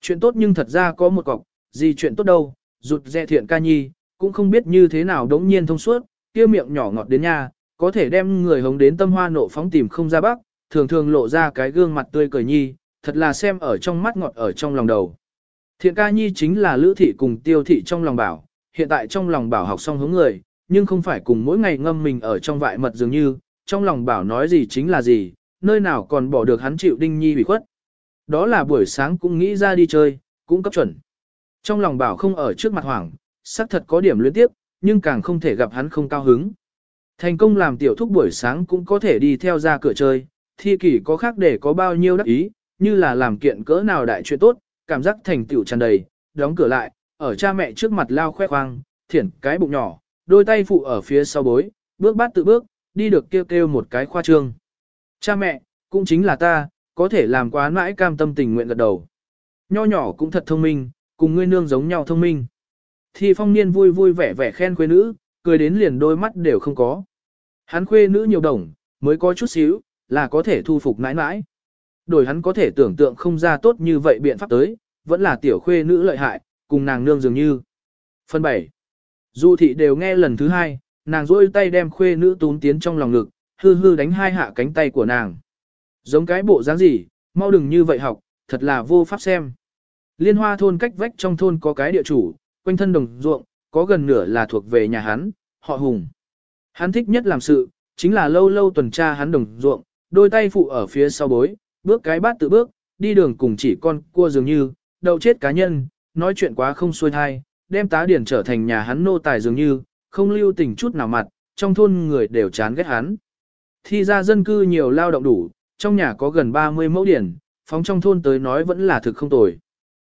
Chuyện tốt nhưng thật ra có một cọc, gì chuyện tốt đâu, rụt rè thiện ca nhi, cũng không biết như thế nào đống nhiên thông suốt, kia miệng nhỏ ngọt đến nha, có thể đem người hống đến tâm hoa nộ phóng tìm không ra bắc, thường thường lộ ra cái gương mặt tươi cười nhi, thật là xem ở trong mắt ngọt ở trong lòng đầu. Thiện ca nhi chính là lữ thị cùng tiêu thị trong lòng bảo, hiện tại trong lòng bảo học xong hướng người, nhưng không phải cùng mỗi ngày ngâm mình ở trong vại mật dường như, trong lòng bảo nói gì chính là gì, nơi nào còn bỏ được hắn chịu đinh nhi bị khuất. Đó là buổi sáng cũng nghĩ ra đi chơi, cũng cấp chuẩn. Trong lòng bảo không ở trước mặt hoảng, xác thật có điểm luyến tiếp, nhưng càng không thể gặp hắn không cao hứng. Thành công làm tiểu thúc buổi sáng cũng có thể đi theo ra cửa chơi, thi kỷ có khác để có bao nhiêu đắc ý, như là làm kiện cỡ nào đại chuyện tốt, cảm giác thành tựu tràn đầy, đóng cửa lại, ở cha mẹ trước mặt lao khoe khoang, thiển cái bụng nhỏ, đôi tay phụ ở phía sau bối, bước bát tự bước, đi được kêu kêu một cái khoa trương. Cha mẹ, cũng chính là ta, có thể làm quá mãi cam tâm tình nguyện gật đầu. Nho nhỏ cũng thật thông minh, cùng ngươi nương giống nhau thông minh. Thi phong niên vui vui vẻ vẻ khen khuê nữ, cười đến liền đôi mắt đều không có. Hắn khuê nữ nhiều đồng, mới có chút xíu, là có thể thu phục nãi nãi. Đổi hắn có thể tưởng tượng không ra tốt như vậy biện pháp tới, vẫn là tiểu khuê nữ lợi hại, cùng nàng nương dường như. Phần 7. Du thị đều nghe lần thứ hai, nàng rôi tay đem khuê nữ tún tiến trong lòng ngực, hư hư đánh hai hạ cánh tay của nàng. Giống cái bộ dáng gì, mau đừng như vậy học, thật là vô pháp xem. Liên hoa thôn cách vách trong thôn có cái địa chủ, quanh thân đồng ruộng, có gần nửa là thuộc về nhà hắn, họ hùng. Hắn thích nhất làm sự, chính là lâu lâu tuần tra hắn đồng ruộng, đôi tay phụ ở phía sau bối, bước cái bát tự bước, đi đường cùng chỉ con cua dường như, đậu chết cá nhân, nói chuyện quá không xuôi thai, đem tá điển trở thành nhà hắn nô tài dường như, không lưu tình chút nào mặt, trong thôn người đều chán ghét hắn. Thi ra dân cư nhiều lao động đủ, trong nhà có gần 30 mẫu điển, phóng trong thôn tới nói vẫn là thực không tồi.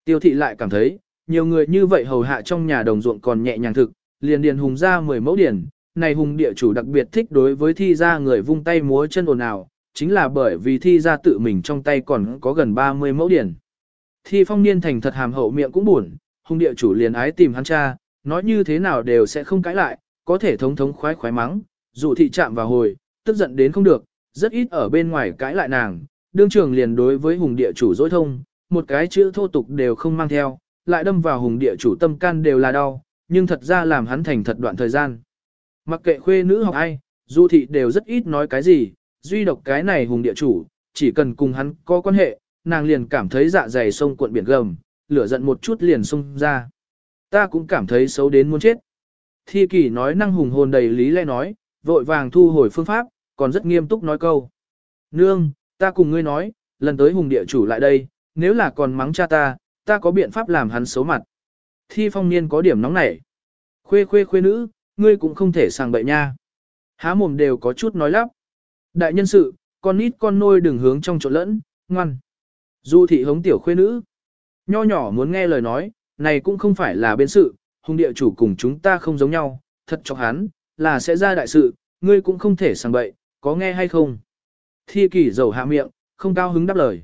Tiêu thị lại cảm thấy, nhiều người như vậy hầu hạ trong nhà đồng ruộng còn nhẹ nhàng thực, liền điền hùng ra 10 mẫu điển, này hùng địa chủ đặc biệt thích đối với thi ra người vung tay múa chân ồn ào, chính là bởi vì thi ra tự mình trong tay còn có gần 30 mẫu điển. Thi phong niên thành thật hàm hậu miệng cũng buồn, hung địa chủ liền ái tìm hắn cha, nói như thế nào đều sẽ không cãi lại, có thể thống thống khoái khoái mắng, dù thị chạm vào hồi, tức giận đến không được, rất ít ở bên ngoài cãi lại nàng, đương trường liền đối với hùng địa chủ dối thông, một cái chữ thô tục đều không mang theo, lại đâm vào hùng địa chủ tâm can đều là đau, nhưng thật ra làm hắn thành thật đoạn thời gian. Mặc kệ khuê nữ học ai, dù thị đều rất ít nói cái gì, duy độc cái này hùng địa chủ, chỉ cần cùng hắn có quan hệ, nàng liền cảm thấy dạ dày sông cuộn biển gầm, lửa giận một chút liền xông ra. Ta cũng cảm thấy xấu đến muốn chết. Thi kỷ nói năng hùng hồn đầy lý lẽ nói, vội vàng thu hồi phương pháp, còn rất nghiêm túc nói câu. Nương, ta cùng ngươi nói, lần tới hùng địa chủ lại đây, nếu là còn mắng cha ta, ta có biện pháp làm hắn xấu mặt. Thi phong niên có điểm nóng nảy. Khuê khuê khuê nữ, ngươi cũng không thể sàng bậy nha. Há mồm đều có chút nói lắp. Đại nhân sự, con nít con nôi đừng hướng trong chỗ lẫn, ngoan. Du thị hống tiểu khuê nữ. Nho nhỏ muốn nghe lời nói, này cũng không phải là bên sự, hùng địa chủ cùng chúng ta không giống nhau, thật cho hắn, là sẽ ra đại sự, ngươi cũng không thể sang bậy, có nghe hay không? Thi kỷ dầu hạ miệng, không cao hứng đáp lời.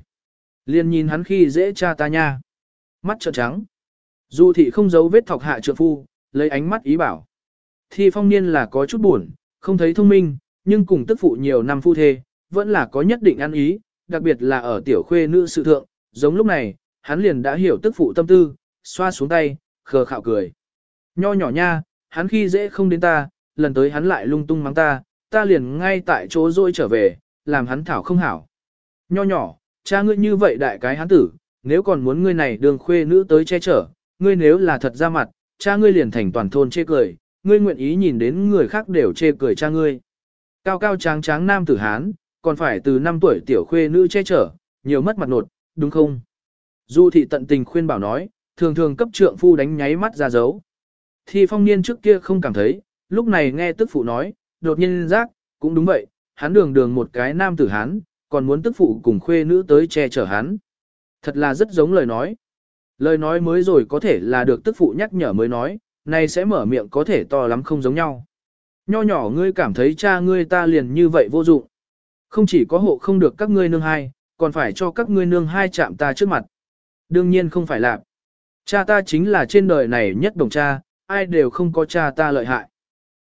Liên nhìn hắn khi dễ cha ta nha. Mắt trợn trắng. Du thị không giấu vết thọc hạ trượng phu, lấy ánh mắt ý bảo. Thi phong niên là có chút buồn, không thấy thông minh, nhưng cùng tức phụ nhiều năm phu thê, vẫn là có nhất định ăn ý, đặc biệt là ở tiểu khuê nữ sự thượng, giống lúc này, hắn liền đã hiểu tức phụ tâm tư, xoa xuống tay, khờ khạo cười. Nho nhỏ nha, hắn khi dễ không đến ta, lần tới hắn lại lung tung mắng ta, ta liền ngay tại chỗ rôi trở về, làm hắn thảo không hảo. Nho nhỏ, cha ngươi như vậy đại cái hắn tử, nếu còn muốn ngươi này đường khuê nữ tới che chở, ngươi nếu là thật ra mặt, cha ngươi liền thành toàn thôn chê cười, ngươi nguyện ý nhìn đến người khác đều chê cười cha ngươi. Cao cao tráng tráng nam tử Hán, còn phải từ 5 tuổi tiểu khuê nữ che chở, nhiều mất mặt nột, đúng không? Du thị tận tình khuyên bảo nói, thường thường cấp trượng phu đánh nháy mắt ra dấu. Thì phong niên trước kia không cảm thấy, lúc này nghe tức phụ nói, đột nhiên giác, cũng đúng vậy, hắn đường đường một cái nam tử Hán, còn muốn tức phụ cùng khuê nữ tới che chở hắn. Thật là rất giống lời nói. Lời nói mới rồi có thể là được tức phụ nhắc nhở mới nói, nay sẽ mở miệng có thể to lắm không giống nhau. Nho nhỏ ngươi cảm thấy cha ngươi ta liền như vậy vô dụng. Không chỉ có hộ không được các ngươi nương hai, còn phải cho các ngươi nương hai chạm ta trước mặt. Đương nhiên không phải làm. Cha ta chính là trên đời này nhất đồng cha, ai đều không có cha ta lợi hại.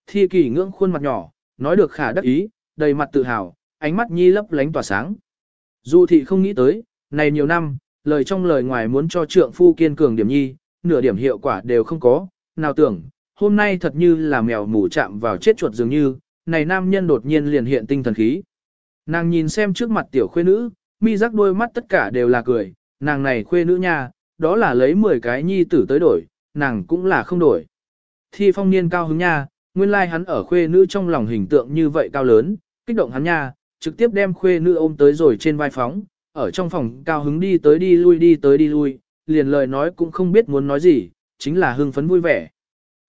Thi kỳ ngưỡng khuôn mặt nhỏ, nói được khả đắc ý, đầy mặt tự hào, ánh mắt nhi lấp lánh tỏa sáng. Dù thị không nghĩ tới, này nhiều năm, lời trong lời ngoài muốn cho trượng phu kiên cường điểm nhi, nửa điểm hiệu quả đều không có, nào tưởng, hôm nay thật như là mèo mủ chạm vào chết chuột dường như, này nam nhân đột nhiên liền hiện tinh thần khí. Nàng nhìn xem trước mặt tiểu khuê nữ, mi rắc đôi mắt tất cả đều là cười, nàng này khuê nữ nha, đó là lấy 10 cái nhi tử tới đổi, nàng cũng là không đổi. Thi phong niên cao hứng nha, nguyên lai like hắn ở khuê nữ trong lòng hình tượng như vậy cao lớn, kích động hắn nha, trực tiếp đem khuê nữ ôm tới rồi trên vai phóng, ở trong phòng cao hứng đi tới đi lui đi tới đi lui, liền lời nói cũng không biết muốn nói gì, chính là hưng phấn vui vẻ.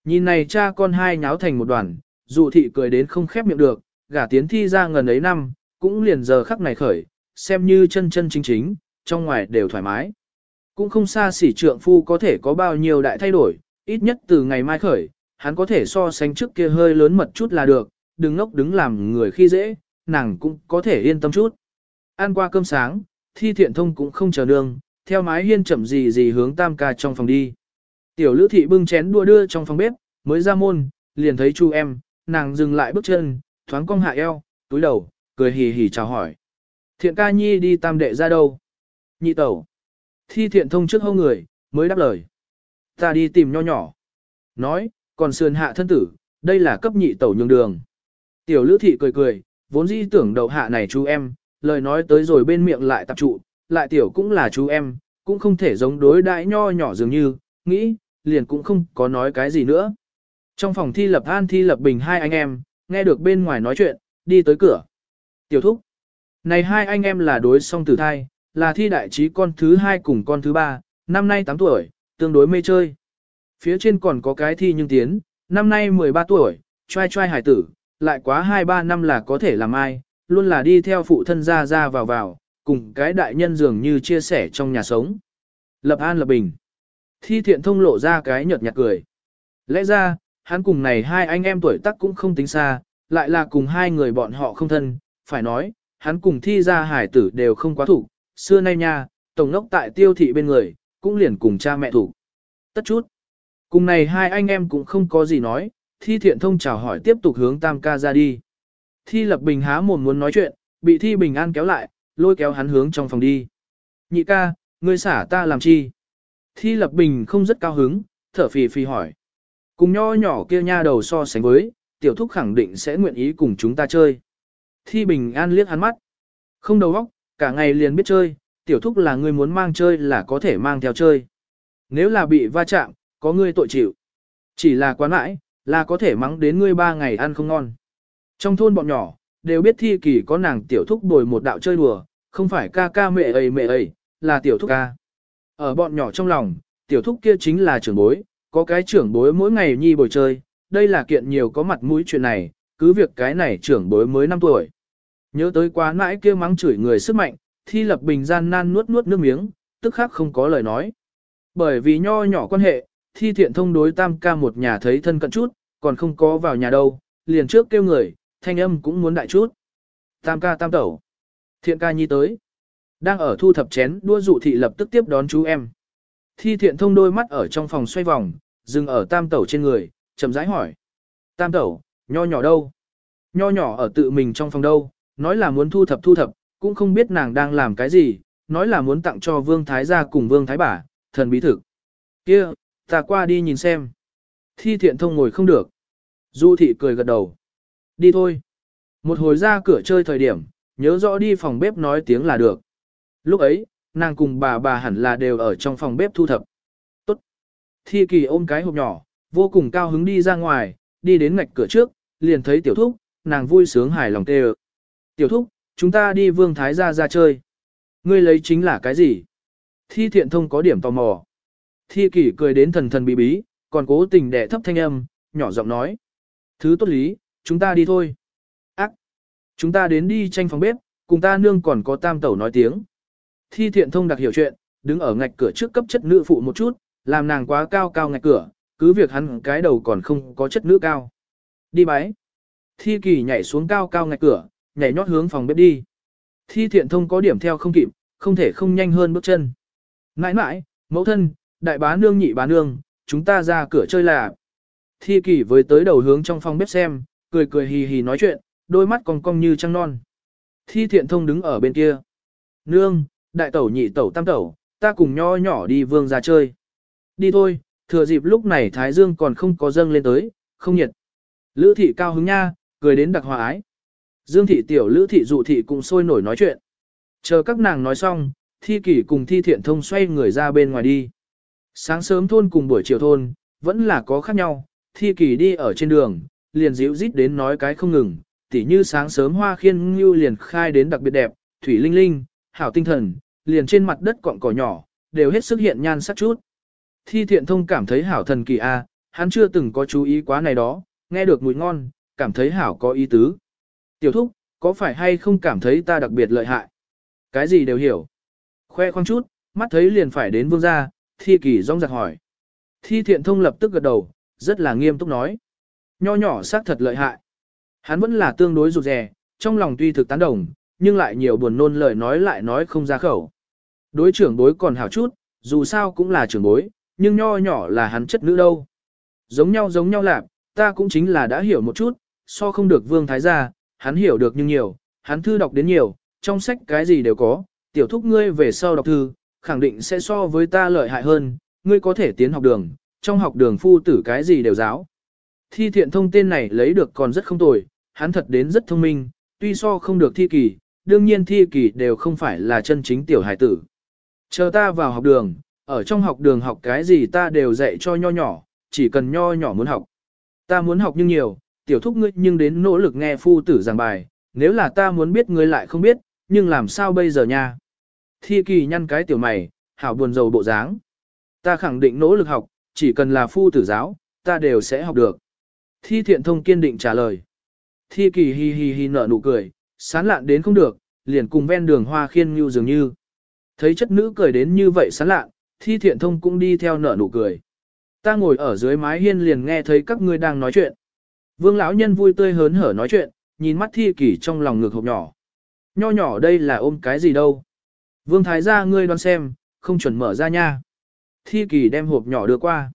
Nhìn này cha con hai nháo thành một đoàn, dụ thị cười đến không khép miệng được, gả tiến thi ra ngần ấy năm, cũng liền giờ khắc này khởi, xem như chân chân chính chính, trong ngoài đều thoải mái. Cũng không xa xỉ trượng phu có thể có bao nhiêu đại thay đổi, ít nhất từ ngày mai khởi, hắn có thể so sánh trước kia hơi lớn mật chút là được, đừng ngốc đứng làm người khi dễ, nàng cũng có thể yên tâm chút. Ăn qua cơm sáng, thi thiện thông cũng không chờ nương, theo mái hiên chậm gì gì hướng tam ca trong phòng đi. Tiểu lữ thị bưng chén đua đưa trong phòng bếp, mới ra môn, liền thấy chu em, nàng dừng lại bước chân, thoáng cong hạ eo, túi đầu, cười hì hì chào hỏi. Thiện ca nhi đi tam đệ ra đâu? Nhị tẩu. Thi thiện thông trước hâu người, mới đáp lời. Ta đi tìm nho nhỏ. Nói, còn sườn hạ thân tử, đây là cấp nhị tẩu nhường đường. Tiểu lữ thị cười cười, vốn dĩ tưởng đầu hạ này chú em, lời nói tới rồi bên miệng lại tập trụ, lại tiểu cũng là chú em, cũng không thể giống đối đại nho nhỏ dường như, nghĩ, liền cũng không có nói cái gì nữa. Trong phòng thi lập an thi lập bình hai anh em, nghe được bên ngoài nói chuyện, đi tới cửa. Tiểu thúc. Này hai anh em là đối song tử thai, là thi đại trí con thứ hai cùng con thứ ba, năm nay 8 tuổi, tương đối mê chơi. Phía trên còn có cái thi nhưng tiến, năm nay 13 tuổi, trai trai hải tử, lại quá 2-3 năm là có thể làm ai, luôn là đi theo phụ thân ra ra vào vào, cùng cái đại nhân dường như chia sẻ trong nhà sống. Lập an lập bình. Thi thiện thông lộ ra cái nhợt nhạt cười. Lẽ ra, hắn cùng này hai anh em tuổi tác cũng không tính xa, lại là cùng hai người bọn họ không thân, phải nói, hắn cùng thi ra hải tử đều không quá thủ, xưa nay nha, tổng đốc tại tiêu thị bên người, cũng liền cùng cha mẹ thủ. Tất chút. Cùng này hai anh em cũng không có gì nói, thi thiện thông chào hỏi tiếp tục hướng tam ca ra đi. Thi lập bình há mồm muốn nói chuyện, bị thi bình an kéo lại, lôi kéo hắn hướng trong phòng đi. Nhị ca, ngươi xả ta làm chi? Thi lập bình không rất cao hứng, thở phì phì hỏi. Cùng nho nhỏ kia nha đầu so sánh với, tiểu thúc khẳng định sẽ nguyện ý cùng chúng ta chơi. Thi bình an liếc hắn mắt. Không đầu óc, cả ngày liền biết chơi, tiểu thúc là người muốn mang chơi là có thể mang theo chơi. Nếu là bị va chạm, có ngươi tội chịu. Chỉ là quá mãi, là có thể mắng đến ngươi ba ngày ăn không ngon. Trong thôn bọn nhỏ, đều biết thi kỳ có nàng tiểu thúc bồi một đạo chơi đùa, không phải ca ca mẹ ấy mẹ ấy, là tiểu thúc ca. Ở bọn nhỏ trong lòng, tiểu thúc kia chính là trưởng bối, có cái trưởng bối mỗi ngày nhi bồi chơi, đây là kiện nhiều có mặt mũi chuyện này, cứ việc cái này trưởng bối mới 5 tuổi. Nhớ tới quá mãi kia mắng chửi người sức mạnh, thi lập bình gian nan nuốt nuốt nước miếng, tức khắc không có lời nói. Bởi vì nho nhỏ quan hệ, thi thiện thông đối tam ca một nhà thấy thân cận chút, còn không có vào nhà đâu, liền trước kêu người, thanh âm cũng muốn đại chút. Tam ca tam tẩu. Thiện ca nhi tới. Đang ở thu thập chén đua dụ thị lập tức tiếp đón chú em. Thi thiện thông đôi mắt ở trong phòng xoay vòng, dừng ở tam tẩu trên người, chậm rãi hỏi. Tam tẩu, nho nhỏ đâu? Nho nhỏ ở tự mình trong phòng đâu, nói là muốn thu thập thu thập, cũng không biết nàng đang làm cái gì, nói là muốn tặng cho vương thái gia cùng vương thái bà, thần bí thực. kia ta qua đi nhìn xem. Thi thiện thông ngồi không được. Du thị cười gật đầu. Đi thôi. Một hồi ra cửa chơi thời điểm, nhớ rõ đi phòng bếp nói tiếng là được. Lúc ấy, nàng cùng bà bà hẳn là đều ở trong phòng bếp thu thập. Tốt. Thi kỳ ôm cái hộp nhỏ, vô cùng cao hứng đi ra ngoài, đi đến ngạch cửa trước, liền thấy tiểu thúc, nàng vui sướng hài lòng tê Tiểu thúc, chúng ta đi vương thái gia ra chơi. Ngươi lấy chính là cái gì? Thi thiện thông có điểm tò mò. Thi kỷ cười đến thần thần bí bí, còn cố tình đẻ thấp thanh âm, nhỏ giọng nói. Thứ tốt lý, chúng ta đi thôi. Ác! Chúng ta đến đi tranh phòng bếp, cùng ta nương còn có tam tẩu nói tiếng. Thi thiện thông đặc hiểu chuyện, đứng ở ngạch cửa trước cấp chất nữ phụ một chút, làm nàng quá cao cao ngạch cửa, cứ việc hắn cái đầu còn không có chất nữ cao. Đi bái. Thi kỳ nhảy xuống cao cao ngạch cửa, nhảy nhót hướng phòng bếp đi. Thi thiện thông có điểm theo không kịp, không thể không nhanh hơn bước chân. Nãi nãi, mẫu thân, đại bá nương nhị bá nương, chúng ta ra cửa chơi là. Thi kỳ với tới đầu hướng trong phòng bếp xem, cười cười hì hì nói chuyện, đôi mắt cong cong như trăng non. Thi thiện thông đứng ở bên kia. Nương, đại tẩu nhị tẩu tam tẩu, ta cùng nho nhỏ đi vương ra chơi. Đi thôi, thừa dịp lúc này Thái Dương còn không có dâng lên tới, không nhiệt. Lữ thị cao hứng nha, cười đến đặc hòa ái. Dương thị tiểu lữ thị dụ thị cùng sôi nổi nói chuyện. Chờ các nàng nói xong, thi kỷ cùng thi thiện thông xoay người ra bên ngoài đi. Sáng sớm thôn cùng buổi chiều thôn, vẫn là có khác nhau, thi kỷ đi ở trên đường, liền dịu rít đến nói cái không ngừng, tỉ như sáng sớm hoa khiên như liền khai đến đặc biệt đẹp, thủy linh linh, hảo tinh thần, liền trên mặt đất cọng cỏ nhỏ, đều hết sức hiện nhan sắc chút. Thi thiện thông cảm thấy hảo thần kỳ a, hắn chưa từng có chú ý quá này đó, nghe được mùi ngon, cảm thấy hảo có ý tứ. Tiểu thúc, có phải hay không cảm thấy ta đặc biệt lợi hại? Cái gì đều hiểu. Khoe khoang chút, mắt thấy liền phải đến vương gia, thi kỳ rong giặc hỏi. Thi thiện thông lập tức gật đầu, rất là nghiêm túc nói. Nho nhỏ xác thật lợi hại. Hắn vẫn là tương đối rụt rè, trong lòng tuy thực tán đồng, nhưng lại nhiều buồn nôn lời nói lại nói không ra khẩu. Đối trưởng bối còn hảo chút, dù sao cũng là trưởng bối, nhưng nho nhỏ là hắn chất nữ đâu. Giống nhau giống nhau lạc, ta cũng chính là đã hiểu một chút, so không được vương thái gia, hắn hiểu được nhưng nhiều, hắn thư đọc đến nhiều, trong sách cái gì đều có, tiểu thúc ngươi về sau đọc thư, khẳng định sẽ so với ta lợi hại hơn, ngươi có thể tiến học đường, trong học đường phu tử cái gì đều giáo. Thi thiện thông tên này lấy được còn rất không tồi, hắn thật đến rất thông minh, tuy so không được thi kỳ, đương nhiên thi kỳ đều không phải là chân chính tiểu hải tử. Chờ ta vào học đường, ở trong học đường học cái gì ta đều dạy cho nho nhỏ, chỉ cần nho nhỏ muốn học. Ta muốn học nhưng nhiều, tiểu thúc ngươi nhưng đến nỗ lực nghe phu tử giảng bài, nếu là ta muốn biết ngươi lại không biết, nhưng làm sao bây giờ nha? Thi kỳ nhăn cái tiểu mày, hảo buồn rầu bộ dáng. Ta khẳng định nỗ lực học, chỉ cần là phu tử giáo, ta đều sẽ học được. Thi thiện thông kiên định trả lời. Thi kỳ hi hi hi nở nụ cười, sán lạn đến không được, liền cùng ven đường hoa khiên như dường như. Thấy chất nữ cười đến như vậy sán lạ, thi thiện thông cũng đi theo nở nụ cười. Ta ngồi ở dưới mái hiên liền nghe thấy các ngươi đang nói chuyện. Vương lão nhân vui tươi hớn hở nói chuyện, nhìn mắt thi kỷ trong lòng ngực hộp nhỏ. Nho nhỏ đây là ôm cái gì đâu. Vương thái gia ngươi đoán xem, không chuẩn mở ra nha. Thi kỷ đem hộp nhỏ đưa qua.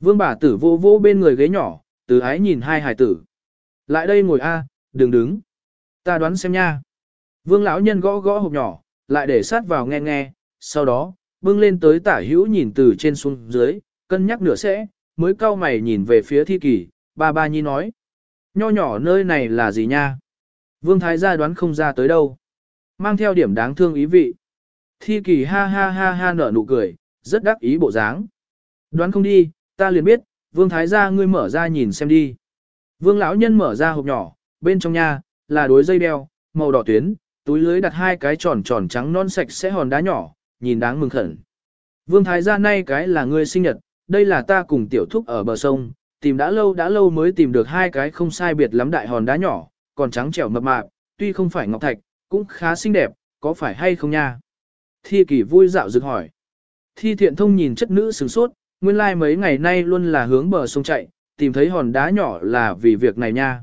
Vương bà tử vô vô bên người ghế nhỏ, từ ái nhìn hai hài tử. Lại đây ngồi a, đừng đứng. Ta đoán xem nha. Vương lão nhân gõ gõ hộp nhỏ, lại để sát vào nghe nghe, sau đó, bưng lên tới tả hữu nhìn từ trên xuống dưới, cân nhắc nửa sẽ, mới cau mày nhìn về phía thi kỳ, ba ba nhi nói. Nho nhỏ nơi này là gì nha? Vương Thái gia đoán không ra tới đâu. Mang theo điểm đáng thương ý vị. Thi kỳ ha ha ha ha nở nụ cười, rất đắc ý bộ dáng. Đoán không đi, ta liền biết, Vương Thái gia ngươi mở ra nhìn xem đi. Vương lão nhân mở ra hộp nhỏ, bên trong nha, là đối dây đeo, màu đỏ tuyến, túi lưới đặt hai cái tròn tròn trắng non sạch sẽ hòn đá nhỏ, nhìn đáng mừng khẩn. Vương Thái gia nay cái là ngươi sinh nhật, đây là ta cùng tiểu thúc ở bờ sông, tìm đã lâu đã lâu mới tìm được hai cái không sai biệt lắm đại hòn đá nhỏ, còn trắng trẻo mập mạp, tuy không phải ngọc thạch, cũng khá xinh đẹp, có phải hay không nha? Thi kỷ vui dạo dựng hỏi. Thi thiện thông nhìn chất nữ sửng sốt, nguyên lai like mấy ngày nay luôn là hướng bờ sông chạy, tìm thấy hòn đá nhỏ là vì việc này nha.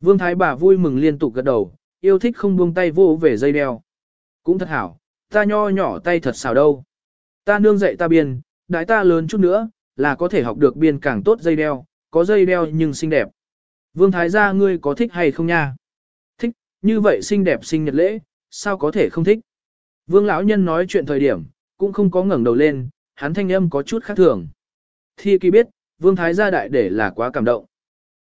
Vương Thái bà vui mừng liên tục gật đầu, yêu thích không buông tay vô về dây đeo. Cũng thật hảo, ta nho nhỏ tay thật xào đâu. Ta nương dạy ta biên, đại ta lớn chút nữa, là có thể học được biên càng tốt dây đeo, có dây đeo nhưng xinh đẹp. Vương Thái gia ngươi có thích hay không nha? Thích, như vậy xinh đẹp sinh nhật lễ, sao có thể không thích? Vương lão nhân nói chuyện thời điểm, cũng không có ngẩng đầu lên, hắn thanh âm có chút khác thường. Thi kỳ biết, Vương Thái gia đại để là quá cảm động.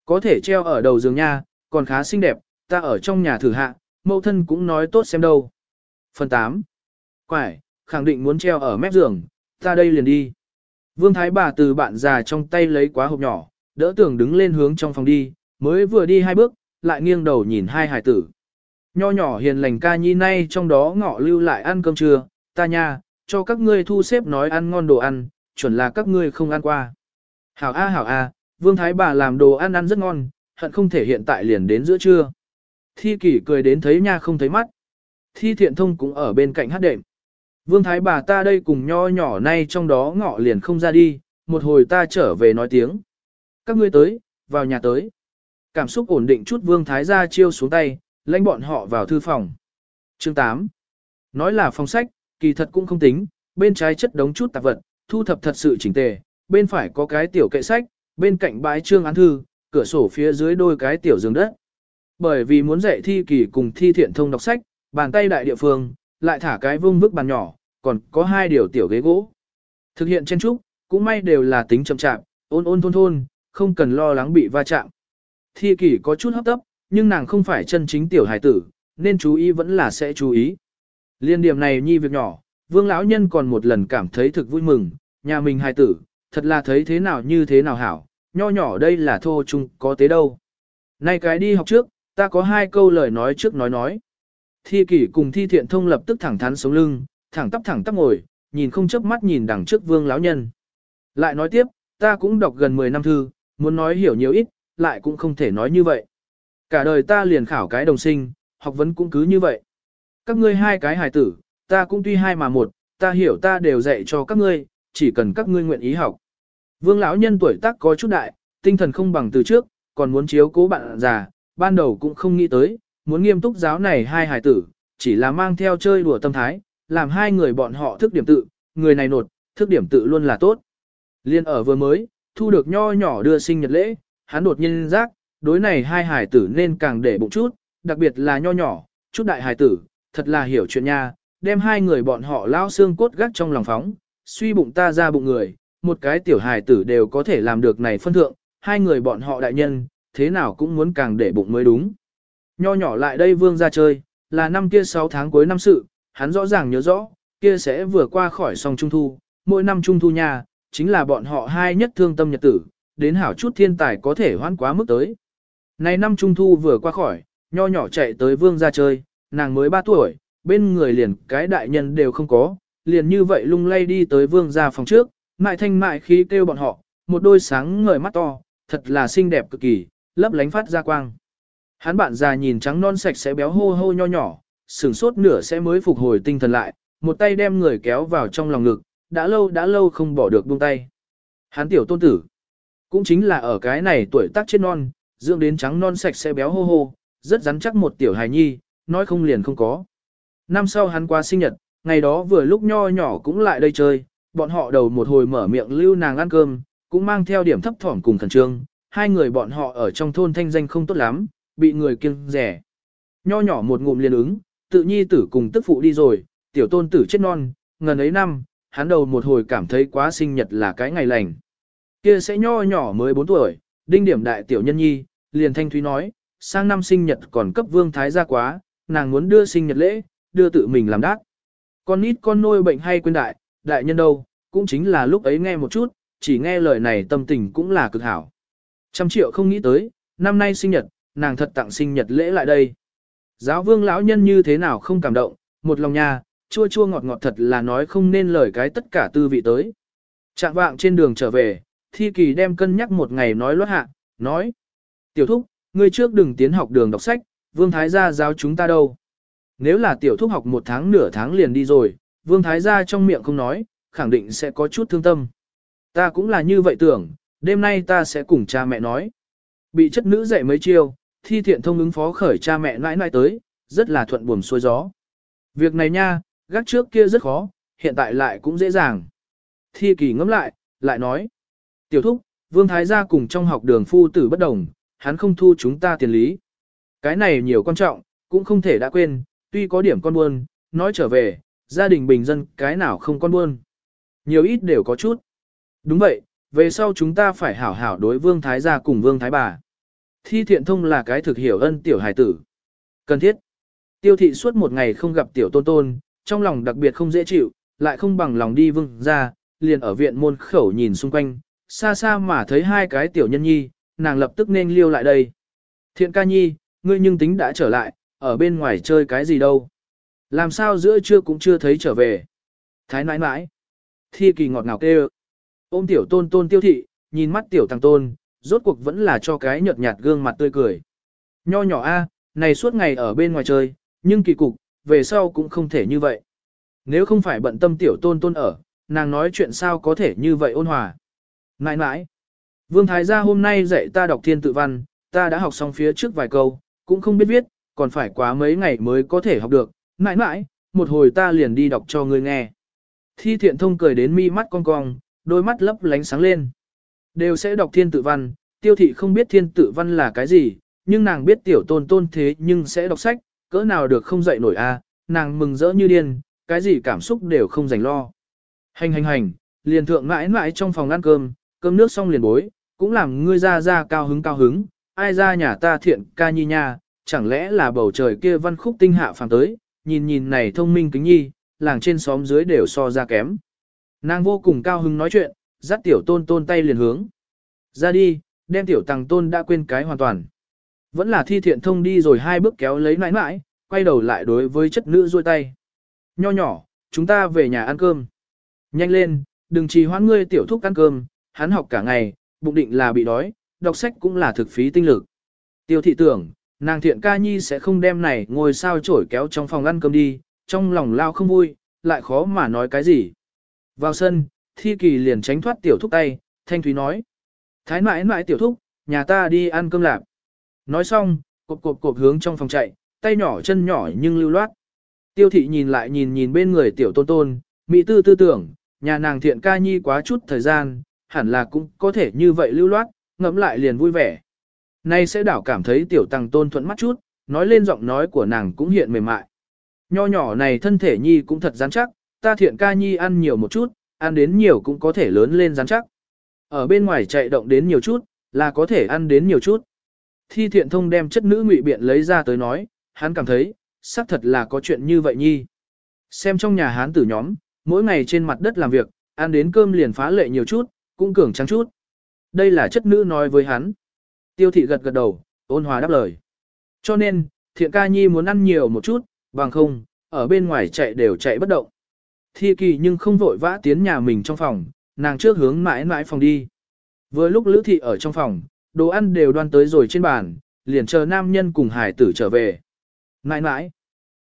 Có thể treo ở đầu giường nha, còn khá xinh đẹp, ta ở trong nhà thử hạ, mẫu thân cũng nói tốt xem đâu. Phần 8. Quải, khẳng định muốn treo ở mép giường, ta đây liền đi. Vương Thái bà từ bạn già trong tay lấy quá hộp nhỏ, đỡ tưởng đứng lên hướng trong phòng đi, mới vừa đi hai bước, lại nghiêng đầu nhìn hai hải tử. Nho nhỏ hiền lành ca nhi nay trong đó ngọ lưu lại ăn cơm trưa, ta nha, cho các ngươi thu xếp nói ăn ngon đồ ăn, chuẩn là các ngươi không ăn qua. Hảo a hảo a, Vương Thái bà làm đồ ăn ăn rất ngon, hận không thể hiện tại liền đến giữa trưa. Thi kỷ cười đến thấy nha không thấy mắt. Thi thiện thông cũng ở bên cạnh hát đệm. Vương Thái bà ta đây cùng nho nhỏ nay trong đó ngọ liền không ra đi, một hồi ta trở về nói tiếng. Các ngươi tới, vào nhà tới. Cảm xúc ổn định chút Vương Thái ra chiêu xuống tay, lãnh bọn họ vào thư phòng. Chương 8. Nói là phòng sách, kỳ thật cũng không tính, bên trái chất đống chút tạp vật, thu thập thật sự chỉnh tề, bên phải có cái tiểu kệ sách, bên cạnh bãi trương án thư, cửa sổ phía dưới đôi cái tiểu giường đất. Bởi vì muốn dạy thi kỳ cùng thi thiện thông đọc sách, bàn tay đại địa phương, lại thả cái vương bức bàn nhỏ, còn có hai điều tiểu ghế gỗ. Thực hiện trên trúc, cũng may đều là tính chậm chạm, ôn ôn thôn thôn, không cần lo lắng bị va chạm. Thi kỳ có chút hấp tấp, nhưng nàng không phải chân chính tiểu hài tử, nên chú ý vẫn là sẽ chú ý. Liên điểm này nhi việc nhỏ, vương lão nhân còn một lần cảm thấy thực vui mừng, nhà mình hài tử, thật là thấy thế nào như thế nào hảo, nho nhỏ đây là thô chung có tế đâu. Nay cái đi học trước, ta có hai câu lời nói trước nói nói. Thi kỷ cùng thi thiện thông lập tức thẳng thắn sống lưng, thẳng tắp thẳng tắp ngồi, nhìn không chớp mắt nhìn đằng trước vương lão nhân. Lại nói tiếp, ta cũng đọc gần 10 năm thư, muốn nói hiểu nhiều ít, lại cũng không thể nói như vậy. Cả đời ta liền khảo cái đồng sinh, học vấn cũng cứ như vậy. Các ngươi hai cái hài tử, ta cũng tuy hai mà một, ta hiểu ta đều dạy cho các ngươi, chỉ cần các ngươi nguyện ý học. Vương lão nhân tuổi tác có chút đại, tinh thần không bằng từ trước, còn muốn chiếu cố bạn già, ban đầu cũng không nghĩ tới, muốn nghiêm túc giáo này hai hài tử, chỉ là mang theo chơi đùa tâm thái, làm hai người bọn họ thức điểm tự, người này nột, thức điểm tự luôn là tốt. Liên ở vừa mới, thu được nho nhỏ đưa sinh nhật lễ, hắn đột nhiên giác, đối này hai hài tử nên càng để bụng chút, đặc biệt là nho nhỏ, chút đại hài tử, thật là hiểu chuyện nha, đem hai người bọn họ lao xương cốt gác trong lòng phóng, suy bụng ta ra bụng người, một cái tiểu hài tử đều có thể làm được này phân thượng, hai người bọn họ đại nhân, thế nào cũng muốn càng để bụng mới đúng. Nho nhỏ lại đây vương ra chơi, là năm kia 6 tháng cuối năm sự, hắn rõ ràng nhớ rõ, kia sẽ vừa qua khỏi song trung thu, mỗi năm trung thu nhà, chính là bọn họ hai nhất thương tâm nhật tử, đến hảo chút thiên tài có thể hoãn quá mức tới. Này năm trung thu vừa qua khỏi, nho nhỏ chạy tới vương ra chơi, nàng mới 3 tuổi, bên người liền cái đại nhân đều không có, liền như vậy lung lay đi tới vương ra phòng trước, mại thanh mại khí kêu bọn họ, một đôi sáng ngời mắt to, thật là xinh đẹp cực kỳ, lấp lánh phát ra quang. Hắn bạn già nhìn trắng non sạch sẽ béo hô hô nho nhỏ, sửng sốt nửa sẽ mới phục hồi tinh thần lại, một tay đem người kéo vào trong lòng ngực, đã lâu đã lâu không bỏ được buông tay. Hắn tiểu tôn tử, cũng chính là ở cái này tuổi tác chết non, dưỡng đến trắng non sạch sẽ béo hô hô, rất rắn chắc một tiểu hài nhi, nói không liền không có. Năm sau hắn qua sinh nhật, ngày đó vừa lúc nho nhỏ cũng lại đây chơi, bọn họ đầu một hồi mở miệng lưu nàng ăn cơm, cũng mang theo điểm thấp thỏm cùng khẩn trương, hai người bọn họ ở trong thôn thanh danh không tốt lắm, bị người kiêng rẻ. Nho nhỏ một ngụm liền ứng, tự nhi tử cùng tức phụ đi rồi, tiểu tôn tử chết non, ngần ấy năm, hắn đầu một hồi cảm thấy quá sinh nhật là cái ngày lành. Kia sẽ nho nhỏ mới 4 tuổi, đinh điểm đại tiểu nhân nhi, liền thanh thúy nói, sang năm sinh nhật còn cấp vương thái gia quá, nàng muốn đưa sinh nhật lễ, đưa tự mình làm đát. Con nít con nôi bệnh hay quên đại, đại nhân đâu, cũng chính là lúc ấy nghe một chút, chỉ nghe lời này tâm tình cũng là cực hảo. Trăm triệu không nghĩ tới, năm nay sinh nhật, nàng thật tặng sinh nhật lễ lại đây. Giáo vương lão nhân như thế nào không cảm động, một lòng nha, chua chua ngọt ngọt thật là nói không nên lời cái tất cả tư vị tới. Trạng vạng trên đường trở về, thi kỳ đem cân nhắc một ngày nói lót hạ, nói. Tiểu thúc, ngươi trước đừng tiến học đường đọc sách, vương thái gia giáo chúng ta đâu. Nếu là tiểu thúc học một tháng nửa tháng liền đi rồi, vương thái gia trong miệng không nói, khẳng định sẽ có chút thương tâm. Ta cũng là như vậy tưởng, đêm nay ta sẽ cùng cha mẹ nói. Bị chất nữ dạy mấy chiêu, thi thiện thông ứng phó khởi cha mẹ nãi nãi tới, rất là thuận buồm xuôi gió. Việc này nha, gác trước kia rất khó, hiện tại lại cũng dễ dàng. Thi kỳ ngẫm lại, lại nói. Tiểu thúc, vương thái gia cùng trong học đường phu tử bất đồng, hắn không thu chúng ta tiền lý. Cái này nhiều quan trọng, cũng không thể đã quên, tuy có điểm con buôn, nói trở về, gia đình bình dân cái nào không con buôn. Nhiều ít đều có chút. Đúng vậy, về sau chúng ta phải hảo hảo đối vương thái gia cùng vương thái bà. Thi thiện thông là cái thực hiểu ân tiểu hài tử. Cần thiết. Tiêu thị suốt một ngày không gặp tiểu tôn tôn, trong lòng đặc biệt không dễ chịu, lại không bằng lòng đi vương ra, liền ở viện môn khẩu nhìn xung quanh, xa xa mà thấy hai cái tiểu nhân nhi, nàng lập tức nên liêu lại đây. Thiện ca nhi, ngươi nhưng tính đã trở lại, ở bên ngoài chơi cái gì đâu. Làm sao giữa trưa cũng chưa thấy trở về. Thái nãi nãi. Thi kỳ ngọt ngào kêu. Ôm tiểu tôn tôn tiêu thị, nhìn mắt tiểu tăng tôn, rốt cuộc vẫn là cho cái nhợt nhạt gương mặt tươi cười. Nho nhỏ a, này suốt ngày ở bên ngoài chơi, nhưng kỳ cục, về sau cũng không thể như vậy. Nếu không phải bận tâm tiểu tôn tôn ở, nàng nói chuyện sao có thể như vậy ôn hòa. Nãi nãi. Vương Thái gia hôm nay dạy ta đọc thiên tự văn, ta đã học xong phía trước vài câu, cũng không biết viết, còn phải quá mấy ngày mới có thể học được. Nãi nãi, một hồi ta liền đi đọc cho ngươi nghe. Thi thiện thông cười đến mi mắt cong cong, đôi mắt lấp lánh sáng lên. Đều sẽ đọc thiên tự văn, tiêu thị không biết thiên tự văn là cái gì, nhưng nàng biết tiểu tôn tôn thế nhưng sẽ đọc sách, cỡ nào được không dậy nổi a, nàng mừng rỡ như điên, cái gì cảm xúc đều không dành lo. Hành hành hành, liền thượng mãi mãi trong phòng ăn cơm, cơm nước xong liền bối, cũng làm ngươi ra ra cao hứng cao hứng, ai ra nhà ta thiện ca nhi nha, chẳng lẽ là bầu trời kia văn khúc tinh hạ phàm tới, nhìn nhìn này thông minh kính nhi, làng trên xóm dưới đều so ra kém. Nàng vô cùng cao hứng nói chuyện, dắt tiểu tôn tôn tay liền hướng. Ra đi, đem tiểu tàng tôn đã quên cái hoàn toàn. Vẫn là thi thiện thông đi rồi hai bước kéo lấy nãi nãi, quay đầu lại đối với chất nữ ruôi tay. Nho nhỏ, chúng ta về nhà ăn cơm. Nhanh lên, đừng trì hoãn ngươi tiểu thúc ăn cơm, hắn học cả ngày, bụng định là bị đói, đọc sách cũng là thực phí tinh lực. Tiêu thị tưởng, nàng thiện ca nhi sẽ không đem này ngồi sao chổi kéo trong phòng ăn cơm đi, trong lòng lao không vui, lại khó mà nói cái gì. Vào sân, thi kỳ liền tránh thoát tiểu thúc tay, thanh thúy nói. Thái mãi mãi tiểu thúc, nhà ta đi ăn cơm lạp. Nói xong, cộp cộp cộp hướng trong phòng chạy, tay nhỏ chân nhỏ nhưng lưu loát. Tiêu thị nhìn lại nhìn nhìn bên người tiểu tôn tôn, mỹ tư tư tưởng, nhà nàng thiện ca nhi quá chút thời gian, hẳn là cũng có thể như vậy lưu loát, ngẫm lại liền vui vẻ. Nay sẽ đảo cảm thấy tiểu tăng tôn thuận mắt chút, nói lên giọng nói của nàng cũng hiện mềm mại. Nho nhỏ này thân thể nhi cũng thật rắn chắc, ta thiện ca nhi ăn nhiều một chút, ăn đến nhiều cũng có thể lớn lên rắn chắc. Ở bên ngoài chạy động đến nhiều chút, là có thể ăn đến nhiều chút. Thi thiện thông đem chất nữ ngụy biện lấy ra tới nói, hắn cảm thấy, xác thật là có chuyện như vậy nhi. Xem trong nhà hán tử nhóm, mỗi ngày trên mặt đất làm việc, ăn đến cơm liền phá lệ nhiều chút, cũng cường trắng chút. Đây là chất nữ nói với hắn. Tiêu thị gật gật đầu, ôn hòa đáp lời. Cho nên, thiện ca nhi muốn ăn nhiều một chút, bằng không, ở bên ngoài chạy đều chạy bất động. Thi kỳ nhưng không vội vã tiến nhà mình trong phòng, nàng trước hướng mãi mãi phòng đi. Vừa lúc lữ thị ở trong phòng, đồ ăn đều đoan tới rồi trên bàn, liền chờ nam nhân cùng hải tử trở về. Mãi mãi,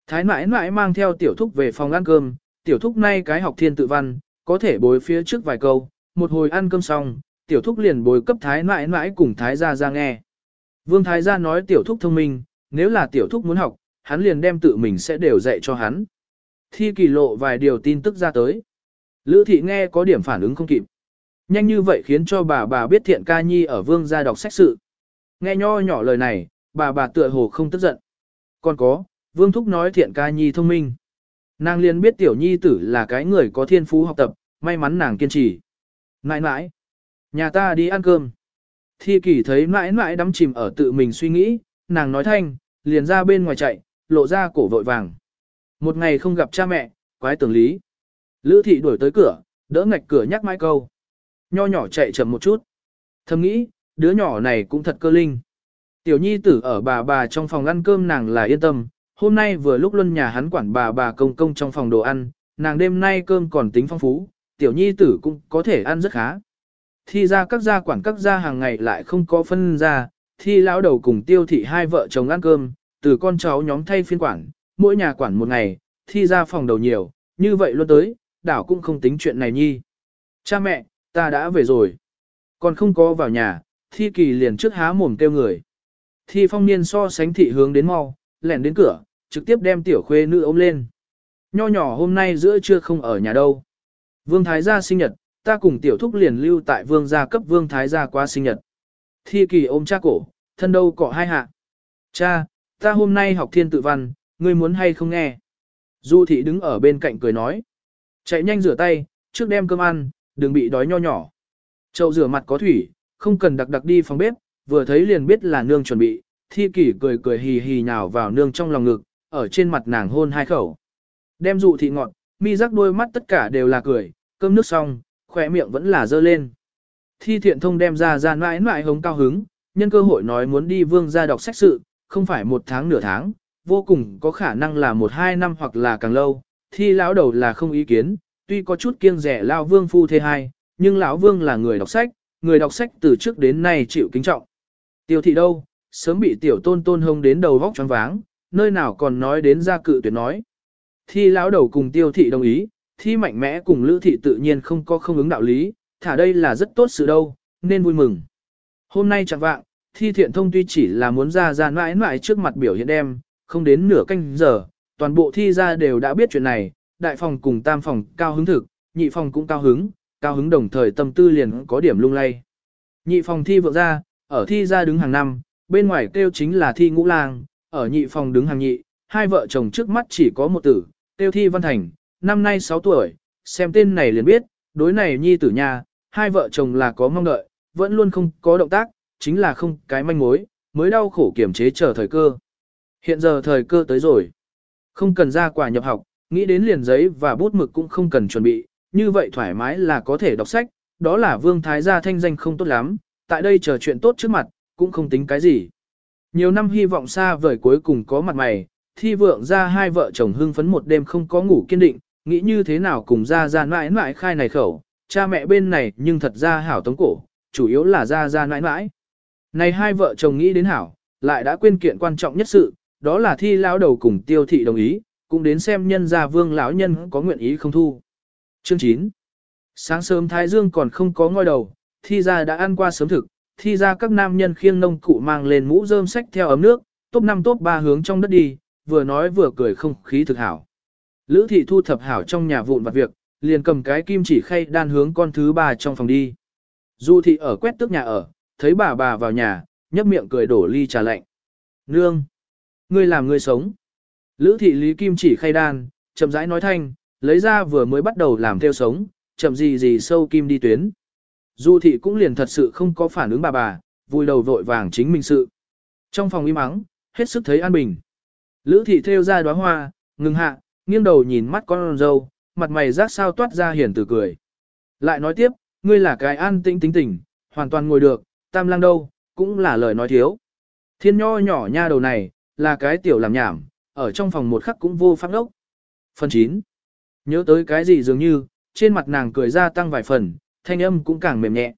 thái mãi mãi mang theo tiểu thúc về phòng ăn cơm, tiểu thúc nay cái học thiên tự văn, có thể bối phía trước vài câu, một hồi ăn cơm xong, tiểu thúc liền bồi cấp thái mãi mãi cùng thái gia ra nghe. Vương thái gia nói tiểu thúc thông minh, nếu là tiểu thúc muốn học, hắn liền đem tự mình sẽ đều dạy cho hắn. Thi kỳ lộ vài điều tin tức ra tới. Lữ thị nghe có điểm phản ứng không kịp. Nhanh như vậy khiến cho bà bà biết thiện ca nhi ở vương gia đọc sách sự. Nghe nho nhỏ lời này, bà bà tựa hồ không tức giận. Còn có, vương thúc nói thiện ca nhi thông minh. Nàng liền biết tiểu nhi tử là cái người có thiên phú học tập, may mắn nàng kiên trì. Nãi nãi, nhà ta đi ăn cơm. Thi kỷ thấy nãi nãi đắm chìm ở tự mình suy nghĩ, nàng nói thanh, liền ra bên ngoài chạy, lộ ra cổ vội vàng. Một ngày không gặp cha mẹ, quái tưởng lý. Lữ thị đuổi tới cửa, đỡ ngạch cửa nhắc mãi câu. Nho nhỏ chạy chậm một chút. Thầm nghĩ, đứa nhỏ này cũng thật cơ linh. Tiểu nhi tử ở bà bà trong phòng ăn cơm nàng là yên tâm, hôm nay vừa lúc luân nhà hắn quản bà bà công công trong phòng đồ ăn, nàng đêm nay cơm còn tính phong phú, tiểu nhi tử cũng có thể ăn rất khá. Thi ra các gia quản các gia hàng ngày lại không có phân ra, thi lão đầu cùng tiêu thị hai vợ chồng ăn cơm, từ con cháu nhóm thay phiên quản, mỗi nhà quản một ngày, thi ra phòng đầu nhiều, như vậy luôn tới, đảo cũng không tính chuyện này nhi. Cha mẹ, ta đã về rồi. Còn không có vào nhà, thi kỳ liền trước há mồm kêu người. Thi phong niên so sánh thị hướng đến mau, lẻn đến cửa, trực tiếp đem tiểu khuê nữ ôm lên. Nho nhỏ hôm nay giữa trưa không ở nhà đâu. Vương Thái gia sinh nhật, ta cùng tiểu thúc liền lưu tại vương gia cấp vương Thái gia qua sinh nhật. Thi kỳ ôm cha cổ, thân đâu cọ hai hạ. Cha, ta hôm nay học thiên tự văn, ngươi muốn hay không nghe. Du thị đứng ở bên cạnh cười nói. Chạy nhanh rửa tay, trước đem cơm ăn, đừng bị đói nho nhỏ. Chậu rửa mặt có thủy, không cần đặc đặc đi phòng bếp, vừa thấy liền biết là nương chuẩn bị, thi kỷ cười cười hì hì nhào vào nương trong lòng ngực, ở trên mặt nàng hôn hai khẩu. Đem dụ thị ngọn, mi rắc đôi mắt tất cả đều là cười, cơm nước xong, khỏe miệng vẫn là dơ lên. Thi thiện thông đem ra ra mãi mãi hống cao hứng, nhân cơ hội nói muốn đi vương ra đọc sách sự, không phải một tháng nửa tháng, vô cùng có khả năng là một hai năm hoặc là càng lâu. Thi lão đầu là không ý kiến, tuy có chút kiêng rẻ lao vương phu thế hai, nhưng lão vương là người đọc sách, người đọc sách từ trước đến nay chịu kính trọng. Tiêu thị đâu, sớm bị tiểu tôn tôn hông đến đầu vóc choáng váng, nơi nào còn nói đến ra cự tuyệt nói. Thi lão đầu cùng tiêu thị đồng ý, thi mạnh mẽ cùng lữ thị tự nhiên không có không ứng đạo lý, thả đây là rất tốt sự đâu, nên vui mừng. Hôm nay chẳng vạng, thi thiện thông tuy chỉ là muốn ra ra mãi mãi trước mặt biểu hiện đem, không đến nửa canh giờ, toàn bộ thi ra đều đã biết chuyện này, đại phòng cùng tam phòng cao hứng thực, nhị phòng cũng cao hứng, cao hứng đồng thời tâm tư liền có điểm lung lay. Nhị phòng thi vượng ra, ở thi ra đứng hàng năm, bên ngoài kêu chính là thi ngũ lang, ở nhị phòng đứng hàng nhị, hai vợ chồng trước mắt chỉ có một tử, kêu thi văn thành, năm nay 6 tuổi, xem tên này liền biết, đối này nhi tử nhà, hai vợ chồng là có mong đợi, vẫn luôn không có động tác, chính là không cái manh mối, mới đau khổ kiểm chế chờ thời cơ. Hiện giờ thời cơ tới rồi. Không cần ra quả nhập học, nghĩ đến liền giấy và bút mực cũng không cần chuẩn bị, như vậy thoải mái là có thể đọc sách, đó là vương thái gia thanh danh không tốt lắm, tại đây chờ chuyện tốt trước mặt, cũng không tính cái gì. Nhiều năm hy vọng xa vời cuối cùng có mặt mày, thi vượng ra hai vợ chồng hưng phấn một đêm không có ngủ kiên định, nghĩ như thế nào cùng ra ra mãi mãi khai này khẩu, cha mẹ bên này nhưng thật ra hảo tống cổ, chủ yếu là ra ra mãi mãi. Này hai vợ chồng nghĩ đến hảo, lại đã quên kiện quan trọng nhất sự, đó là thi lão đầu cùng tiêu thị đồng ý, cũng đến xem nhân gia vương lão nhân có nguyện ý không thu. Chương 9 Sáng sớm Thái Dương còn không có ngôi đầu, thi ra đã ăn qua sớm thực, thi ra các nam nhân khiêng nông cụ mang lên mũ rơm sách theo ấm nước, top 5 top 3 hướng trong đất đi, vừa nói vừa cười không khí thực hảo. Lữ thị thu thập hảo trong nhà vụn vặt việc, liền cầm cái kim chỉ khay đan hướng con thứ ba trong phòng đi. Du thị ở quét tước nhà ở, thấy bà bà vào nhà, nhấp miệng cười đổ ly trà lạnh. Nương! Ngươi làm ngươi sống. Lữ thị lý kim chỉ khay đan, chậm rãi nói thanh, lấy ra vừa mới bắt đầu làm theo sống, chậm gì gì sâu kim đi tuyến. Du thị cũng liền thật sự không có phản ứng bà bà, vui đầu vội vàng chính mình sự. Trong phòng im ắng, hết sức thấy an bình. Lữ thị theo ra đóa hoa, ngừng hạ, nghiêng đầu nhìn mắt con dâu, mặt mày rác sao toát ra hiền từ cười. Lại nói tiếp, ngươi là cái an tĩnh tính tình, hoàn toàn ngồi được, tam lang đâu, cũng là lời nói thiếu. Thiên nho nhỏ nha đầu này, là cái tiểu làm nhảm, ở trong phòng một khắc cũng vô pháp đốc. Phần 9. Nhớ tới cái gì dường như, trên mặt nàng cười ra tăng vài phần, thanh âm cũng càng mềm nhẹ.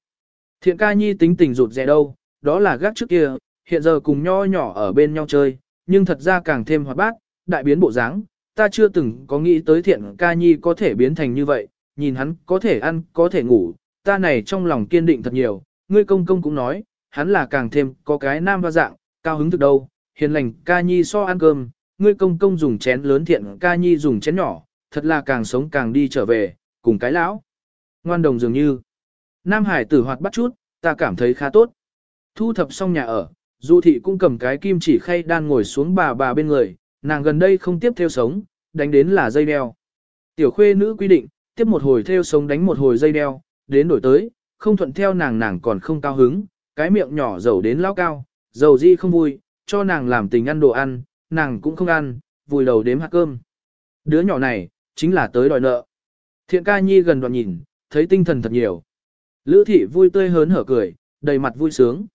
Thiện ca nhi tính tình rụt rè đâu, đó là gác trước kia, hiện giờ cùng nho nhỏ ở bên nhau chơi, nhưng thật ra càng thêm hoạt bát, đại biến bộ dáng, ta chưa từng có nghĩ tới thiện ca nhi có thể biến thành như vậy, nhìn hắn có thể ăn, có thể ngủ, ta này trong lòng kiên định thật nhiều, ngươi công công cũng nói, hắn là càng thêm có cái nam và dạng, cao hứng thực đâu, hiền lành ca nhi so ăn cơm, ngươi công công dùng chén lớn thiện ca nhi dùng chén nhỏ, thật là càng sống càng đi trở về, cùng cái lão. Ngoan đồng dường như, Nam Hải tử hoạt bắt chút, ta cảm thấy khá tốt. Thu thập xong nhà ở, Du thị cũng cầm cái kim chỉ khay đan ngồi xuống bà bà bên người, nàng gần đây không tiếp theo sống, đánh đến là dây đeo. Tiểu khuê nữ quy định, tiếp một hồi theo sống đánh một hồi dây đeo, đến đổi tới, không thuận theo nàng nàng còn không cao hứng, cái miệng nhỏ dầu đến lao cao, dầu di không vui, cho nàng làm tình ăn đồ ăn, nàng cũng không ăn, vùi đầu đếm hạt cơm. Đứa nhỏ này, chính là tới đòi nợ. Thiện ca nhi gần đoạn nhìn, thấy tinh thần thật nhiều. Lữ thị vui tươi hớn hở cười, đầy mặt vui sướng.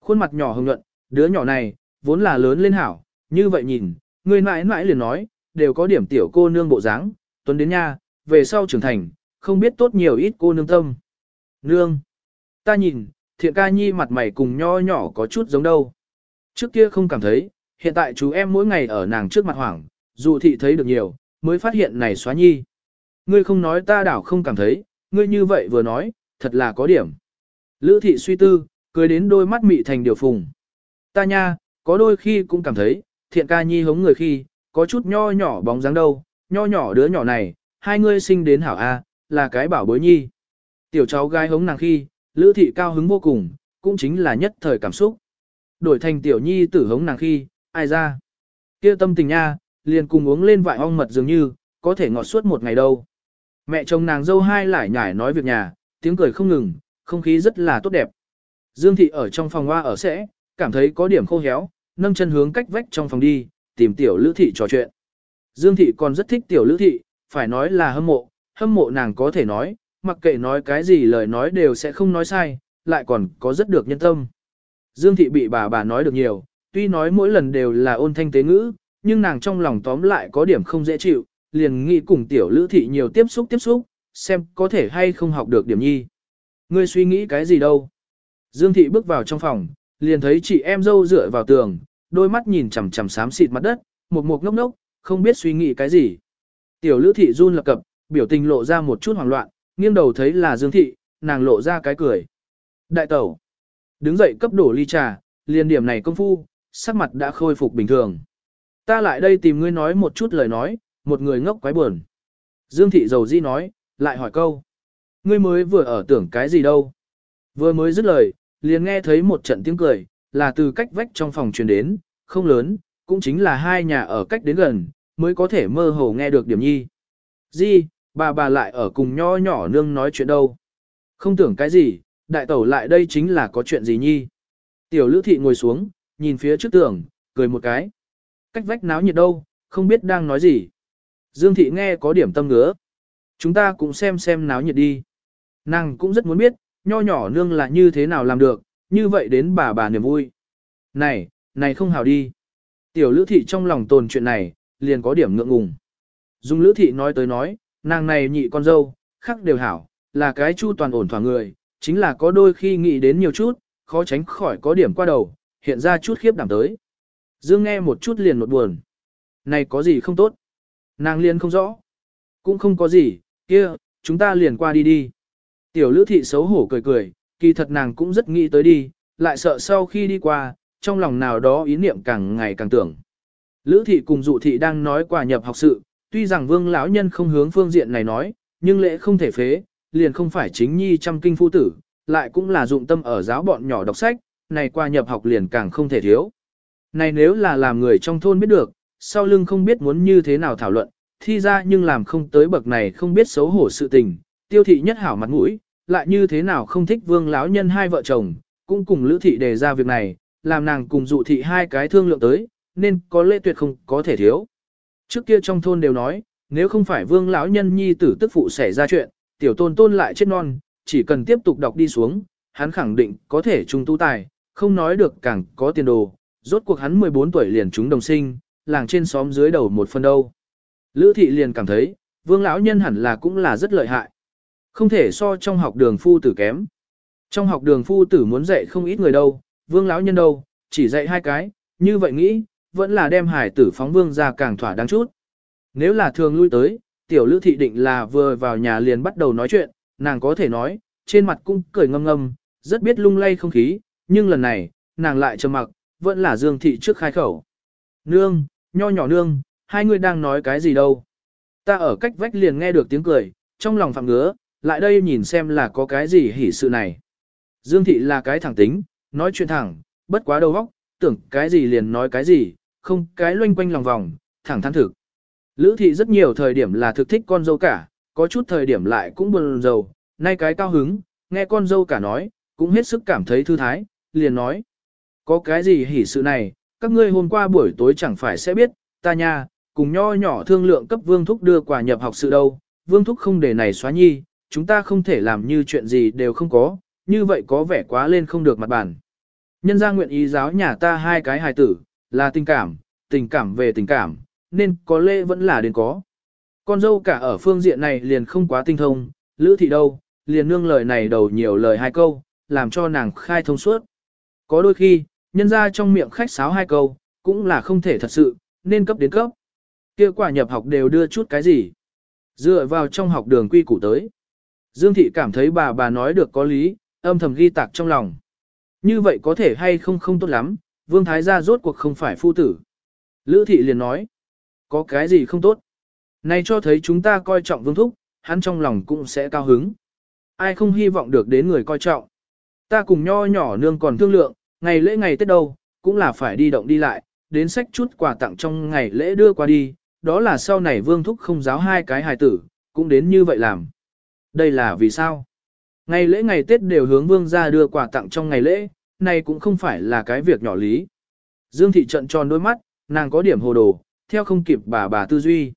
Khuôn mặt nhỏ hồng nhuận, đứa nhỏ này, vốn là lớn lên hảo, như vậy nhìn, người mãi mãi liền nói, đều có điểm tiểu cô nương bộ dáng, tuấn đến nha, về sau trưởng thành, không biết tốt nhiều ít cô nương tâm. Nương! Ta nhìn, thiện ca nhi mặt mày cùng nho nhỏ có chút giống đâu. Trước kia không cảm thấy, hiện tại chú em mỗi ngày ở nàng trước mặt hoảng, dù thị thấy được nhiều, mới phát hiện này xóa nhi. Ngươi không nói ta đảo không cảm thấy, ngươi như vậy vừa nói, thật là có điểm. Lữ thị suy tư, cười đến đôi mắt mị thành điều phùng. Ta nha, có đôi khi cũng cảm thấy, thiện ca nhi hống người khi, có chút nho nhỏ bóng dáng đâu, nho nhỏ đứa nhỏ này, hai ngươi sinh đến hảo A, là cái bảo bối nhi. Tiểu cháu gái hống nàng khi, lữ thị cao hứng vô cùng, cũng chính là nhất thời cảm xúc. Đổi thành tiểu nhi tử hống nàng khi, ai ra. kia tâm tình nha, liền cùng uống lên vại ong mật dường như, có thể ngọt suốt một ngày đâu. Mẹ chồng nàng dâu hai lại nhải nói việc nhà, tiếng cười không ngừng, không khí rất là tốt đẹp. Dương thị ở trong phòng hoa ở sẽ, cảm thấy có điểm khô héo, nâng chân hướng cách vách trong phòng đi, tìm tiểu lữ thị trò chuyện. Dương thị còn rất thích tiểu lữ thị, phải nói là hâm mộ, hâm mộ nàng có thể nói, mặc kệ nói cái gì lời nói đều sẽ không nói sai, lại còn có rất được nhân tâm. Dương thị bị bà bà nói được nhiều, tuy nói mỗi lần đều là ôn thanh tế ngữ, nhưng nàng trong lòng tóm lại có điểm không dễ chịu, liền nghĩ cùng tiểu lữ thị nhiều tiếp xúc tiếp xúc, xem có thể hay không học được điểm nhi. Ngươi suy nghĩ cái gì đâu? Dương thị bước vào trong phòng, liền thấy chị em dâu dựa vào tường, đôi mắt nhìn chằm chằm xám xịt mặt đất, một một ngốc ngốc, không biết suy nghĩ cái gì. Tiểu lữ thị run lập cập, biểu tình lộ ra một chút hoảng loạn, nghiêng đầu thấy là Dương thị, nàng lộ ra cái cười. Đại tẩu, đứng dậy cấp đổ ly trà, liền điểm này công phu, sắc mặt đã khôi phục bình thường. Ta lại đây tìm ngươi nói một chút lời nói, một người ngốc quái buồn. Dương thị dầu di nói, lại hỏi câu. Ngươi mới vừa ở tưởng cái gì đâu. Vừa mới dứt lời, liền nghe thấy một trận tiếng cười, là từ cách vách trong phòng truyền đến, không lớn, cũng chính là hai nhà ở cách đến gần, mới có thể mơ hồ nghe được điểm nhi. Di, bà bà lại ở cùng nho nhỏ nương nói chuyện đâu. Không tưởng cái gì, đại tẩu lại đây chính là có chuyện gì nhi. Tiểu lữ thị ngồi xuống, nhìn phía trước tường, cười một cái. Cách vách náo nhiệt đâu, không biết đang nói gì. Dương thị nghe có điểm tâm ngứa. Chúng ta cũng xem xem náo nhiệt đi. Nàng cũng rất muốn biết, nho nhỏ nương là như thế nào làm được, như vậy đến bà bà niềm vui. Này, này không hào đi. Tiểu lữ thị trong lòng tồn chuyện này, liền có điểm ngượng ngùng. Dung lữ thị nói tới nói, nàng này nhị con dâu, khắc đều hảo, là cái chu toàn ổn thỏa người, chính là có đôi khi nghĩ đến nhiều chút, khó tránh khỏi có điểm qua đầu, hiện ra chút khiếp đảm tới. Dương nghe một chút liền một buồn. Này có gì không tốt? Nàng liền không rõ. Cũng không có gì, kia, chúng ta liền qua đi đi. Tiểu lữ thị xấu hổ cười cười, kỳ thật nàng cũng rất nghĩ tới đi, lại sợ sau khi đi qua, trong lòng nào đó ý niệm càng ngày càng tưởng. Lữ thị cùng dụ thị đang nói quả nhập học sự, tuy rằng vương lão nhân không hướng phương diện này nói, nhưng lễ không thể phế, liền không phải chính nhi trăm kinh phu tử, lại cũng là dụng tâm ở giáo bọn nhỏ đọc sách, này qua nhập học liền càng không thể thiếu. Này nếu là làm người trong thôn biết được, sau lưng không biết muốn như thế nào thảo luận, thi ra nhưng làm không tới bậc này không biết xấu hổ sự tình, tiêu thị nhất hảo mặt mũi, lại như thế nào không thích vương lão nhân hai vợ chồng, cũng cùng lữ thị đề ra việc này, làm nàng cùng dụ thị hai cái thương lượng tới, nên có lễ tuyệt không có thể thiếu. Trước kia trong thôn đều nói, nếu không phải vương lão nhân nhi tử tức phụ xảy ra chuyện, tiểu tôn tôn lại chết non, chỉ cần tiếp tục đọc đi xuống, hắn khẳng định có thể trung tu tài, không nói được càng có tiền đồ, rốt cuộc hắn 14 tuổi liền chúng đồng sinh, làng trên xóm dưới đầu một phân đâu. Lữ thị liền cảm thấy, vương lão nhân hẳn là cũng là rất lợi hại. Không thể so trong học đường phu tử kém. Trong học đường phu tử muốn dạy không ít người đâu, vương lão nhân đâu, chỉ dạy hai cái, như vậy nghĩ, vẫn là đem hải tử phóng vương ra càng thỏa đáng chút. Nếu là thường lui tới, tiểu lữ thị định là vừa vào nhà liền bắt đầu nói chuyện, nàng có thể nói, trên mặt cũng cười ngâm ngâm, rất biết lung lay không khí, nhưng lần này, nàng lại trầm mặc, vẫn là dương thị trước khai khẩu. Nương, nho nhỏ nương, hai người đang nói cái gì đâu. Ta ở cách vách liền nghe được tiếng cười, trong lòng phạm ngứa, lại đây nhìn xem là có cái gì hỉ sự này. Dương thị là cái thẳng tính, nói chuyện thẳng, bất quá đầu óc, tưởng cái gì liền nói cái gì, không cái loanh quanh lòng vòng, thẳng thắn thực. Lữ thị rất nhiều thời điểm là thực thích con dâu cả, có chút thời điểm lại cũng buồn rầu, nay cái cao hứng, nghe con dâu cả nói, cũng hết sức cảm thấy thư thái, liền nói. Có cái gì hỉ sự này, các ngươi hôm qua buổi tối chẳng phải sẽ biết, ta nha, cùng nho nhỏ thương lượng cấp vương thúc đưa quà nhập học sự đâu, vương thúc không để này xóa nhi, chúng ta không thể làm như chuyện gì đều không có, như vậy có vẻ quá lên không được mặt bản. Nhân gia nguyện ý giáo nhà ta hai cái hài tử, là tình cảm, tình cảm về tình cảm, nên có lễ vẫn là đến có. Con dâu cả ở phương diện này liền không quá tinh thông, lữ thị đâu, liền nương lời này đầu nhiều lời hai câu, làm cho nàng khai thông suốt. Có đôi khi, nhân ra trong miệng khách sáo hai câu, cũng là không thể thật sự, nên cấp đến cấp. Kia quả nhập học đều đưa chút cái gì. Dựa vào trong học đường quy củ tới. Dương thị cảm thấy bà bà nói được có lý, âm thầm ghi tạc trong lòng. Như vậy có thể hay không không tốt lắm, vương thái gia rốt cuộc không phải phu tử. Lữ thị liền nói, có cái gì không tốt. Này cho thấy chúng ta coi trọng vương thúc, hắn trong lòng cũng sẽ cao hứng. Ai không hy vọng được đến người coi trọng. Ta cùng nho nhỏ nương còn thương lượng, ngày lễ ngày Tết đâu, cũng là phải đi động đi lại, đến sách chút quà tặng trong ngày lễ đưa qua đi, đó là sau này vương thúc không giáo hai cái hài tử, cũng đến như vậy làm. Đây là vì sao? Ngày lễ ngày Tết đều hướng vương gia đưa quà tặng trong ngày lễ, này cũng không phải là cái việc nhỏ lý. Dương thị trận tròn đôi mắt, nàng có điểm hồ đồ, theo không kịp bà bà tư duy.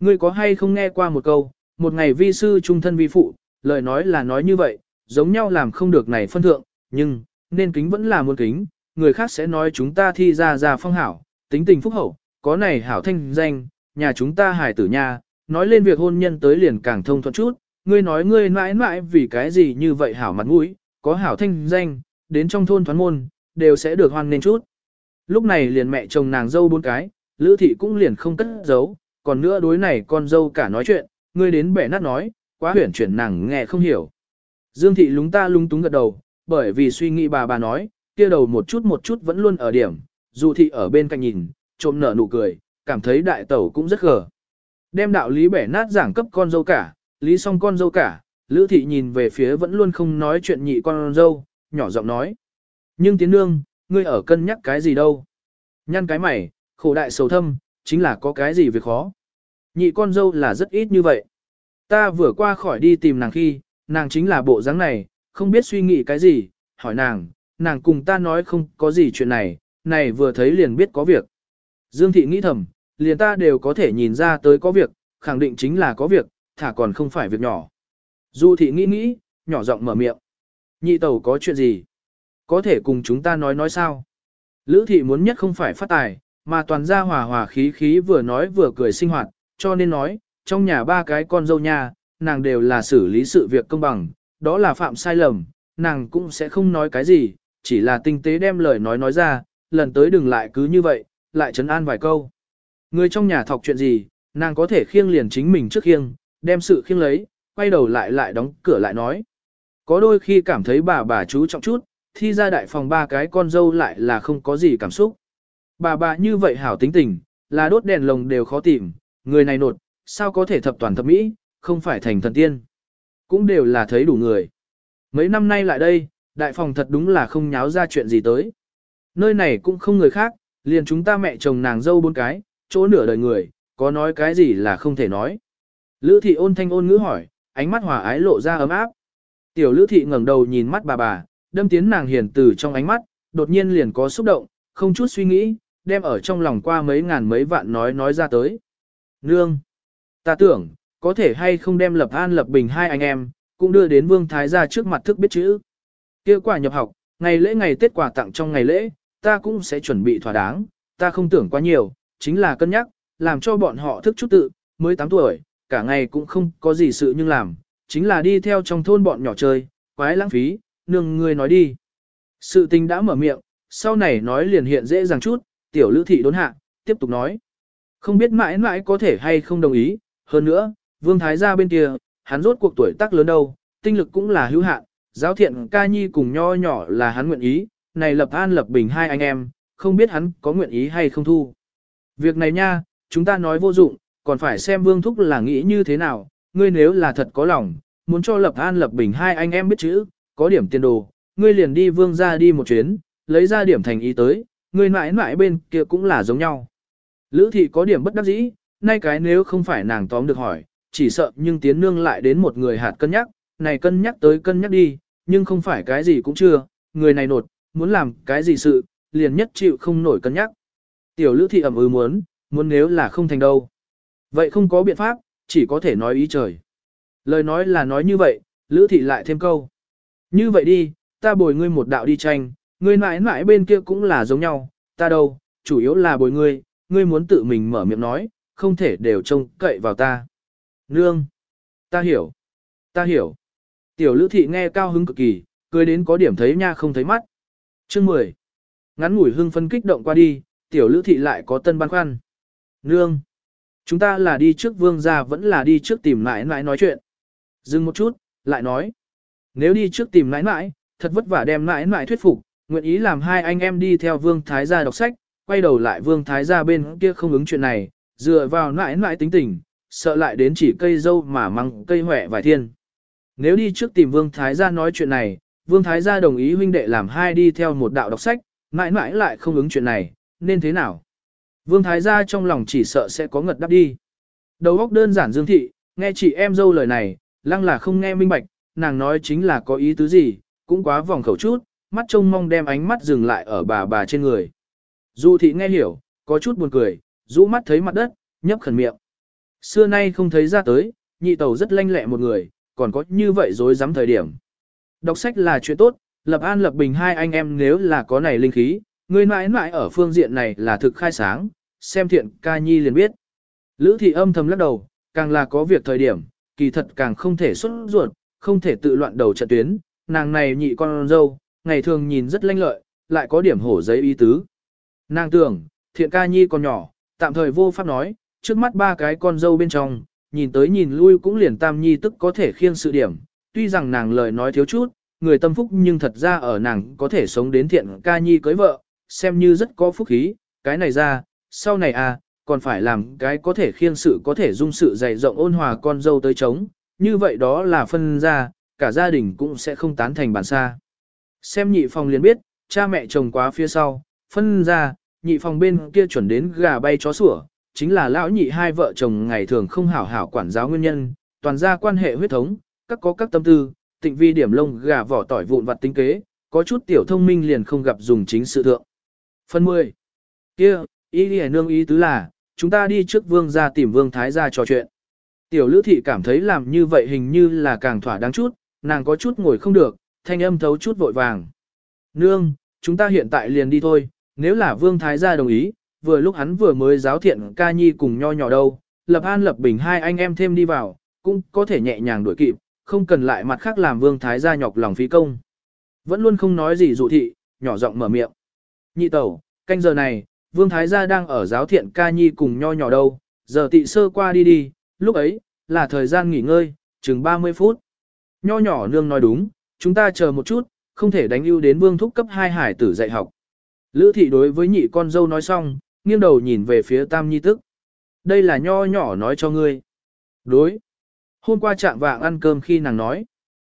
Ngươi có hay không nghe qua một câu, một ngày vi sư trung thân vi phụ, lời nói là nói như vậy, giống nhau làm không được này phân thượng, nhưng, nên kính vẫn là muốn kính, người khác sẽ nói chúng ta thi ra ra phong hảo, tính tình phúc hậu, có này hảo thanh danh, nhà chúng ta hài tử nha, nói lên việc hôn nhân tới liền càng thông thuận chút, ngươi nói ngươi mãi mãi vì cái gì như vậy hảo mặt mũi, có hảo thanh danh, đến trong thôn thoán môn, đều sẽ được hoan nên chút. Lúc này liền mẹ chồng nàng dâu bốn cái, lữ thị cũng liền không cất giấu, còn nữa đối này con dâu cả nói chuyện, ngươi đến bẻ nát nói, quá huyển chuyển nàng nghe không hiểu. Dương thị lúng ta lúng túng gật đầu, bởi vì suy nghĩ bà bà nói, kia đầu một chút một chút vẫn luôn ở điểm, dù thị ở bên cạnh nhìn, trộm nở nụ cười, cảm thấy đại tẩu cũng rất gờ. Đem đạo lý bẻ nát giảng cấp con dâu cả, lý xong con dâu cả, lữ thị nhìn về phía vẫn luôn không nói chuyện nhị con dâu, nhỏ giọng nói. Nhưng tiến nương, ngươi ở cân nhắc cái gì đâu? Nhăn cái mày, khổ đại sầu thâm, chính là có cái gì việc khó. Nhị con dâu là rất ít như vậy. Ta vừa qua khỏi đi tìm nàng khi, nàng chính là bộ dáng này, không biết suy nghĩ cái gì, hỏi nàng, nàng cùng ta nói không có gì chuyện này, này vừa thấy liền biết có việc. Dương thị nghĩ thầm, liền ta đều có thể nhìn ra tới có việc, khẳng định chính là có việc, thả còn không phải việc nhỏ. Du thị nghĩ nghĩ, nhỏ giọng mở miệng. Nhị tẩu có chuyện gì? Có thể cùng chúng ta nói nói sao? Lữ thị muốn nhất không phải phát tài, mà toàn gia hòa hòa khí khí vừa nói vừa cười sinh hoạt, cho nên nói, trong nhà ba cái con dâu nhà, nàng đều là xử lý sự việc công bằng, đó là phạm sai lầm, nàng cũng sẽ không nói cái gì, chỉ là tinh tế đem lời nói nói ra, lần tới đừng lại cứ như vậy, lại chấn an vài câu. Người trong nhà thọc chuyện gì, nàng có thể khiêng liền chính mình trước khiêng, đem sự khiêng lấy, quay đầu lại lại đóng cửa lại nói. Có đôi khi cảm thấy bà bà chú trọng chút, thi ra đại phòng ba cái con dâu lại là không có gì cảm xúc. Bà bà như vậy hảo tính tình, là đốt đèn lồng đều khó tìm, người này nột, sao có thể thập toàn thập mỹ, không phải thành thần tiên. Cũng đều là thấy đủ người. Mấy năm nay lại đây, đại phòng thật đúng là không nháo ra chuyện gì tới. Nơi này cũng không người khác, liền chúng ta mẹ chồng nàng dâu bốn cái, chỗ nửa đời người, có nói cái gì là không thể nói. Lữ thị ôn thanh ôn ngữ hỏi, ánh mắt hòa ái lộ ra ấm áp. Tiểu lữ thị ngẩng đầu nhìn mắt bà bà, đâm tiến nàng hiền từ trong ánh mắt, đột nhiên liền có xúc động, không chút suy nghĩ, đem ở trong lòng qua mấy ngàn mấy vạn nói nói ra tới. Nương! Ta tưởng, có thể hay không đem lập an lập bình hai anh em, cũng đưa đến vương thái gia trước mặt thức biết chữ. kia quả nhập học, ngày lễ ngày Tết quà tặng trong ngày lễ, ta cũng sẽ chuẩn bị thỏa đáng, ta không tưởng quá nhiều, chính là cân nhắc, làm cho bọn họ thức chút tự, mới 8 tuổi, cả ngày cũng không có gì sự nhưng làm, chính là đi theo trong thôn bọn nhỏ chơi, quái lãng phí, nương ngươi nói đi. Sự tình đã mở miệng, sau này nói liền hiện dễ dàng chút, tiểu lữ thị đốn hạ, tiếp tục nói. Không biết mãi mãi có thể hay không đồng ý, hơn nữa, vương thái gia bên kia, hắn rốt cuộc tuổi tác lớn đâu, tinh lực cũng là hữu hạn, giáo thiện ca nhi cùng nho nhỏ là hắn nguyện ý, này lập an lập bình hai anh em, không biết hắn có nguyện ý hay không thu. Việc này nha, chúng ta nói vô dụng, còn phải xem vương thúc là nghĩ như thế nào, ngươi nếu là thật có lòng, muốn cho lập an lập bình hai anh em biết chữ, có điểm tiền đồ, ngươi liền đi vương ra đi một chuyến, lấy ra điểm thành ý tới, Người mãi mãi bên kia cũng là giống nhau. Lữ thị có điểm bất đắc dĩ, nay cái nếu không phải nàng tóm được hỏi, chỉ sợ nhưng tiến nương lại đến một người hạt cân nhắc, này cân nhắc tới cân nhắc đi, nhưng không phải cái gì cũng chưa, người này nột, muốn làm cái gì sự, liền nhất chịu không nổi cân nhắc. Tiểu lữ thị ẩm ư muốn, muốn nếu là không thành đâu. Vậy không có biện pháp, chỉ có thể nói ý trời. Lời nói là nói như vậy, lữ thị lại thêm câu. Như vậy đi, ta bồi ngươi một đạo đi tranh, ngươi mãi mãi bên kia cũng là giống nhau, ta đâu, chủ yếu là bồi ngươi, ngươi muốn tự mình mở miệng nói, không thể đều trông cậy vào ta. Nương! Ta hiểu! Ta hiểu! Tiểu lữ thị nghe cao hứng cực kỳ, cười đến có điểm thấy nha không thấy mắt. Chương 10. Ngắn ngủi hưng phân kích động qua đi, tiểu lữ thị lại có tân băn khoăn. Nương! Chúng ta là đi trước vương gia vẫn là đi trước tìm nãi nãi nói chuyện. Dừng một chút, lại nói. Nếu đi trước tìm nãi nãi, thật vất vả đem nãi nãi thuyết phục, nguyện ý làm hai anh em đi theo vương thái gia đọc sách, quay đầu lại vương thái gia bên kia không ứng chuyện này, dựa vào nãi nãi tính tình, sợ lại đến chỉ cây dâu mà măng cây hỏe vài thiên. Nếu đi trước tìm vương thái gia nói chuyện này, vương thái gia đồng ý huynh đệ làm hai đi theo một đạo đọc sách, nãi nãi lại không ứng chuyện này, nên thế nào? Vương thái gia trong lòng chỉ sợ sẽ có ngật đắp đi. Đầu óc đơn giản dương thị, nghe chị em dâu lời này, lăng là không nghe minh bạch, nàng nói chính là có ý tứ gì, cũng quá vòng khẩu chút, mắt trông mong đem ánh mắt dừng lại ở bà bà trên người. Dù thị nghe hiểu, có chút buồn cười, rũ mắt thấy mặt đất, nhấp khẩn miệng. Xưa nay không thấy ra tới, nhị tẩu rất lanh lẹ một người, còn có như vậy dối dám thời điểm. Đọc sách là chuyện tốt, lập an lập bình hai anh em nếu là có này linh khí, người mãi mãi ở phương diện này là thực khai sáng, xem thiện ca nhi liền biết. Lữ thị âm thầm lắc đầu, càng là có việc thời điểm, kỳ thật càng không thể xuất ruột, không thể tự loạn đầu trận tuyến, nàng này nhị con dâu, ngày thường nhìn rất lanh lợi, lại có điểm hổ giấy ý tứ. Nàng tưởng, thiện ca nhi còn nhỏ, tạm thời vô pháp nói, trước mắt ba cái con dâu bên trong, nhìn tới nhìn lui cũng liền tam nhi tức có thể khiêng sự điểm, tuy rằng nàng lời nói thiếu chút, người tâm phúc nhưng thật ra ở nàng có thể sống đến thiện ca nhi cưới vợ, xem như rất có phúc khí, cái này ra, sau này à, còn phải làm cái có thể khiêng sự có thể dung sự dày rộng ôn hòa con dâu tới chống, như vậy đó là phân ra, cả gia đình cũng sẽ không tán thành bản xa. Xem nhị phòng liền biết, cha mẹ chồng quá phía sau, phân ra, nhị phòng bên kia chuẩn đến gà bay chó sủa, chính là lão nhị hai vợ chồng ngày thường không hảo hảo quản giáo nguyên nhân, toàn ra quan hệ huyết thống, các có các tâm tư, tịnh vi điểm lông gà vỏ tỏi vụn vặt tính kế, có chút tiểu thông minh liền không gặp dùng chính sự thượng. Phần 10. kia ý đi nương ý tứ là, chúng ta đi trước vương ra tìm vương thái gia trò chuyện. Tiểu lữ thị cảm thấy làm như vậy hình như là càng thỏa đáng chút, nàng có chút ngồi không được, thanh âm thấu chút vội vàng. Nương, chúng ta hiện tại liền đi thôi, nếu là vương thái gia đồng ý, vừa lúc hắn vừa mới giáo thiện ca nhi cùng nho nhỏ đâu, lập an lập bình hai anh em thêm đi vào, cũng có thể nhẹ nhàng đuổi kịp, không cần lại mặt khác làm vương thái gia nhọc lòng phí công. Vẫn luôn không nói gì dụ thị, nhỏ giọng mở miệng. Nhị tẩu, canh giờ này, vương thái gia đang ở giáo thiện ca nhi cùng nho nhỏ đâu, giờ tị sơ qua đi đi, lúc ấy, là thời gian nghỉ ngơi, chừng 30 phút. Nho nhỏ nương nói đúng, chúng ta chờ một chút, không thể đánh ưu đến vương thúc cấp 2 hải tử dạy học. Lữ thị đối với nhị con dâu nói xong, nghiêng đầu nhìn về phía tam nhi tức. Đây là nho nhỏ nói cho ngươi. Đối. Hôm qua trạng vạng ăn cơm khi nàng nói.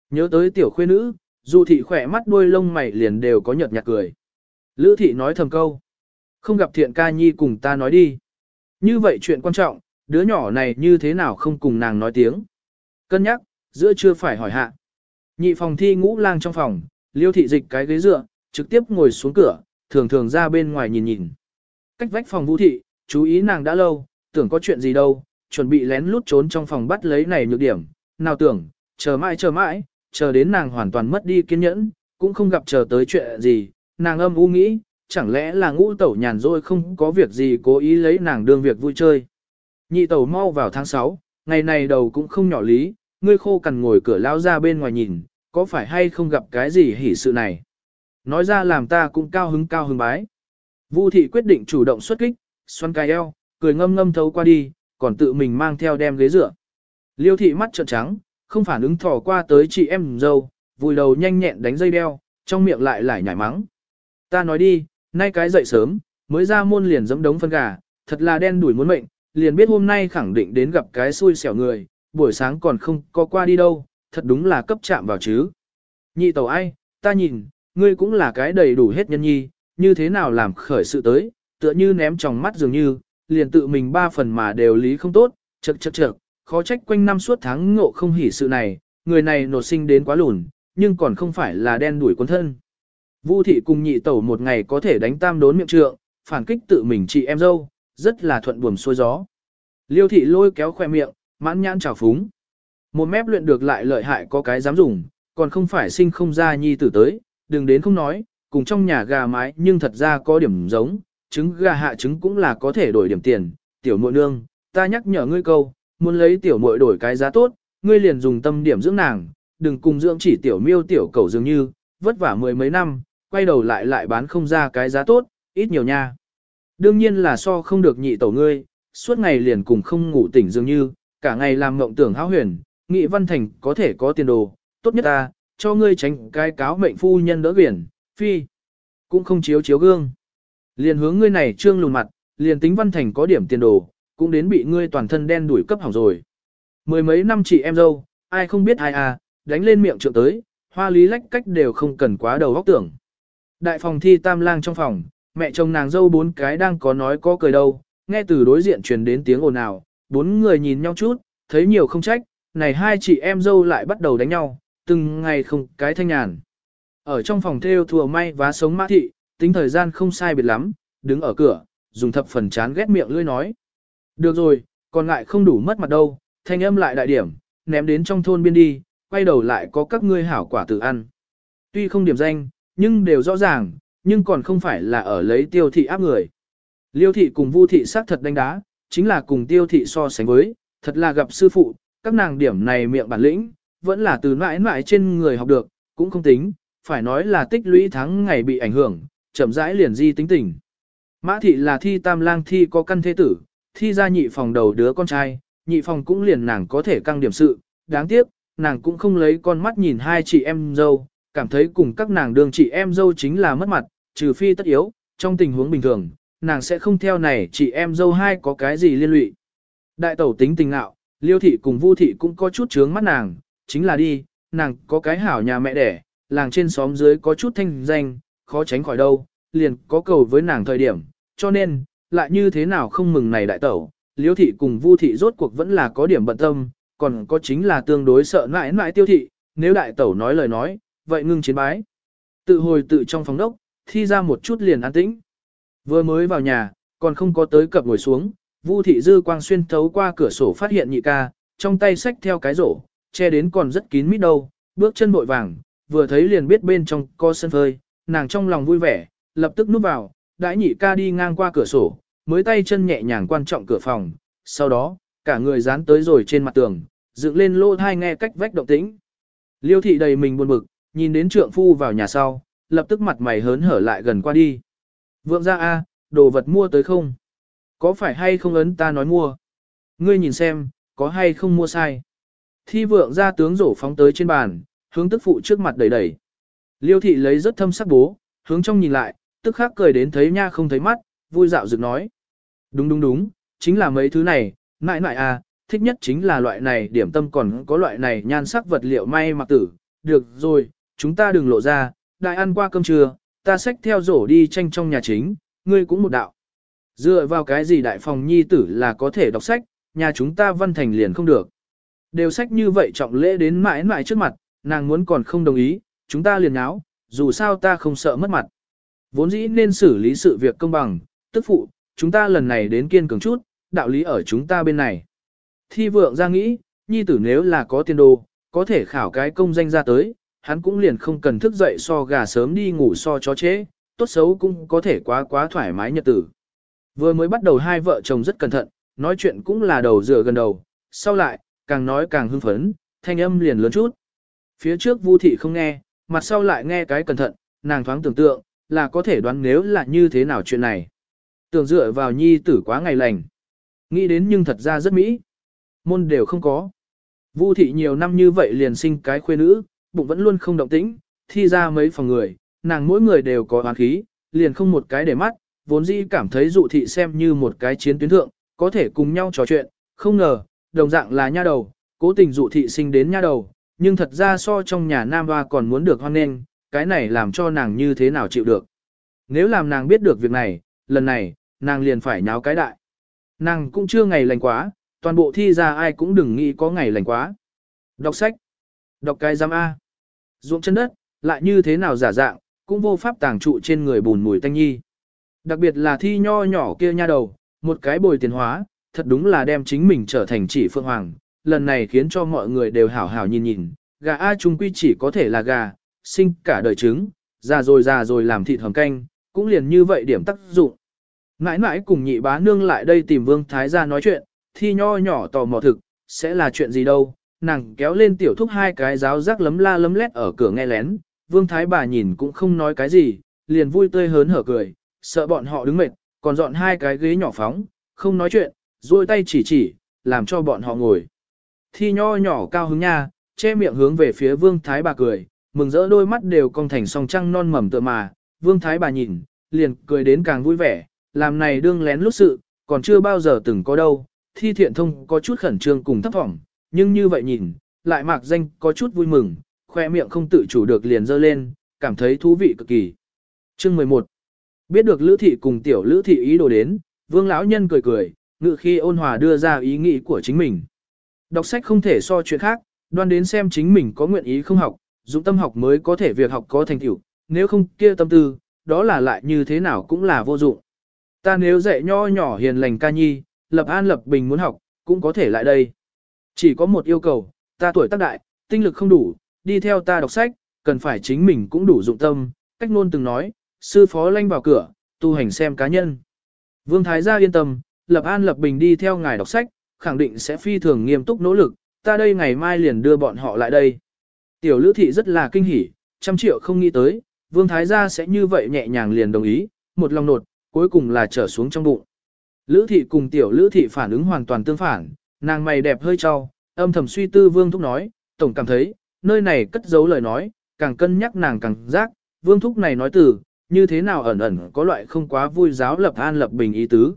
Nhớ tới tiểu khuê nữ, dù thị khỏe mắt đuôi lông mày liền đều có nhợt nhạt cười. Lữ thị nói thầm câu. Không gặp thiện ca nhi cùng ta nói đi. Như vậy chuyện quan trọng, đứa nhỏ này như thế nào không cùng nàng nói tiếng. Cân nhắc, giữa chưa phải hỏi hạ. Nhị phòng thi ngũ lang trong phòng, liêu thị dịch cái ghế dựa, trực tiếp ngồi xuống cửa, thường thường ra bên ngoài nhìn nhìn. Cách vách phòng vũ thị, chú ý nàng đã lâu, tưởng có chuyện gì đâu, chuẩn bị lén lút trốn trong phòng bắt lấy này nhược điểm, nào tưởng, chờ mãi chờ mãi, chờ đến nàng hoàn toàn mất đi kiên nhẫn, cũng không gặp chờ tới chuyện gì, nàng âm u nghĩ, chẳng lẽ là ngũ tẩu nhàn rồi không có việc gì cố ý lấy nàng đương việc vui chơi. Nhị tẩu mau vào tháng 6, ngày này đầu cũng không nhỏ lý, ngươi khô cằn ngồi cửa lao ra bên ngoài nhìn, có phải hay không gặp cái gì hỉ sự này. Nói ra làm ta cũng cao hứng cao hứng bái. Vu thị quyết định chủ động xuất kích, xoăn cài eo, cười ngâm ngâm thấu qua đi, còn tự mình mang theo đem ghế dựa. Liêu thị mắt trợn trắng, không phản ứng thò qua tới chị em dâu, vùi đầu nhanh nhẹn đánh dây đeo, trong miệng lại lại nhảy mắng. Ta nói đi, nay cái dậy sớm, mới ra môn liền giẫm đống phân gà, thật là đen đuổi muốn mệnh, liền biết hôm nay khẳng định đến gặp cái xui xẻo người, buổi sáng còn không có qua đi đâu, thật đúng là cấp chạm vào chứ. Nhị tẩu ai, ta nhìn, ngươi cũng là cái đầy đủ hết nhân nhi, như thế nào làm khởi sự tới, tựa như ném trong mắt dường như, liền tự mình ba phần mà đều lý không tốt, chật chật chật, khó trách quanh năm suốt tháng ngộ không hỉ sự này, người này nột sinh đến quá lùn, nhưng còn không phải là đen đuổi quân thân. Vu thị cùng nhị tẩu một ngày có thể đánh tam đốn miệng trượng, phản kích tự mình chị em dâu, rất là thuận buồm xuôi gió. Liêu thị lôi kéo khoe miệng, mãn nhãn trào phúng. Một mép luyện được lại lợi hại có cái dám dùng, còn không phải sinh không ra nhi tử tới, đừng đến không nói, cùng trong nhà gà mái nhưng thật ra có điểm giống, trứng gà hạ trứng cũng là có thể đổi điểm tiền, tiểu muội nương, ta nhắc nhở ngươi câu, muốn lấy tiểu muội đổi cái giá tốt, ngươi liền dùng tâm điểm dưỡng nàng, đừng cùng dưỡng chỉ tiểu miêu tiểu cầu dường như, vất vả mười mấy năm, quay đầu lại lại bán không ra cái giá tốt, ít nhiều nha. Đương nhiên là so không được nhị tổ ngươi, suốt ngày liền cùng không ngủ tỉnh dường như, cả ngày làm mộng tưởng hão huyền, nghị văn thành có thể có tiền đồ, tốt nhất ta, cho ngươi tránh cái cáo mệnh phu nhân đỡ biển, phi, cũng không chiếu chiếu gương. Liền hướng ngươi này trương lùn mặt, liền tính văn thành có điểm tiền đồ, cũng đến bị ngươi toàn thân đen đuổi cấp hỏng rồi. Mười mấy năm chị em dâu, ai không biết ai à, đánh lên miệng trượng tới, hoa lý lách cách đều không cần quá đầu góc tưởng. Đại phòng thi tam lang trong phòng, mẹ chồng nàng dâu bốn cái đang có nói có cười đâu, nghe từ đối diện truyền đến tiếng ồn ào, bốn người nhìn nhau chút, thấy nhiều không trách, này hai chị em dâu lại bắt đầu đánh nhau, từng ngày không cái thanh nhàn. Ở trong phòng theo thùa may vá sống mã thị, tính thời gian không sai biệt lắm, đứng ở cửa, dùng thập phần chán ghét miệng lưỡi nói. Được rồi, còn lại không đủ mất mặt đâu, thanh âm lại đại điểm, ném đến trong thôn biên đi, quay đầu lại có các ngươi hảo quả tự ăn. Tuy không điểm danh, nhưng đều rõ ràng, nhưng còn không phải là ở lấy tiêu thị áp người. Liêu thị cùng vu thị xác thật đánh đá, chính là cùng tiêu thị so sánh với, thật là gặp sư phụ, các nàng điểm này miệng bản lĩnh, vẫn là từ mãi mãi trên người học được, cũng không tính, phải nói là tích lũy tháng ngày bị ảnh hưởng, chậm rãi liền di tính tình. Mã thị là thi tam lang thi có căn thế tử, thi ra nhị phòng đầu đứa con trai, nhị phòng cũng liền nàng có thể căng điểm sự, đáng tiếc, nàng cũng không lấy con mắt nhìn hai chị em dâu, cảm thấy cùng các nàng đường chị em dâu chính là mất mặt, trừ phi tất yếu, trong tình huống bình thường, nàng sẽ không theo này chị em dâu hai có cái gì liên lụy. Đại tẩu tính tình nạo, liêu thị cùng vu thị cũng có chút chướng mắt nàng, chính là đi, nàng có cái hảo nhà mẹ đẻ, làng trên xóm dưới có chút thanh danh, khó tránh khỏi đâu, liền có cầu với nàng thời điểm, cho nên, lại như thế nào không mừng này đại tẩu, liêu thị cùng vu thị rốt cuộc vẫn là có điểm bận tâm, còn có chính là tương đối sợ mãi mãi tiêu thị, nếu đại tẩu nói lời nói, vậy ngưng chiến bái. Tự hồi tự trong phòng đốc, thi ra một chút liền an tĩnh. Vừa mới vào nhà, còn không có tới cập ngồi xuống, Vu thị dư quang xuyên thấu qua cửa sổ phát hiện nhị ca, trong tay xách theo cái rổ, che đến còn rất kín mít đâu, bước chân bội vàng, vừa thấy liền biết bên trong có sân phơi, nàng trong lòng vui vẻ, lập tức núp vào, đãi nhị ca đi ngang qua cửa sổ, mới tay chân nhẹ nhàng quan trọng cửa phòng, sau đó, cả người dán tới rồi trên mặt tường, dựng lên lô thai nghe cách vách động tĩnh. Liêu thị đầy mình buồn bực, nhìn đến trượng phu vào nhà sau, lập tức mặt mày hớn hở lại gần qua đi. Vượng ra a, đồ vật mua tới không? Có phải hay không ấn ta nói mua? Ngươi nhìn xem, có hay không mua sai? Thi vượng ra tướng rổ phóng tới trên bàn, hướng tức phụ trước mặt đẩy đẩy. Liêu thị lấy rất thâm sắc bố, hướng trong nhìn lại, tức khắc cười đến thấy nha không thấy mắt, vui dạo rực nói. Đúng đúng đúng, chính là mấy thứ này, Nại nại à, thích nhất chính là loại này điểm tâm còn có loại này nhan sắc vật liệu may mặc tử. Được rồi, chúng ta đừng lộ ra, đại ăn qua cơm trưa, ta xách theo rổ đi tranh trong nhà chính, ngươi cũng một đạo. Dựa vào cái gì đại phòng nhi tử là có thể đọc sách, nhà chúng ta văn thành liền không được. Đều sách như vậy trọng lễ đến mãi mãi trước mặt, nàng muốn còn không đồng ý, chúng ta liền áo, dù sao ta không sợ mất mặt. Vốn dĩ nên xử lý sự việc công bằng, tức phụ, chúng ta lần này đến kiên cường chút, đạo lý ở chúng ta bên này. Thi vượng ra nghĩ, nhi tử nếu là có tiền đồ, có thể khảo cái công danh ra tới, hắn cũng liền không cần thức dậy so gà sớm đi ngủ so chó chế, tốt xấu cũng có thể quá quá thoải mái nhật tử. Vừa mới bắt đầu hai vợ chồng rất cẩn thận, nói chuyện cũng là đầu dựa gần đầu, sau lại, càng nói càng hưng phấn, thanh âm liền lớn chút. Phía trước Vu thị không nghe, mặt sau lại nghe cái cẩn thận, nàng thoáng tưởng tượng, là có thể đoán nếu là như thế nào chuyện này. Tưởng dựa vào nhi tử quá ngày lành. Nghĩ đến nhưng thật ra rất mỹ. Môn đều không có. Vu thị nhiều năm như vậy liền sinh cái khuê nữ, bụng vẫn luôn không động tĩnh, thi ra mấy phòng người, nàng mỗi người đều có oán khí, liền không một cái để mắt, vốn dĩ cảm thấy dụ thị xem như một cái chiến tuyến thượng, có thể cùng nhau trò chuyện, không ngờ, đồng dạng là nha đầu, cố tình dụ thị sinh đến nha đầu, nhưng thật ra so trong nhà nam hoa còn muốn được hoan nghênh, cái này làm cho nàng như thế nào chịu được. Nếu làm nàng biết được việc này, lần này, nàng liền phải nháo cái đại. Nàng cũng chưa ngày lành quá, toàn bộ thi ra ai cũng đừng nghĩ có ngày lành quá. Đọc sách, đọc cái giam A, ruộng chân đất, lại như thế nào giả dạng, cũng vô pháp tàng trụ trên người bùn mùi tanh nhi. Đặc biệt là thi nho nhỏ kia nha đầu, một cái bồi tiền hóa, thật đúng là đem chính mình trở thành chỉ phương hoàng. Lần này khiến cho mọi người đều hảo hảo nhìn nhìn, gà A trung quy chỉ có thể là gà, sinh cả đời trứng, già rồi già rồi làm thịt hầm canh, cũng liền như vậy điểm tác dụng. Mãi mãi cùng nhị bá nương lại đây tìm vương thái gia nói chuyện, thi nho nhỏ tò mò thực, sẽ là chuyện gì đâu, nàng kéo lên tiểu thúc hai cái giáo rác lấm la lấm lét ở cửa nghe lén, vương thái bà nhìn cũng không nói cái gì, liền vui tươi hớn hở cười, sợ bọn họ đứng mệt, còn dọn hai cái ghế nhỏ phóng, không nói chuyện, duỗi tay chỉ chỉ, làm cho bọn họ ngồi. Thi nho nhỏ cao hứng nha, che miệng hướng về phía vương thái bà cười, mừng rỡ đôi mắt đều cong thành song trăng non mầm tựa mà, vương thái bà nhìn, liền cười đến càng vui vẻ, làm này đương lén lút sự, còn chưa bao giờ từng có đâu, thi thiện thông có chút khẩn trương cùng thấp thỏm, nhưng như vậy nhìn, lại mạc danh có chút vui mừng, khoe miệng không tự chủ được liền dơ lên, cảm thấy thú vị cực kỳ. Chương 11 Biết được Lữ Thị cùng tiểu Lữ Thị ý đồ đến, vương lão nhân cười cười, ngự khi ôn hòa đưa ra ý nghĩ của chính mình. Đọc sách không thể so chuyện khác, đoan đến xem chính mình có nguyện ý không học, dụng tâm học mới có thể việc học có thành tựu, nếu không kia tâm tư, đó là lại như thế nào cũng là vô dụng. Ta nếu dạy nho nhỏ hiền lành ca nhi, lập an lập bình muốn học, cũng có thể lại đây. Chỉ có một yêu cầu, ta tuổi tác đại, tinh lực không đủ, đi theo ta đọc sách, cần phải chính mình cũng đủ dụng tâm, cách nôn từng nói, sư phó lanh vào cửa, tu hành xem cá nhân. Vương Thái gia yên tâm, lập an lập bình đi theo ngài đọc sách, khẳng định sẽ phi thường nghiêm túc nỗ lực, ta đây ngày mai liền đưa bọn họ lại đây. Tiểu lữ thị rất là kinh hỉ, trăm triệu không nghĩ tới, vương thái gia sẽ như vậy nhẹ nhàng liền đồng ý, một lòng nột, cuối cùng là trở xuống trong bụng. Lữ thị cùng tiểu lữ thị phản ứng hoàn toàn tương phản, nàng mày đẹp hơi trao, âm thầm suy tư vương thúc nói, tổng cảm thấy, nơi này cất giấu lời nói, càng cân nhắc nàng càng giác, vương thúc này nói từ, như thế nào ẩn ẩn có loại không quá vui giáo lập an lập bình ý tứ.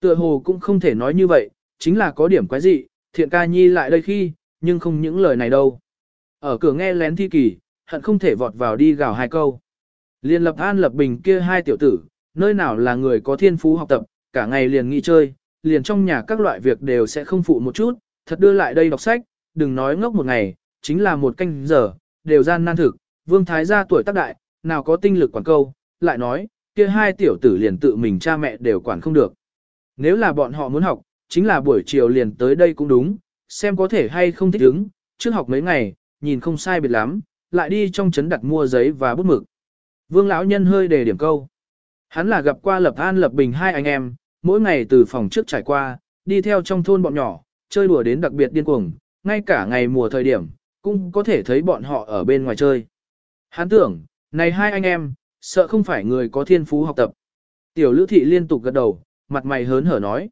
Tựa hồ cũng không thể nói như vậy, chính là có điểm quái dị, thiện ca nhi lại đây khi, nhưng không những lời này đâu. Ở cửa nghe lén thi kỳ, hận không thể vọt vào đi gào hai câu. Liên lập an lập bình kia hai tiểu tử, nơi nào là người có thiên phú học tập, cả ngày liền nghỉ chơi, liền trong nhà các loại việc đều sẽ không phụ một chút, thật đưa lại đây đọc sách, đừng nói ngốc một ngày, chính là một canh giờ, đều gian nan thực, vương thái gia tuổi tác đại, nào có tinh lực quản câu, lại nói, kia hai tiểu tử liền tự mình cha mẹ đều quản không được. Nếu là bọn họ muốn học, chính là buổi chiều liền tới đây cũng đúng, xem có thể hay không thích ứng, trước học mấy ngày, nhìn không sai biệt lắm, lại đi trong trấn đặt mua giấy và bút mực. Vương lão nhân hơi đề điểm câu. Hắn là gặp qua Lập An Lập Bình hai anh em, mỗi ngày từ phòng trước trải qua, đi theo trong thôn bọn nhỏ, chơi đùa đến đặc biệt điên cuồng, ngay cả ngày mùa thời điểm, cũng có thể thấy bọn họ ở bên ngoài chơi. Hắn tưởng, này hai anh em, sợ không phải người có thiên phú học tập. Tiểu Lữ Thị liên tục gật đầu, mặt mày hớn hở nói.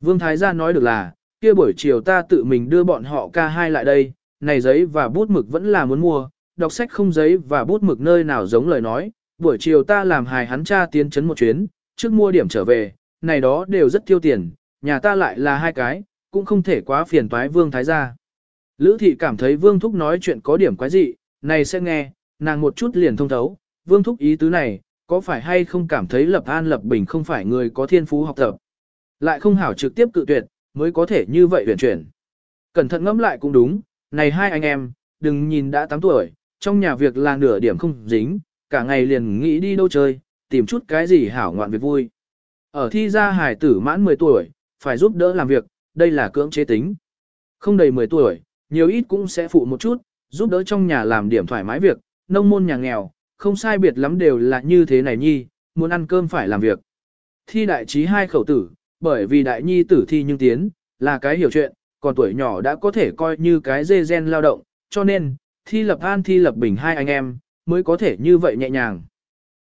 Vương Thái Gia nói được là, kia buổi chiều ta tự mình đưa bọn họ ca hai lại đây, này giấy và bút mực vẫn là muốn mua, đọc sách không giấy và bút mực nơi nào giống lời nói, buổi chiều ta làm hài hắn cha tiến chấn một chuyến, trước mua điểm trở về, này đó đều rất tiêu tiền, nhà ta lại là hai cái, cũng không thể quá phiền toái Vương Thái Gia. Lữ thị cảm thấy Vương Thúc nói chuyện có điểm quái dị, này sẽ nghe, nàng một chút liền thông thấu, Vương Thúc ý tứ này, có phải hay không cảm thấy Lập An Lập Bình không phải người có thiên phú học tập. Lại không hảo trực tiếp cự tuyệt, mới có thể như vậy huyền chuyển. Cẩn thận ngẫm lại cũng đúng, này hai anh em, đừng nhìn đã 8 tuổi, trong nhà việc là nửa điểm không dính, cả ngày liền nghĩ đi đâu chơi, tìm chút cái gì hảo ngoạn việc vui. Ở thi gia hải tử mãn 10 tuổi, phải giúp đỡ làm việc, đây là cưỡng chế tính. Không đầy 10 tuổi, nhiều ít cũng sẽ phụ một chút, giúp đỡ trong nhà làm điểm thoải mái việc, nông môn nhà nghèo, không sai biệt lắm đều là như thế này nhi, muốn ăn cơm phải làm việc. Thi đại trí hai khẩu tử, bởi vì đại nhi tử thi nhưng tiến, là cái hiểu chuyện, còn tuổi nhỏ đã có thể coi như cái dê gen lao động, cho nên, thi lập an thi lập bình hai anh em, mới có thể như vậy nhẹ nhàng.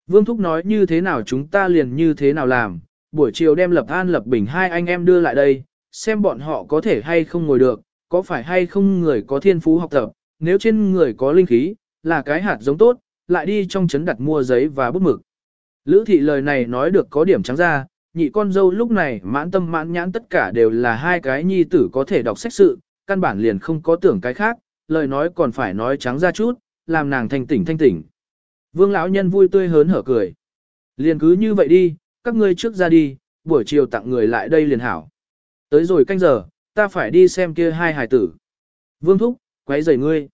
Vương Thúc nói như thế nào chúng ta liền như thế nào làm, buổi chiều đem lập an lập bình hai anh em đưa lại đây, xem bọn họ có thể hay không ngồi được, có phải hay không người có thiên phú học tập, nếu trên người có linh khí, là cái hạt giống tốt, lại đi trong trấn đặt mua giấy và bút mực. Lữ thị lời này nói được có điểm trắng ra, nhị con dâu lúc này mãn tâm mãn nhãn tất cả đều là hai cái nhi tử có thể đọc sách sự, căn bản liền không có tưởng cái khác, lời nói còn phải nói trắng ra chút, làm nàng thanh tỉnh thanh tỉnh. Vương lão nhân vui tươi hớn hở cười. Liền cứ như vậy đi, các ngươi trước ra đi, buổi chiều tặng người lại đây liền hảo. Tới rồi canh giờ, ta phải đi xem kia hai hài tử. Vương thúc, quấy rầy ngươi.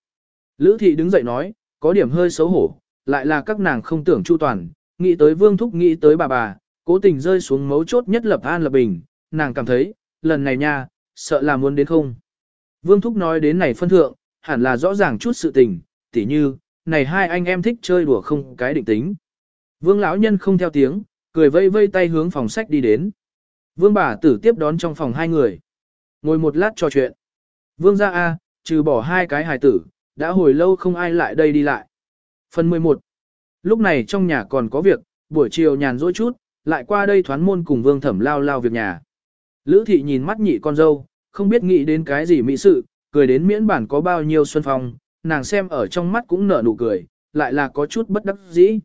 Lữ thị đứng dậy nói, có điểm hơi xấu hổ, lại là các nàng không tưởng chu toàn, nghĩ tới vương thúc nghĩ tới bà bà, cố tình rơi xuống mấu chốt nhất lập an lập bình, nàng cảm thấy, lần này nha, sợ là muốn đến không. Vương thúc nói đến này phân thượng, hẳn là rõ ràng chút sự tình, tỉ như, này hai anh em thích chơi đùa không cái định tính. Vương lão nhân không theo tiếng, cười vây vây tay hướng phòng sách đi đến. Vương bà tử tiếp đón trong phòng hai người. Ngồi một lát trò chuyện. Vương gia A, trừ bỏ hai cái hài tử, đã hồi lâu không ai lại đây đi lại. Phần 11. Lúc này trong nhà còn có việc, buổi chiều nhàn rỗi chút, lại qua đây thoán môn cùng vương thẩm lao lao việc nhà. Lữ thị nhìn mắt nhị con dâu, không biết nghĩ đến cái gì mỹ sự, cười đến miễn bản có bao nhiêu xuân phong, nàng xem ở trong mắt cũng nở nụ cười, lại là có chút bất đắc dĩ.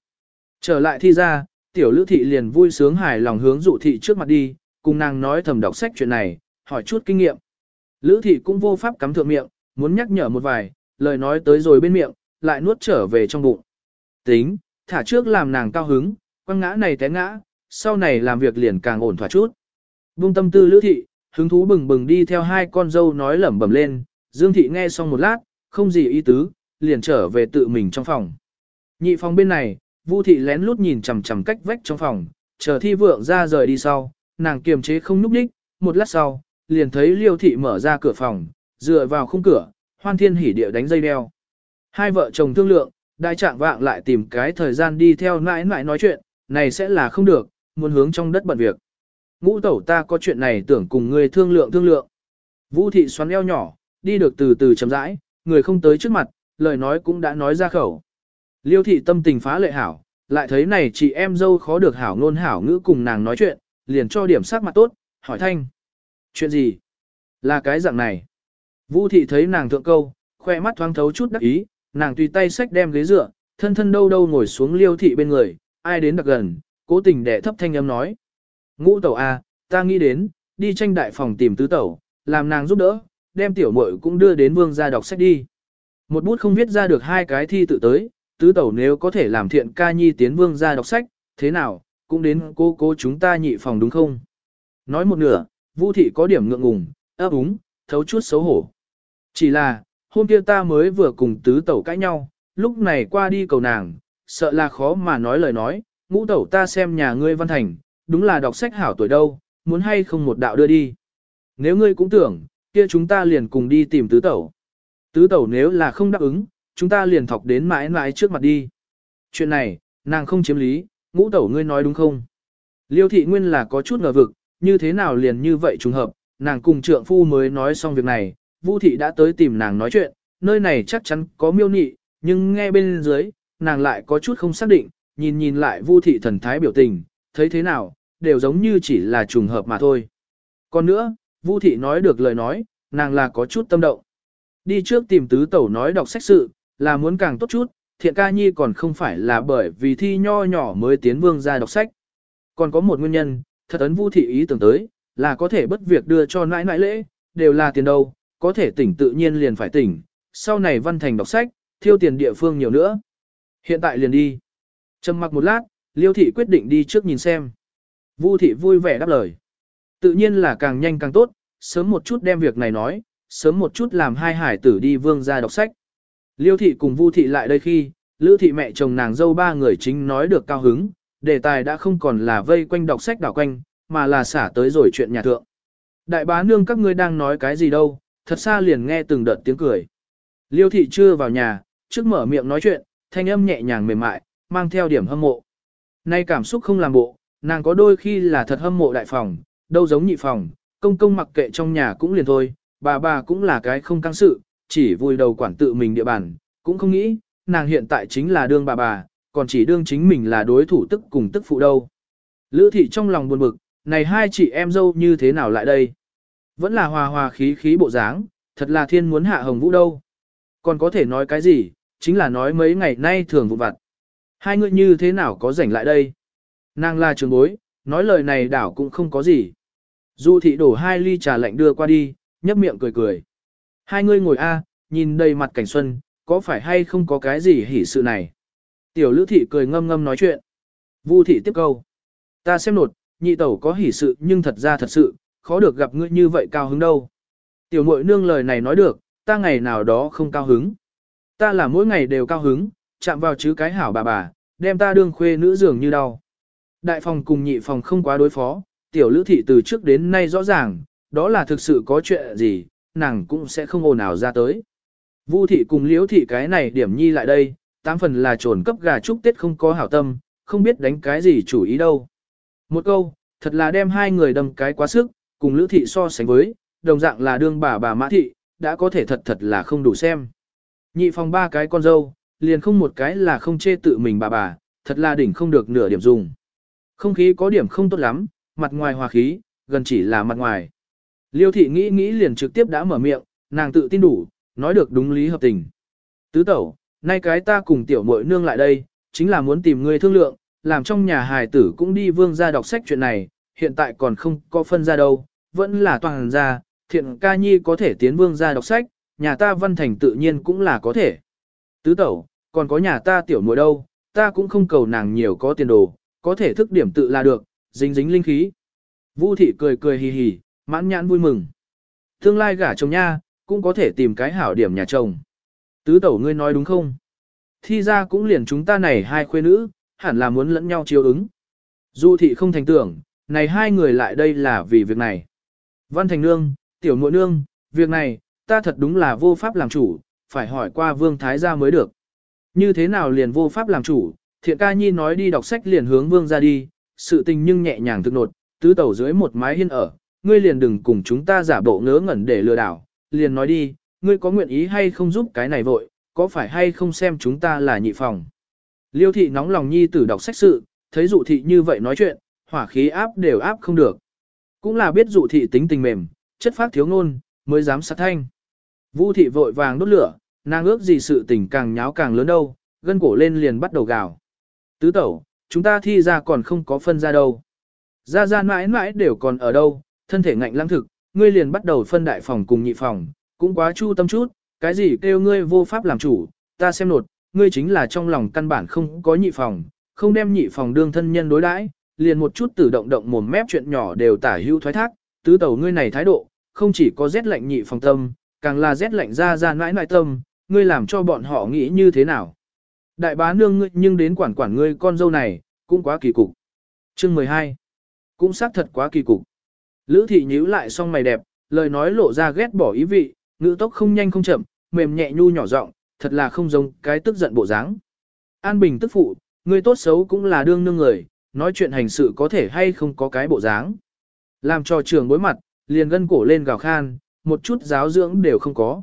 Trở lại thi ra, tiểu lữ thị liền vui sướng hài lòng hướng dụ thị trước mặt đi, cùng nàng nói thầm đọc sách chuyện này, hỏi chút kinh nghiệm. Lữ thị cũng vô pháp cắm thượng miệng, muốn nhắc nhở một vài, lời nói tới rồi bên miệng, lại nuốt trở về trong bụng. Tính, thả trước làm nàng cao hứng, quăng ngã này té ngã, sau này làm việc liền càng ổn thỏa chút. Vung tâm tư lữ thị, hứng thú bừng bừng đi theo hai con dâu nói lẩm bẩm lên, Dương thị nghe xong một lát, không gì ý tứ, liền trở về tự mình trong phòng. Nhị phòng bên này, Vu thị lén lút nhìn chằm chằm cách vách trong phòng, chờ thi vượng ra rời đi sau, nàng kiềm chế không núp đích, một lát sau, liền thấy Liêu thị mở ra cửa phòng, dựa vào khung cửa, hoan thiên hỉ địa đánh dây đeo. Hai vợ chồng thương lượng, đại trạng vạng lại tìm cái thời gian đi theo nãi nãi nói chuyện, này sẽ là không được, muốn hướng trong đất bận việc. Ngũ tẩu ta có chuyện này tưởng cùng người thương lượng thương lượng. Vũ thị xoắn eo nhỏ, đi được từ từ chậm rãi, người không tới trước mặt, lời nói cũng đã nói ra khẩu. Liêu thị tâm tình phá lệ hảo, lại thấy này chị em dâu khó được hảo ngôn hảo ngữ cùng nàng nói chuyện, liền cho điểm sắc mặt tốt, hỏi thanh. Chuyện gì? Là cái dạng này. Vũ thị thấy nàng thượng câu, khoe mắt thoáng thấu chút đắc ý, nàng tùy tay xách đem ghế dựa, thân thân đâu đâu ngồi xuống liêu thị bên người, ai đến đặc gần, cố tình đẻ thấp thanh âm nói. Ngũ tẩu A, ta nghĩ đến, đi tranh đại phòng tìm tứ tẩu, làm nàng giúp đỡ, đem tiểu muội cũng đưa đến vương gia đọc sách đi. Một bút không viết ra được hai cái thi tự tới, tứ tẩu nếu có thể làm thiện ca nhi tiến vương gia đọc sách, thế nào, cũng đến cô cô chúng ta nhị phòng đúng không? Nói một nửa, Vu thị có điểm ngượng ngùng, ấp úng, thấu chút xấu hổ. Chỉ là, hôm kia ta mới vừa cùng tứ tẩu cãi nhau, lúc này qua đi cầu nàng, sợ là khó mà nói lời nói, ngũ tẩu ta xem nhà ngươi văn thành, đúng là đọc sách hảo tuổi đâu, muốn hay không một đạo đưa đi. Nếu ngươi cũng tưởng, kia chúng ta liền cùng đi tìm tứ tẩu. Tứ tẩu nếu là không đáp ứng, chúng ta liền thọc đến mãi mãi trước mặt đi. Chuyện này, nàng không chiếm lý, ngũ tẩu ngươi nói đúng không? Liêu thị nguyên là có chút ngờ vực, như thế nào liền như vậy trùng hợp, nàng cùng trượng phu mới nói xong việc này, Vu thị đã tới tìm nàng nói chuyện, nơi này chắc chắn có miêu nị, nhưng nghe bên dưới, nàng lại có chút không xác định, nhìn nhìn lại Vu thị thần thái biểu tình, thấy thế nào, đều giống như chỉ là trùng hợp mà thôi. Còn nữa, Vu thị nói được lời nói, nàng là có chút tâm động. Đi trước tìm tứ tẩu nói đọc sách sự, là muốn càng tốt chút, thiện ca nhi còn không phải là bởi vì thi nho nhỏ mới tiến vương ra đọc sách. Còn có một nguyên nhân, thật ấn Vu thị ý tưởng tới, là có thể bất việc đưa cho nãi nãi lễ, đều là tiền đâu, có thể tỉnh tự nhiên liền phải tỉnh, sau này văn thành đọc sách, thiêu tiền địa phương nhiều nữa. Hiện tại liền đi. Trầm mặc một lát, Liêu thị quyết định đi trước nhìn xem. Vu thị vui vẻ đáp lời. Tự nhiên là càng nhanh càng tốt, sớm một chút đem việc này nói, sớm một chút làm hai hải tử đi vương ra đọc sách. Liêu thị cùng Vu thị lại đây khi, Lữ thị mẹ chồng nàng dâu ba người chính nói được cao hứng, đề tài đã không còn là vây quanh đọc sách đảo quanh, mà là xả tới rồi chuyện nhà thượng. Đại bá nương các ngươi đang nói cái gì đâu, thật xa liền nghe từng đợt tiếng cười. Liêu thị chưa vào nhà, trước mở miệng nói chuyện, thanh âm nhẹ nhàng mềm mại, mang theo điểm hâm mộ. Nay cảm xúc không làm bộ, nàng có đôi khi là thật hâm mộ đại phòng, đâu giống nhị phòng, công công mặc kệ trong nhà cũng liền thôi, bà bà cũng là cái không căng sự, chỉ vui đầu quản tự mình địa bàn, cũng không nghĩ, nàng hiện tại chính là đương bà bà, còn chỉ đương chính mình là đối thủ tức cùng tức phụ đâu. Lữ thị trong lòng buồn bực, này hai chị em dâu như thế nào lại đây? Vẫn là hòa hòa khí khí bộ dáng, thật là thiên muốn hạ hồng vũ đâu. Còn có thể nói cái gì, chính là nói mấy ngày nay thường vụ vặt. Hai người như thế nào có rảnh lại đây? Nàng là trường bối, nói lời này đảo cũng không có gì. Du thị đổ hai ly trà lạnh đưa qua đi, nhấp miệng cười cười. Hai người ngồi a, nhìn đầy mặt cảnh xuân, có phải hay không có cái gì hỉ sự này? Tiểu lữ thị cười ngâm ngâm nói chuyện. Vu thị tiếp câu. Ta xem nột, nhị tẩu có hỉ sự nhưng thật ra thật sự, khó được gặp ngươi như vậy cao hứng đâu. Tiểu mội nương lời này nói được, ta ngày nào đó không cao hứng. Ta là mỗi ngày đều cao hứng, chạm vào chứ cái hảo bà bà, đem ta đương khuê nữ dường như đau. Đại phòng cùng nhị phòng không quá đối phó, tiểu lữ thị từ trước đến nay rõ ràng, đó là thực sự có chuyện gì, nàng cũng sẽ không ồn ào ra tới. Vu thị cùng liễu thị cái này điểm nhi lại đây, tám phần là trồn cấp gà chúc tết không có hảo tâm, không biết đánh cái gì chủ ý đâu. Một câu, thật là đem hai người đâm cái quá sức, cùng lữ thị so sánh với, đồng dạng là đương bà bà mã thị, đã có thể thật thật là không đủ xem. Nhị phòng ba cái con dâu, liền không một cái là không chê tự mình bà bà, thật là đỉnh không được nửa điểm dùng. Không khí có điểm không tốt lắm, mặt ngoài hòa khí, gần chỉ là mặt ngoài. Liêu thị nghĩ nghĩ liền trực tiếp đã mở miệng, nàng tự tin đủ, nói được đúng lý hợp tình. Tứ tẩu, nay cái ta cùng tiểu muội nương lại đây, chính là muốn tìm người thương lượng, làm trong nhà hài tử cũng đi vương ra đọc sách chuyện này, hiện tại còn không có phân ra đâu, vẫn là toàn ra, thiện ca nhi có thể tiến vương ra đọc sách, nhà ta văn thành tự nhiên cũng là có thể. Tứ tẩu, còn có nhà ta tiểu muội đâu, ta cũng không cầu nàng nhiều có tiền đồ, có thể thức điểm tự là được, dính dính linh khí. Vu thị cười cười hì hì, mãn nhãn vui mừng. Tương lai gả chồng nha, cũng có thể tìm cái hảo điểm nhà chồng. Tứ tẩu ngươi nói đúng không? Thi ra cũng liền chúng ta này hai khuê nữ, hẳn là muốn lẫn nhau chiếu ứng. Du thị không thành tưởng, này hai người lại đây là vì việc này. Văn Thành Nương, Tiểu Muội Nương, việc này, ta thật đúng là vô pháp làm chủ, phải hỏi qua Vương Thái gia mới được. Như thế nào liền vô pháp làm chủ, thiện ca nhi nói đi đọc sách liền hướng Vương ra đi, sự tình nhưng nhẹ nhàng thực nột, tứ tẩu dưới một mái hiên ở, ngươi liền đừng cùng chúng ta giả bộ ngớ ngẩn để lừa đảo, liền nói đi, ngươi có nguyện ý hay không giúp cái này vội, có phải hay không xem chúng ta là nhị phòng. Liêu thị nóng lòng nhi tử đọc sách sự, thấy dụ thị như vậy nói chuyện, hỏa khí áp đều áp không được. Cũng là biết dụ thị tính tình mềm, chất phát thiếu ngôn, mới dám sát thanh. Vu thị vội vàng đốt lửa, nàng ước gì sự tình càng nháo càng lớn đâu, gân cổ lên liền bắt đầu gào. Tứ tẩu, chúng ta thi ra còn không có phân ra đâu. Ra ra mãi mãi đều còn ở đâu, thân thể ngạnh lăng thực, ngươi liền bắt đầu phân đại phòng cùng nhị phòng, cũng quá chu tâm chút, cái gì kêu ngươi vô pháp làm chủ, ta xem nột, ngươi chính là trong lòng căn bản không có nhị phòng, không đem nhị phòng đương thân nhân đối đãi, liền một chút tự động động mồm mép chuyện nhỏ đều tả hữu thoái thác, tứ tẩu ngươi này thái độ, không chỉ có rét lạnh nhị phòng tâm, càng là rét lạnh ra ra nãi nãi tâm, ngươi làm cho bọn họ nghĩ như thế nào. Đại bá nương ngươi nhưng đến quản quản ngươi con dâu này, cũng quá kỳ cục. Chương 12. Cũng xác thật quá kỳ cục. Lữ thị nhíu lại song mày đẹp, lời nói lộ ra ghét bỏ ý vị, ngữ tốc không nhanh không chậm, mềm nhẹ nhu nhỏ giọng, thật là không giống cái tức giận bộ dáng. An Bình tức phụ, người tốt xấu cũng là đương nương người, nói chuyện hành sự có thể hay không có cái bộ dáng. Làm cho trường bối mặt, liền gân cổ lên gào khan, một chút giáo dưỡng đều không có.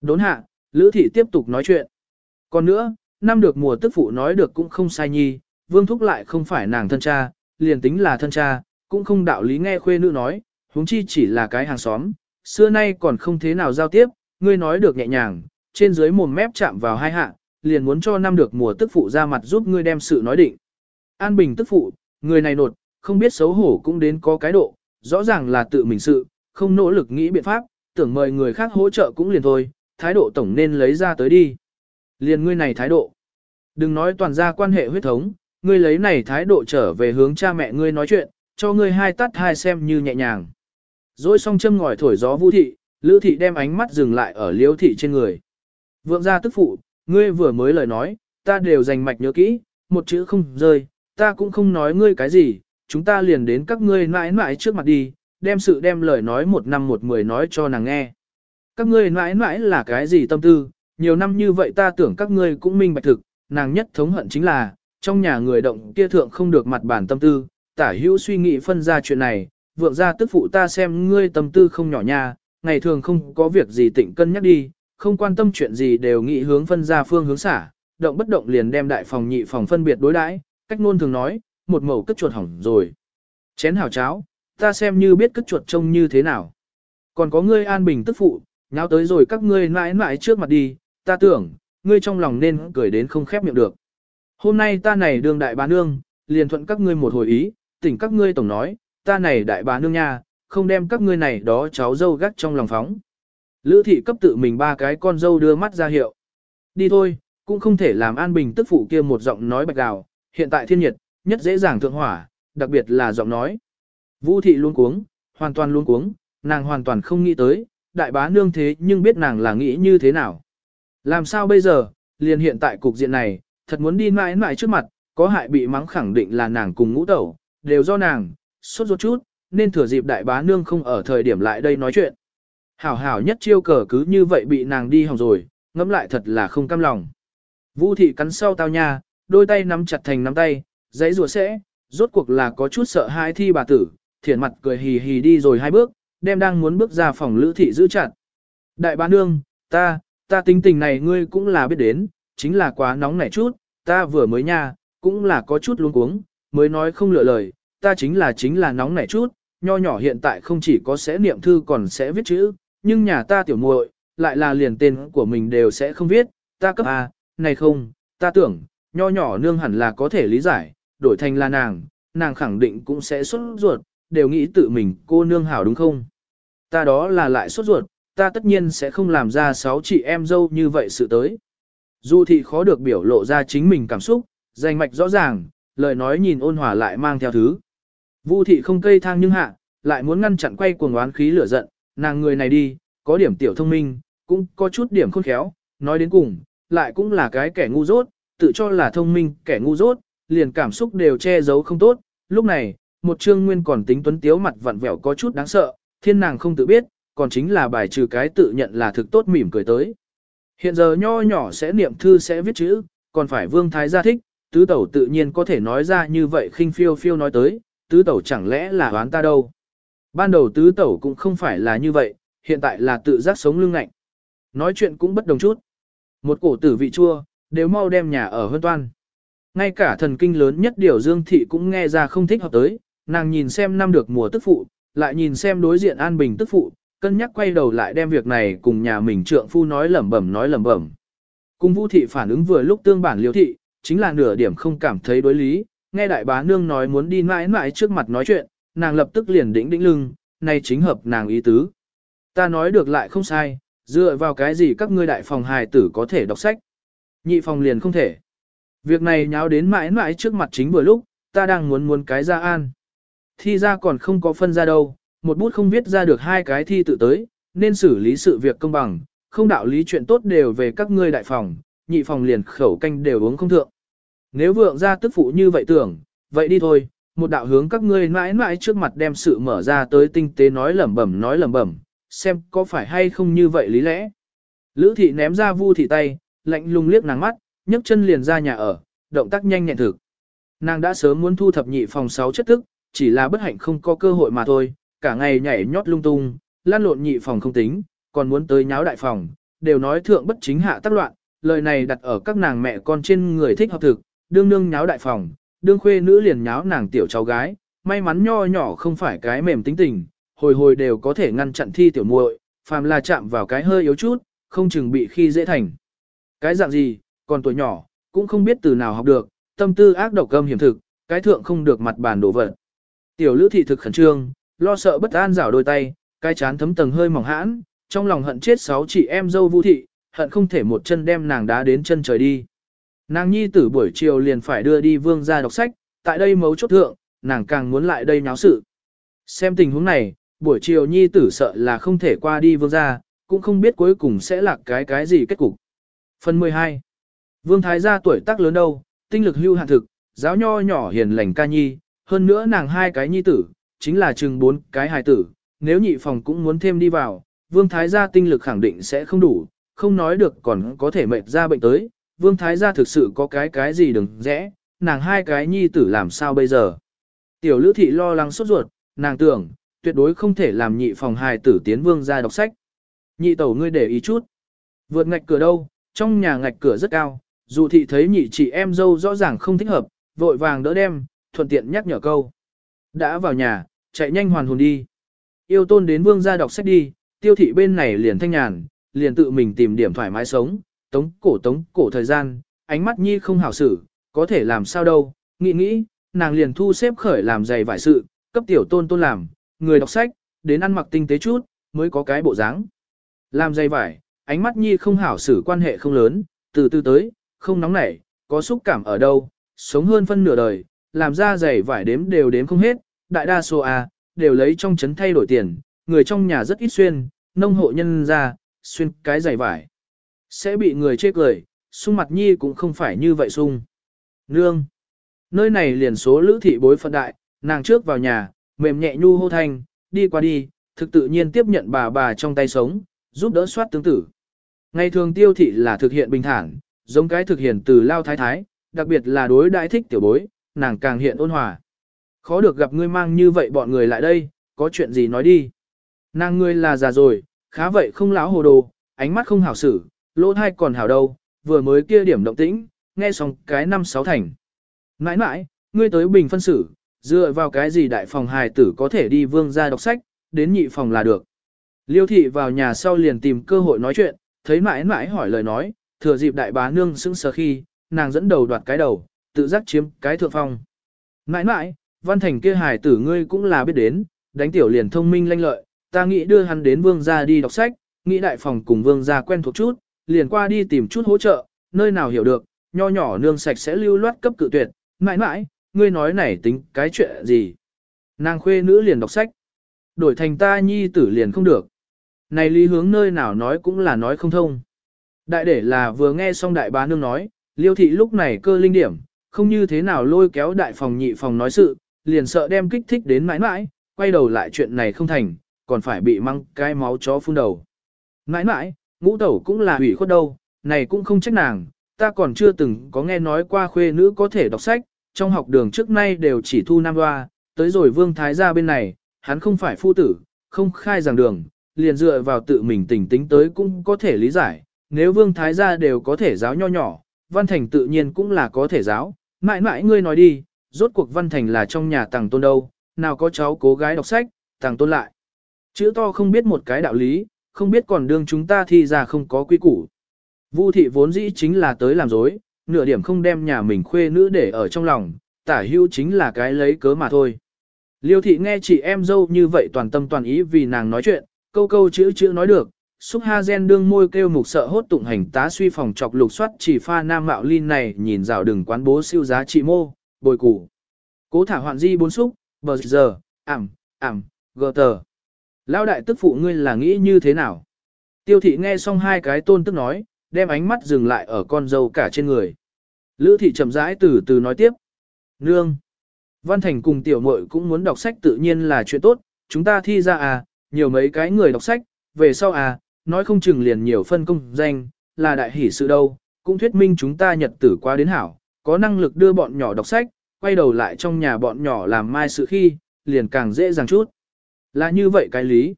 Đốn hạ, Lữ thị tiếp tục nói chuyện. Còn nữa, năm được mùa tức phụ nói được cũng không sai nhi, vương thúc lại không phải nàng thân cha, liền tính là thân cha, cũng không đạo lý nghe khuê nữ nói, huống chi chỉ là cái hàng xóm, xưa nay còn không thế nào giao tiếp, ngươi nói được nhẹ nhàng, trên dưới mồm mép chạm vào hai hạ, liền muốn cho năm được mùa tức phụ ra mặt giúp ngươi đem sự nói định. An Bình tức phụ, người này nột, không biết xấu hổ cũng đến có cái độ, rõ ràng là tự mình sự, không nỗ lực nghĩ biện pháp, tưởng mời người khác hỗ trợ cũng liền thôi, thái độ tổng nên lấy ra tới đi. Liền ngươi này thái độ. Đừng nói toàn ra quan hệ huyết thống, ngươi lấy này thái độ trở về hướng cha mẹ ngươi nói chuyện, cho ngươi hai tắt hai xem như nhẹ nhàng. Rồi song châm ngòi thổi gió vũ thị, lữ thị đem ánh mắt dừng lại ở liễu thị trên người. Vượng gia tức phụ, ngươi vừa mới lời nói, ta đều dành mạch nhớ kỹ, một chữ không rơi, ta cũng không nói ngươi cái gì, chúng ta liền đến các ngươi mãi mãi trước mặt đi, đem sự đem lời nói một năm một mười nói cho nàng nghe. Các ngươi mãi mãi là cái gì tâm tư, nhiều năm như vậy ta tưởng các ngươi cũng minh bạch thực, nàng nhất thống hận chính là, trong nhà người động kia thượng không được mặt bản tâm tư, tả hữu suy nghĩ phân ra chuyện này, vượng ra tức phụ ta xem ngươi tâm tư không nhỏ nha, ngày thường không có việc gì tịnh cân nhắc đi, không quan tâm chuyện gì đều nghĩ hướng phân ra phương hướng xả, động bất động liền đem đại phòng nhị phòng phân biệt đối đãi, cách nôn thường nói, một mẩu cất chuột hỏng rồi. Chén hảo cháo, ta xem như biết cất chuột trông như thế nào. Còn có ngươi an bình tức phụ, nháo tới rồi các ngươi mãi mãi trước mặt đi, ta tưởng, ngươi trong lòng nên cười đến không khép miệng được. Hôm nay ta này đường đại bá nương, liền thuận các ngươi một hồi ý, tỉnh các ngươi tổng nói, ta này đại bá nương nha, không đem các ngươi này đó cháu dâu gắt trong lòng phóng. Lữ thị cấp tự mình ba cái con dâu đưa mắt ra hiệu. Đi thôi, cũng không thể làm an bình tức phụ kia một giọng nói bạch đào, hiện tại thiên nhiệt, nhất dễ dàng thượng hỏa, đặc biệt là giọng nói. Vũ thị luôn cuống, hoàn toàn luôn cuống, nàng hoàn toàn không nghĩ tới, đại bá nương thế nhưng biết nàng là nghĩ như thế nào. Làm sao bây giờ, liền hiện tại cục diện này, thật muốn đi mãi mãi trước mặt, có hại bị mắng khẳng định là nàng cùng ngũ tẩu, đều do nàng, suốt ruột chút, nên thừa dịp đại bá nương không ở thời điểm lại đây nói chuyện. Hảo hảo nhất chiêu cờ cứ như vậy bị nàng đi hỏng rồi, ngẫm lại thật là không cam lòng. Vũ thị cắn sau tao nha, đôi tay nắm chặt thành nắm tay, giấy rùa sẽ, rốt cuộc là có chút sợ hai thi bà tử, thiển mặt cười hì hì đi rồi hai bước, đem đang muốn bước ra phòng lữ thị giữ chặt. Đại bá nương, ta, ta tính tình này ngươi cũng là biết đến, chính là quá nóng nảy chút, ta vừa mới nha, cũng là có chút luống cuống, mới nói không lựa lời, ta chính là chính là nóng nảy chút, nho nhỏ hiện tại không chỉ có sẽ niệm thư còn sẽ viết chữ, nhưng nhà ta tiểu muội lại là liền tên của mình đều sẽ không viết, ta cấp A, này không, ta tưởng, nho nhỏ nương hẳn là có thể lý giải, đổi thành là nàng, nàng khẳng định cũng sẽ xuất ruột, đều nghĩ tự mình cô nương hảo đúng không? Ta đó là lại xuất ruột, ta tất nhiên sẽ không làm ra sáu chị em dâu như vậy sự tới. Dù thị khó được biểu lộ ra chính mình cảm xúc, danh mạch rõ ràng, lời nói nhìn ôn hòa lại mang theo thứ. Vu thị không cây thang nhưng hạ, lại muốn ngăn chặn quay cuồng oán khí lửa giận, nàng người này đi, có điểm tiểu thông minh, cũng có chút điểm khôn khéo, nói đến cùng, lại cũng là cái kẻ ngu dốt, tự cho là thông minh, kẻ ngu dốt, liền cảm xúc đều che giấu không tốt. Lúc này, một trương nguyên còn tính tuấn tiếu mặt vặn vẹo có chút đáng sợ, thiên nàng không tự biết, còn chính là bài trừ cái tự nhận là thực tốt mỉm cười tới. Hiện giờ nho nhỏ sẽ niệm thư sẽ viết chữ, còn phải vương thái gia thích, tứ tẩu tự nhiên có thể nói ra như vậy khinh phiêu phiêu nói tới, tứ tẩu chẳng lẽ là đoán ta đâu. Ban đầu tứ tẩu cũng không phải là như vậy, hiện tại là tự giác sống lưng ngạnh. Nói chuyện cũng bất đồng chút. Một cổ tử vị chua, đều mau đem nhà ở hơn toan. Ngay cả thần kinh lớn nhất điều dương thị cũng nghe ra không thích hợp tới, nàng nhìn xem năm được mùa tức phụ, lại nhìn xem đối diện an bình tức phụ, cân nhắc quay đầu lại đem việc này cùng nhà mình trượng phu nói lẩm bẩm nói lẩm bẩm. Cùng Vũ thị phản ứng vừa lúc tương bản liêu thị, chính là nửa điểm không cảm thấy đối lý, nghe đại bá nương nói muốn đi mãi mãi trước mặt nói chuyện, nàng lập tức liền đĩnh đĩnh lưng, này chính hợp nàng ý tứ. Ta nói được lại không sai, dựa vào cái gì các ngươi đại phòng hài tử có thể đọc sách. Nhị phòng liền không thể. Việc này nháo đến mãi mãi trước mặt chính vừa lúc, ta đang muốn muốn cái ra an. Thi ra còn không có phân ra đâu, một bút không viết ra được hai cái thi tự tới, nên xử lý sự việc công bằng, không đạo lý chuyện tốt đều về các ngươi đại phòng, nhị phòng liền khẩu canh đều uống không thượng. Nếu vượng ra tức phụ như vậy tưởng, vậy đi thôi, một đạo hướng các ngươi mãi mãi trước mặt đem sự mở ra tới tinh tế nói lẩm bẩm nói lẩm bẩm, xem có phải hay không như vậy lý lẽ. Lữ thị ném ra vu thị tay, lạnh lùng liếc nàng mắt, nhấc chân liền ra nhà ở, động tác nhanh nhẹn thực. Nàng đã sớm muốn thu thập nhị phòng sáu chất tức, chỉ là bất hạnh không có cơ hội mà thôi, cả ngày nhảy nhót lung tung, lan lộn nhị phòng không tính, còn muốn tới nháo đại phòng, đều nói thượng bất chính hạ tác loạn, lời này đặt ở các nàng mẹ con trên người thích hợp thực, đương nương nháo đại phòng, đương khuê nữ liền nháo nàng tiểu cháu gái, may mắn nho nhỏ không phải cái mềm tính tình, hồi hồi đều có thể ngăn chặn thi tiểu muội, phàm là chạm vào cái hơi yếu chút, không chừng bị khi dễ thành. Cái dạng gì, còn tuổi nhỏ, cũng không biết từ nào học được, tâm tư ác độc gâm hiểm thực, cái thượng không được mặt bàn đổ vật. Tiểu lữ thị thực khẩn trương, lo sợ bất an rảo đôi tay, cái chán thấm tầng hơi mỏng hãn, trong lòng hận chết sáu chị em dâu vũ thị, hận không thể một chân đem nàng đá đến chân trời đi. Nàng nhi tử buổi chiều liền phải đưa đi vương ra đọc sách, tại đây mấu chốt thượng, nàng càng muốn lại đây nháo sự. Xem tình huống này, buổi chiều nhi tử sợ là không thể qua đi vương ra, cũng không biết cuối cùng sẽ là cái cái gì kết cục. Phần 12 Vương Thái gia tuổi tác lớn đâu, tinh lực hưu hạn thực, giáo nho nhỏ hiền lành ca nhi, hơn nữa nàng hai cái nhi tử, chính là chừng bốn cái hài tử, nếu nhị phòng cũng muốn thêm đi vào, Vương Thái gia tinh lực khẳng định sẽ không đủ, không nói được còn có thể mệt ra bệnh tới, Vương Thái gia thực sự có cái cái gì đừng rẽ, nàng hai cái nhi tử làm sao bây giờ. Tiểu Lữ Thị lo lắng sốt ruột, nàng tưởng, tuyệt đối không thể làm nhị phòng hài tử tiến vương ra đọc sách. Nhị tẩu ngươi để ý chút. Vượt ngạch cửa đâu, trong nhà ngạch cửa rất cao, dù thị thấy nhị chị em dâu rõ ràng không thích hợp, vội vàng đỡ đem, thuận tiện nhắc nhở câu. Đã vào nhà, chạy nhanh hoàn hồn đi. Yêu tôn đến vương ra đọc sách đi, tiêu thị bên này liền thanh nhàn, liền tự mình tìm điểm thoải mái sống, tống cổ tống cổ thời gian, ánh mắt nhi không hảo xử, có thể làm sao đâu, nghĩ nghĩ, nàng liền thu xếp khởi làm giày vải sự, cấp tiểu tôn tôn làm, người đọc sách, đến ăn mặc tinh tế chút, mới có cái bộ dáng. Làm giày vải, ánh mắt nhi không hảo xử quan hệ không lớn, từ từ tới, không nóng nảy, có xúc cảm ở đâu, sống hơn phân nửa đời, làm ra giày vải đếm đều đếm không hết, đại đa số à, đều lấy trong chấn thay đổi tiền, người trong nhà rất ít xuyên, nông hộ nhân ra, xuyên cái giày vải. Sẽ bị người chê cười, sung mặt nhi cũng không phải như vậy sung. Nương. Nơi này liền số lữ thị bối phận đại, nàng trước vào nhà, mềm nhẹ nhu hô thanh, đi qua đi, thực tự nhiên tiếp nhận bà bà trong tay sống, giúp đỡ soát tương tử. Ngày thường tiêu thị là thực hiện bình thản, giống cái thực hiện từ lao thái thái, đặc biệt là đối đại thích tiểu bối, nàng càng hiện ôn hòa. Khó được gặp ngươi mang như vậy bọn người lại đây, có chuyện gì nói đi. Nàng ngươi là già rồi, khá vậy không láo hồ đồ, ánh mắt không hảo xử, lỗ thai còn hảo đâu, vừa mới kia điểm động tĩnh, nghe xong cái năm sáu thành. Nãi nãi, ngươi tới bình phân xử, dựa vào cái gì đại phòng hài tử có thể đi vương ra đọc sách, đến nhị phòng là được. Liêu thị vào nhà sau liền tìm cơ hội nói chuyện, thấy mãi mãi hỏi lời nói, thừa dịp đại bá nương sững sờ khi, nàng dẫn đầu đoạt cái đầu, tự giác chiếm cái thượng phong. Mãi mãi, văn thành kia hài tử ngươi cũng là biết đến, đánh tiểu liền thông minh lanh lợi, ta nghĩ đưa hắn đến vương gia đi đọc sách, nghĩ đại phòng cùng vương gia quen thuộc chút, liền qua đi tìm chút hỗ trợ, nơi nào hiểu được, nho nhỏ nương sạch sẽ lưu loát cấp cự tuyệt, mãi mãi, ngươi nói này tính cái chuyện gì. Nàng khuê nữ liền đọc sách, đổi thành ta nhi tử liền không được. này lý hướng nơi nào nói cũng là nói không thông. Đại để là vừa nghe xong đại bá nương nói, liêu thị lúc này cơ linh điểm, không như thế nào lôi kéo đại phòng nhị phòng nói sự, liền sợ đem kích thích đến mãi mãi, quay đầu lại chuyện này không thành, còn phải bị măng cái máu chó phun đầu. Mãi mãi, ngũ tẩu cũng là hủy khuất đâu, này cũng không trách nàng, ta còn chưa từng có nghe nói qua khuê nữ có thể đọc sách, trong học đường trước nay đều chỉ thu nam hoa, tới rồi vương thái gia bên này, hắn không phải phu tử, không khai giảng đường, liền dựa vào tự mình tỉnh tính tới cũng có thể lý giải, nếu vương thái gia đều có thể giáo nho nhỏ, văn thành tự nhiên cũng là có thể giáo, mãi mãi ngươi nói đi, rốt cuộc văn thành là trong nhà tàng tôn đâu, nào có cháu cố gái đọc sách, tàng tôn lại. Chữ to không biết một cái đạo lý, không biết còn đương chúng ta thi ra không có quy củ. Vu thị vốn dĩ chính là tới làm dối, nửa điểm không đem nhà mình khuê nữ để ở trong lòng, tả hữu chính là cái lấy cớ mà thôi. Liêu thị nghe chị em dâu như vậy toàn tâm toàn ý vì nàng nói chuyện, câu câu chữ chữ nói được, xúc ha gen đương môi kêu mục sợ hốt tụng hành tá suy phòng chọc lục soát chỉ pha nam mạo linh này nhìn rào đừng quán bố siêu giá trị mô, bồi củ. Cố thả hoạn di bốn xúc, bờ giờ, ảm, ảm, gờ tờ. Lão đại tức phụ ngươi là nghĩ như thế nào? Tiêu thị nghe xong hai cái tôn tức nói, đem ánh mắt dừng lại ở con dâu cả trên người. Lữ thị chậm rãi từ từ nói tiếp. Nương. Văn Thành cùng tiểu muội cũng muốn đọc sách tự nhiên là chuyện tốt, chúng ta thi ra à, nhiều mấy cái người đọc sách, về sau à, nói không chừng liền nhiều phân công danh, là đại hỷ sự đâu, cũng thuyết minh chúng ta nhật tử qua đến hảo, có năng lực đưa bọn nhỏ đọc sách, quay đầu lại trong nhà bọn nhỏ làm mai sự khi, liền càng dễ dàng chút. Là như vậy cái lý.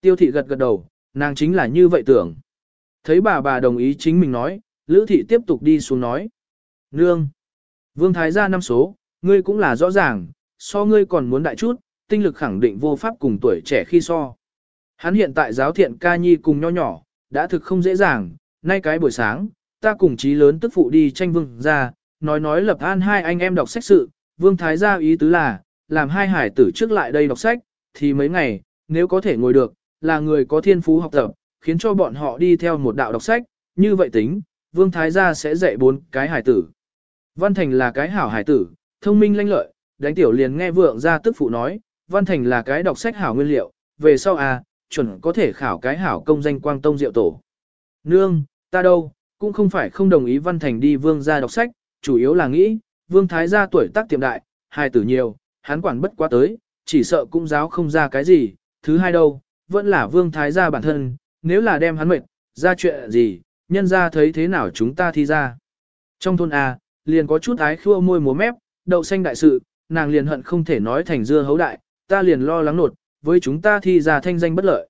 Tiêu thị gật gật đầu, nàng chính là như vậy tưởng. Thấy bà bà đồng ý chính mình nói, Lữ thị tiếp tục đi xuống nói. Nương! Vương Thái gia năm số, ngươi cũng là rõ ràng, so ngươi còn muốn đại chút, tinh lực khẳng định vô pháp cùng tuổi trẻ khi so. Hắn hiện tại giáo thiện ca nhi cùng nho nhỏ, đã thực không dễ dàng, nay cái buổi sáng, ta cùng chí lớn tức phụ đi tranh vương ra, nói nói lập an hai anh em đọc sách sự, vương thái gia ý tứ là, làm hai hải tử trước lại đây đọc sách, thì mấy ngày, nếu có thể ngồi được, là người có thiên phú học tập, khiến cho bọn họ đi theo một đạo đọc sách, như vậy tính, vương thái gia sẽ dạy bốn cái hải tử. Văn Thành là cái hảo hải tử, thông minh lanh lợi, đánh tiểu liền nghe vượng ra tức phụ nói, Văn Thành là cái đọc sách hảo nguyên liệu, về sau à, chuẩn có thể khảo cái hảo công danh quang tông diệu tổ. Nương, ta đâu, cũng không phải không đồng ý Văn Thành đi vương ra đọc sách, chủ yếu là nghĩ, vương thái gia tuổi tác tiệm đại, hải tử nhiều, hắn quản bất quá tới, chỉ sợ cũng giáo không ra cái gì, thứ hai đâu, vẫn là vương thái gia bản thân, nếu là đem hắn mệt, ra chuyện gì, nhân ra thấy thế nào chúng ta thi ra. Trong thôn A, liền có chút ái khua môi múa mép, đậu xanh đại sự, nàng liền hận không thể nói thành dưa hấu đại, ta liền lo lắng nột, với chúng ta thi ra thanh danh bất lợi.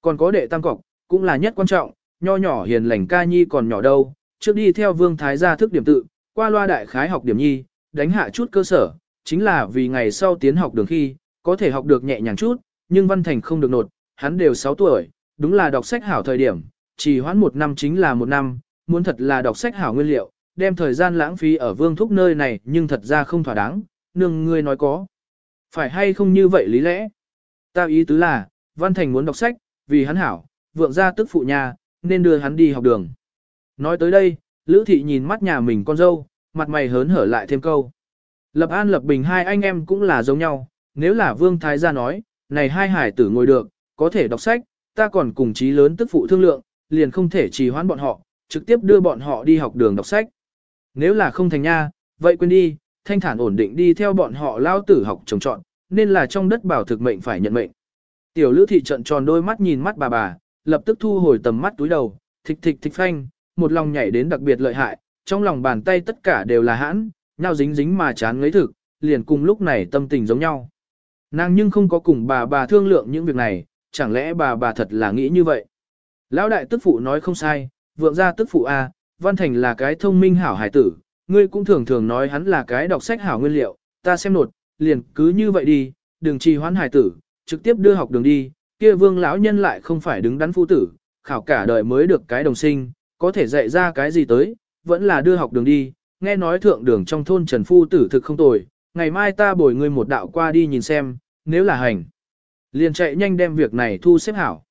Còn có đệ tam cọc, cũng là nhất quan trọng, nho nhỏ hiền lành ca nhi còn nhỏ đâu, trước đi theo vương thái gia thức điểm tự, qua loa đại khái học điểm nhi, đánh hạ chút cơ sở, chính là vì ngày sau tiến học đường khi, có thể học được nhẹ nhàng chút, nhưng văn thành không được nột, hắn đều 6 tuổi, đúng là đọc sách hảo thời điểm, chỉ hoãn một năm chính là một năm, muốn thật là đọc sách hảo nguyên liệu, đem thời gian lãng phí ở vương thúc nơi này nhưng thật ra không thỏa đáng, nương ngươi nói có. Phải hay không như vậy lý lẽ? Ta ý tứ là, Văn Thành muốn đọc sách, vì hắn hảo, vượng ra tức phụ nhà, nên đưa hắn đi học đường. Nói tới đây, Lữ Thị nhìn mắt nhà mình con dâu, mặt mày hớn hở lại thêm câu. Lập An Lập Bình hai anh em cũng là giống nhau, nếu là Vương Thái gia nói, này hai hải tử ngồi được, có thể đọc sách, ta còn cùng trí lớn tức phụ thương lượng, liền không thể trì hoãn bọn họ, trực tiếp đưa bọn họ đi học đường đọc sách. Nếu là không thành nha, vậy quên đi, thanh thản ổn định đi theo bọn họ lao tử học trồng trọn, nên là trong đất bảo thực mệnh phải nhận mệnh. Tiểu lữ thị trận tròn đôi mắt nhìn mắt bà bà, lập tức thu hồi tầm mắt túi đầu, thịch thịch thịch phanh, một lòng nhảy đến đặc biệt lợi hại, trong lòng bàn tay tất cả đều là hãn, nhau dính dính mà chán ngấy thực, liền cùng lúc này tâm tình giống nhau. Nàng nhưng không có cùng bà bà thương lượng những việc này, chẳng lẽ bà bà thật là nghĩ như vậy. Lão đại tức phụ nói không sai, vượng gia tức phụ A, Văn Thành là cái thông minh hảo hải tử, ngươi cũng thường thường nói hắn là cái đọc sách hảo nguyên liệu, ta xem nột, liền cứ như vậy đi, đừng trì hoãn hải tử, trực tiếp đưa học đường đi, kia vương lão nhân lại không phải đứng đắn phu tử, khảo cả đời mới được cái đồng sinh, có thể dạy ra cái gì tới, vẫn là đưa học đường đi, nghe nói thượng đường trong thôn Trần Phu tử thực không tồi, ngày mai ta bồi ngươi một đạo qua đi nhìn xem, nếu là hành. Liền chạy nhanh đem việc này thu xếp hảo.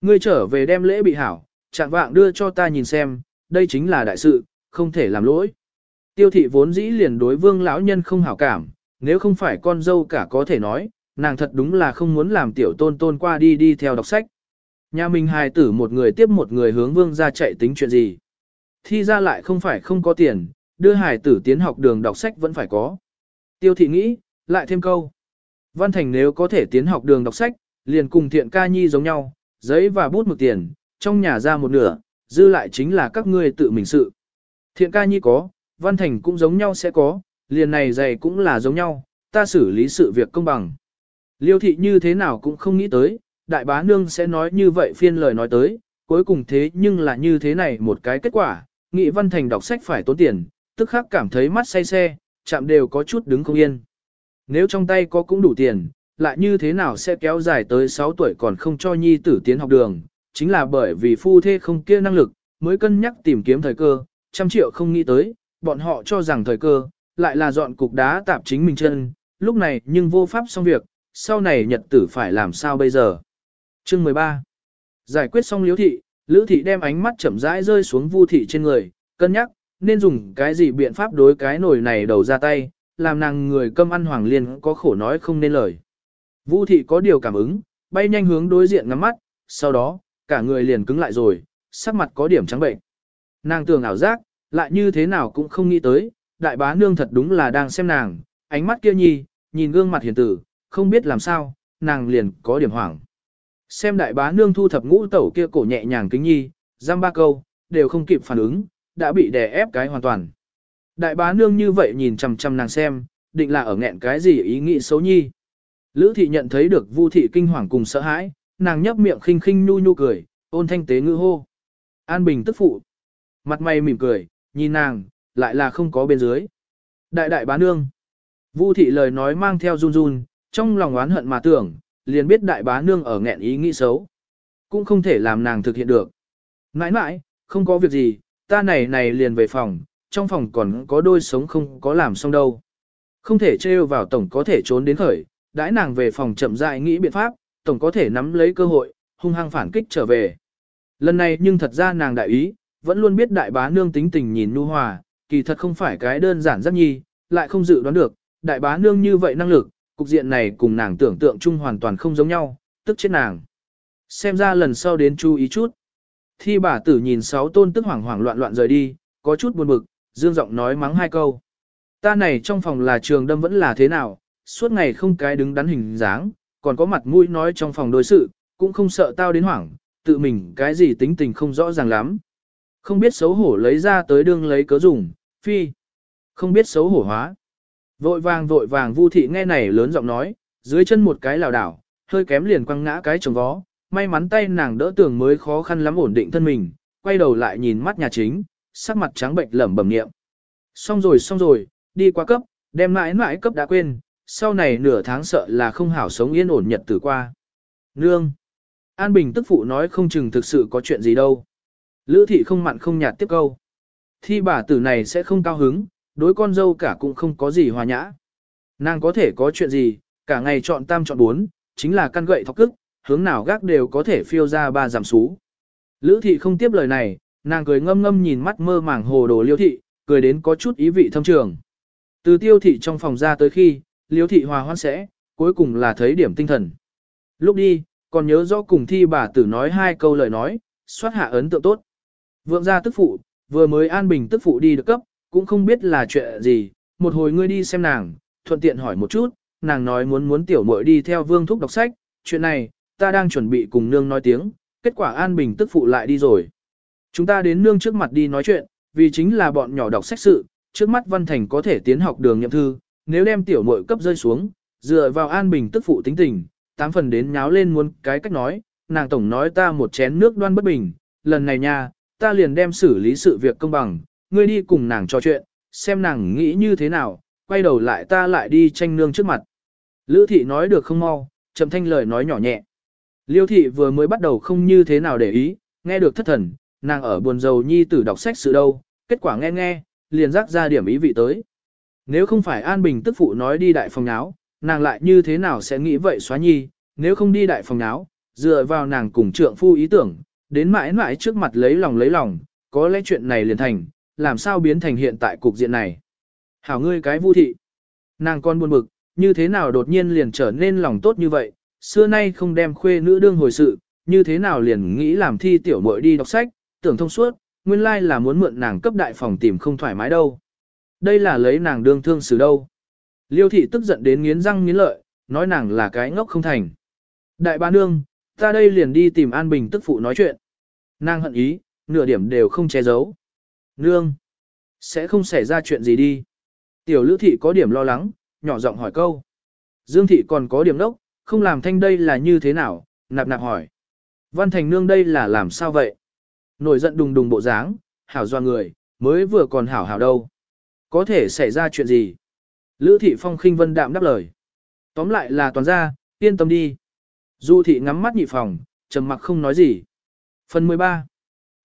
Ngươi trở về đem lễ bị hảo, chạm vạng đưa cho ta nhìn xem, đây chính là đại sự, không thể làm lỗi. Tiêu thị vốn dĩ liền đối vương lão nhân không hảo cảm, nếu không phải con dâu cả có thể nói, nàng thật đúng là không muốn làm tiểu tôn tôn qua đi đi theo đọc sách. Nhà mình hài tử một người tiếp một người hướng vương ra chạy tính chuyện gì. Thi ra lại không phải không có tiền, đưa hài tử tiến học đường đọc sách vẫn phải có. Tiêu thị nghĩ, lại thêm câu. Văn Thành nếu có thể tiến học đường đọc sách, liền cùng thiện ca nhi giống nhau, giấy và bút một tiền, trong nhà ra một nửa, dư lại chính là các ngươi tự mình sự. Thiện ca nhi có, Văn Thành cũng giống nhau sẽ có, liền này dày cũng là giống nhau, ta xử lý sự việc công bằng. Liêu thị như thế nào cũng không nghĩ tới, đại bá nương sẽ nói như vậy phiên lời nói tới, cuối cùng thế nhưng là như thế này một cái kết quả, nghị Văn Thành đọc sách phải tốn tiền, tức khắc cảm thấy mắt say xe, chạm đều có chút đứng không yên. Nếu trong tay có cũng đủ tiền, lại như thế nào sẽ kéo dài tới 6 tuổi còn không cho nhi tử tiến học đường, chính là bởi vì phu thê không kia năng lực, mới cân nhắc tìm kiếm thời cơ, trăm triệu không nghĩ tới, bọn họ cho rằng thời cơ, lại là dọn cục đá tạp chính mình chân, lúc này nhưng vô pháp xong việc, sau này nhật tử phải làm sao bây giờ. Chương 13 Giải quyết xong liếu thị, lữ thị đem ánh mắt chậm rãi rơi xuống vu thị trên người, cân nhắc, nên dùng cái gì biện pháp đối cái nồi này đầu ra tay, làm nàng người câm ăn hoàng liên có khổ nói không nên lời. Vu thị có điều cảm ứng, bay nhanh hướng đối diện ngắm mắt, sau đó, cả người liền cứng lại rồi, sắc mặt có điểm trắng bệnh. Nàng tưởng ảo giác, lại như thế nào cũng không nghĩ tới, đại bá nương thật đúng là đang xem nàng, ánh mắt kia nhi, nhìn gương mặt hiền tử, không biết làm sao, nàng liền có điểm hoảng. Xem đại bá nương thu thập ngũ tẩu kia cổ nhẹ nhàng kính nhi, giam ba câu, đều không kịp phản ứng, đã bị đè ép cái hoàn toàn. Đại bá nương như vậy nhìn chằm chằm nàng xem, định là ở nghẹn cái gì ý nghĩ xấu nhi. Lữ thị nhận thấy được Vu thị kinh hoàng cùng sợ hãi, nàng nhấp miệng khinh khinh nhu nhu cười, ôn thanh tế ngữ hô. An Bình tức phụ. Mặt mày mỉm cười, nhìn nàng, lại là không có bên dưới. Đại đại bá nương. Vu thị lời nói mang theo run run, trong lòng oán hận mà tưởng, liền biết đại bá nương ở nghẹn ý nghĩ xấu. Cũng không thể làm nàng thực hiện được. Nãi nãi, không có việc gì, ta này này liền về phòng, trong phòng còn có đôi sống không có làm xong đâu. Không thể trêu vào tổng có thể trốn đến khởi, đãi nàng về phòng chậm rãi nghĩ biện pháp, tổng có thể nắm lấy cơ hội, hung hăng phản kích trở về. Lần này nhưng thật ra nàng đại ý, vẫn luôn biết đại bá nương tính tình nhìn nu hòa, kỳ thật không phải cái đơn giản rất nhi, lại không dự đoán được, đại bá nương như vậy năng lực, cục diện này cùng nàng tưởng tượng chung hoàn toàn không giống nhau, tức chết nàng. Xem ra lần sau đến chú ý chút. Thi bà tử nhìn sáu tôn tức hoảng hoảng loạn loạn rời đi, có chút buồn bực, dương giọng nói mắng hai câu. Ta này trong phòng là trường đâm vẫn là thế nào, suốt ngày không cái đứng đắn hình dáng, còn có mặt mũi nói trong phòng đối sự, cũng không sợ tao đến hoảng, tự mình cái gì tính tình không rõ ràng lắm. Không biết xấu hổ lấy ra tới đương lấy cớ dùng, phi. Không biết xấu hổ hóa. Vội vàng vội vàng vu thị nghe này lớn giọng nói, dưới chân một cái lảo đảo, hơi kém liền quăng ngã cái chồng vó, may mắn tay nàng đỡ tường mới khó khăn lắm ổn định thân mình, quay đầu lại nhìn mắt nhà chính, sắc mặt trắng bệnh lẩm bẩm niệm. Xong rồi xong rồi, đi qua cấp, đem mãi mãi cấp đã quên, sau này nửa tháng sợ là không hảo sống yên ổn nhật từ qua. Nương! An Bình tức phụ nói không chừng thực sự có chuyện gì đâu. Lữ thị không mặn không nhạt tiếp câu. Thi bà tử này sẽ không cao hứng, đối con dâu cả cũng không có gì hòa nhã. Nàng có thể có chuyện gì, cả ngày chọn tam chọn bốn, chính là căn gậy thọc cức, hướng nào gác đều có thể phiêu ra ba giảm xú. Lữ thị không tiếp lời này, nàng cười ngâm ngâm nhìn mắt mơ màng hồ đồ liêu thị, cười đến có chút ý vị thâm trường. Từ tiêu thị trong phòng ra tới khi, liêu thị hòa hoan sẽ, cuối cùng là thấy điểm tinh thần. Lúc đi, còn nhớ rõ cùng thi bà tử nói hai câu lời nói, xoát hạ ấn tượng tốt. Vượng gia tức phụ, vừa mới an bình tức phụ đi được cấp, cũng không biết là chuyện gì, một hồi ngươi đi xem nàng, thuận tiện hỏi một chút, nàng nói muốn muốn tiểu muội đi theo vương thúc đọc sách, chuyện này, ta đang chuẩn bị cùng nương nói tiếng, kết quả an bình tức phụ lại đi rồi. Chúng ta đến nương trước mặt đi nói chuyện, vì chính là bọn nhỏ đọc sách sự, trước mắt Văn Thành có thể tiến học đường nhậm thư, nếu đem tiểu muội cấp rơi xuống, dựa vào an bình tức phụ tính tình, tám phần đến nháo lên muốn cái cách nói, nàng tổng nói ta một chén nước đoan bất bình, lần này nha, ta liền đem xử lý sự việc công bằng, ngươi đi cùng nàng trò chuyện, xem nàng nghĩ như thế nào, quay đầu lại ta lại đi tranh nương trước mặt. Lữ thị nói được không mau, trầm thanh lời nói nhỏ nhẹ. Liêu thị vừa mới bắt đầu không như thế nào để ý, nghe được thất thần, nàng ở buồn dầu nhi tử đọc sách sự đâu, kết quả nghe nghe, liền rắc ra điểm ý vị tới. Nếu không phải An Bình tức phụ nói đi đại phòng náo, nàng lại như thế nào sẽ nghĩ vậy xóa nhi, nếu không đi đại phòng náo, dựa vào nàng cùng trượng phu ý tưởng, đến mãi mãi trước mặt lấy lòng lấy lòng, có lẽ chuyện này liền thành, làm sao biến thành hiện tại cục diện này. Hảo ngươi cái vu thị. Nàng con buồn bực, như thế nào đột nhiên liền trở nên lòng tốt như vậy, xưa nay không đem khuê nữ đương hồi sự, như thế nào liền nghĩ làm thi tiểu muội đi đọc sách, tưởng thông suốt, nguyên lai là muốn mượn nàng cấp đại phòng tìm không thoải mái đâu. Đây là lấy nàng đương thương xử đâu. Liêu thị tức giận đến nghiến răng nghiến lợi, nói nàng là cái ngốc không thành. Đại ba nương, ta đây liền đi tìm An Bình tức phụ nói chuyện. Nàng hận ý, nửa điểm đều không che giấu. Nương, sẽ không xảy ra chuyện gì đi. Tiểu lữ thị có điểm lo lắng, nhỏ giọng hỏi câu. Dương thị còn có điểm đốc, không làm thanh đây là như thế nào, nạp nạp hỏi. Văn thành nương đây là làm sao vậy? Nổi giận đùng đùng bộ dáng, hảo doa người, mới vừa còn hảo hảo đâu. Có thể xảy ra chuyện gì? Lữ thị phong khinh vân đạm đáp lời. Tóm lại là toàn ra, yên tâm đi. Du thị ngắm mắt nhị phòng, trầm mặc không nói gì. Phần 13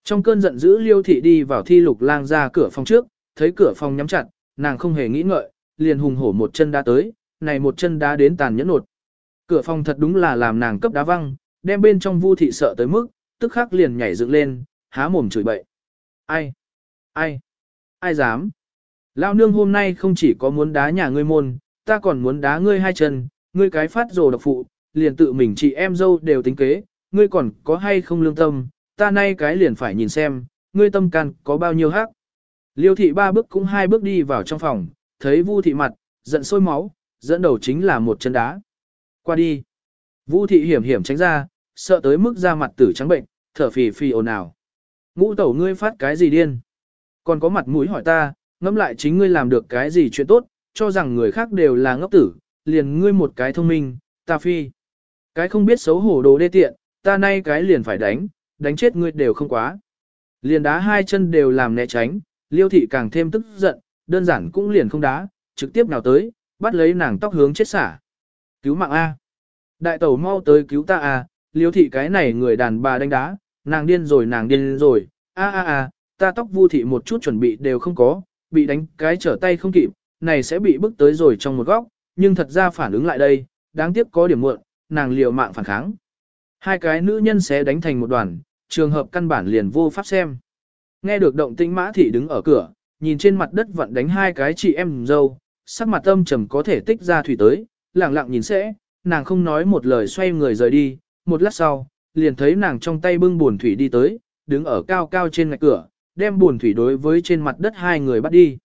Trong cơn giận dữ liêu thị đi vào thi lục lang ra cửa phòng trước, thấy cửa phòng nhắm chặt, nàng không hề nghĩ ngợi, liền hùng hổ một chân đá tới, này một chân đá đến tàn nhẫn nột. Cửa phòng thật đúng là làm nàng cấp đá văng, đem bên trong vu thị sợ tới mức, tức khắc liền nhảy dựng lên, há mồm chửi bậy. Ai? Ai? Ai dám? Lao nương hôm nay không chỉ có muốn đá nhà ngươi môn, ta còn muốn đá ngươi hai chân, ngươi cái phát rồ độc phụ, liền tự mình chị em dâu đều tính kế, ngươi còn có hay không lương tâm, ta nay cái liền phải nhìn xem, ngươi tâm can có bao nhiêu hắc. Liêu thị ba bước cũng hai bước đi vào trong phòng, thấy Vu thị mặt, giận sôi máu, dẫn đầu chính là một chân đá. Qua đi. Vu thị hiểm hiểm tránh ra, sợ tới mức ra mặt tử trắng bệnh, thở phì phì ồn ào. Ngũ tẩu ngươi phát cái gì điên? Còn có mặt mũi hỏi ta, ngẫm lại chính ngươi làm được cái gì chuyện tốt, cho rằng người khác đều là ngốc tử, liền ngươi một cái thông minh, ta phi. Cái không biết xấu hổ đồ đê tiện, ta nay cái liền phải đánh, đánh chết ngươi đều không quá. Liền đá hai chân đều làm né tránh, liêu thị càng thêm tức giận, đơn giản cũng liền không đá, trực tiếp nào tới, bắt lấy nàng tóc hướng chết xả. Cứu mạng A. Đại tẩu mau tới cứu ta A, liêu thị cái này người đàn bà đánh đá, nàng điên rồi nàng điên rồi, a a a, ta tóc vu thị một chút chuẩn bị đều không có, bị đánh cái trở tay không kịp, này sẽ bị bức tới rồi trong một góc, nhưng thật ra phản ứng lại đây, đáng tiếc có điểm muộn, nàng liều mạng phản kháng. Hai cái nữ nhân sẽ đánh thành một đoàn, trường hợp căn bản liền vô pháp xem. Nghe được động tĩnh mã thị đứng ở cửa, nhìn trên mặt đất vận đánh hai cái chị em dâu, sắc mặt âm trầm có thể tích ra thủy tới, lặng lặng nhìn sẽ, nàng không nói một lời xoay người rời đi, một lát sau, liền thấy nàng trong tay bưng buồn thủy đi tới, đứng ở cao cao trên ngạch cửa, đem buồn thủy đối với trên mặt đất hai người bắt đi.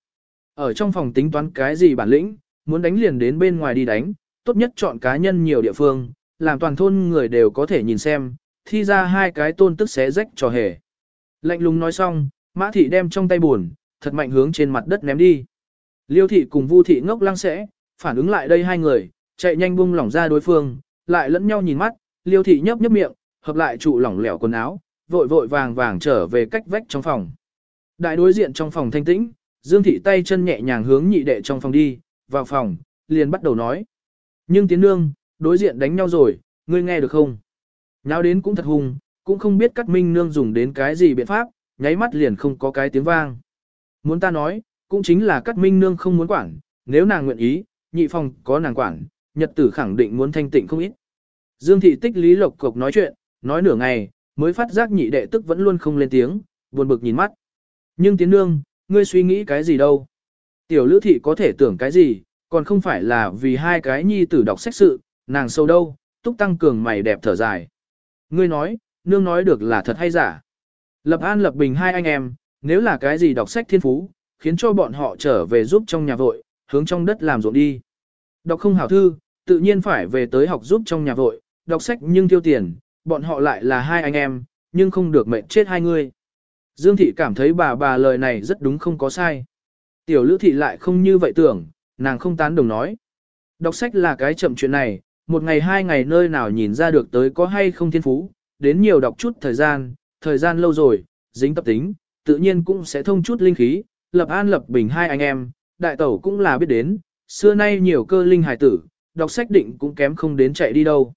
Ở trong phòng tính toán cái gì bản lĩnh, muốn đánh liền đến bên ngoài đi đánh, tốt nhất chọn cá nhân nhiều địa phương, làm toàn thôn người đều có thể nhìn xem, thi ra hai cái tôn tức xé rách trò hề. Lạnh lùng nói xong, mã thị đem trong tay buồn, thật mạnh hướng trên mặt đất ném đi. Liêu thị cùng vu thị ngốc lăng sẽ, phản ứng lại đây hai người, chạy nhanh bung lỏng ra đối phương, lại lẫn nhau nhìn mắt, liêu thị nhấp nhấp miệng, hợp lại trụ lỏng lẻo quần áo, vội vội vàng vàng trở về cách vách trong phòng. Đại đối diện trong phòng thanh tĩnh, Dương thị tay chân nhẹ nhàng hướng nhị đệ trong phòng đi, vào phòng, liền bắt đầu nói. Nhưng tiến nương, đối diện đánh nhau rồi, ngươi nghe được không? Nháo đến cũng thật hung, cũng không biết cắt minh nương dùng đến cái gì biện pháp, nháy mắt liền không có cái tiếng vang. Muốn ta nói, cũng chính là cắt minh nương không muốn quản, nếu nàng nguyện ý, nhị phòng có nàng quản, nhật tử khẳng định muốn thanh tịnh không ít. Dương thị tích lý lộc cộc nói chuyện, nói nửa ngày, mới phát giác nhị đệ tức vẫn luôn không lên tiếng, buồn bực nhìn mắt. Nhưng tiến nương, ngươi suy nghĩ cái gì đâu? Tiểu lữ thị có thể tưởng cái gì, còn không phải là vì hai cái nhi tử đọc sách sự, nàng sâu đâu, túc tăng cường mày đẹp thở dài. Ngươi nói, nương nói được là thật hay giả. Lập an lập bình hai anh em, nếu là cái gì đọc sách thiên phú, khiến cho bọn họ trở về giúp trong nhà vội, hướng trong đất làm ruộng đi. Đọc không hảo thư, tự nhiên phải về tới học giúp trong nhà vội, đọc sách nhưng tiêu tiền, bọn họ lại là hai anh em, nhưng không được mệnh chết hai người. Dương thị cảm thấy bà bà lời này rất đúng không có sai. Tiểu lữ thị lại không như vậy tưởng, nàng không tán đồng nói. Đọc sách là cái chậm chuyện này, một ngày hai ngày nơi nào nhìn ra được tới có hay không thiên phú, đến nhiều đọc chút thời gian, thời gian lâu rồi, dính tập tính, tự nhiên cũng sẽ thông chút linh khí, lập an lập bình hai anh em, đại tẩu cũng là biết đến, xưa nay nhiều cơ linh hải tử, đọc sách định cũng kém không đến chạy đi đâu.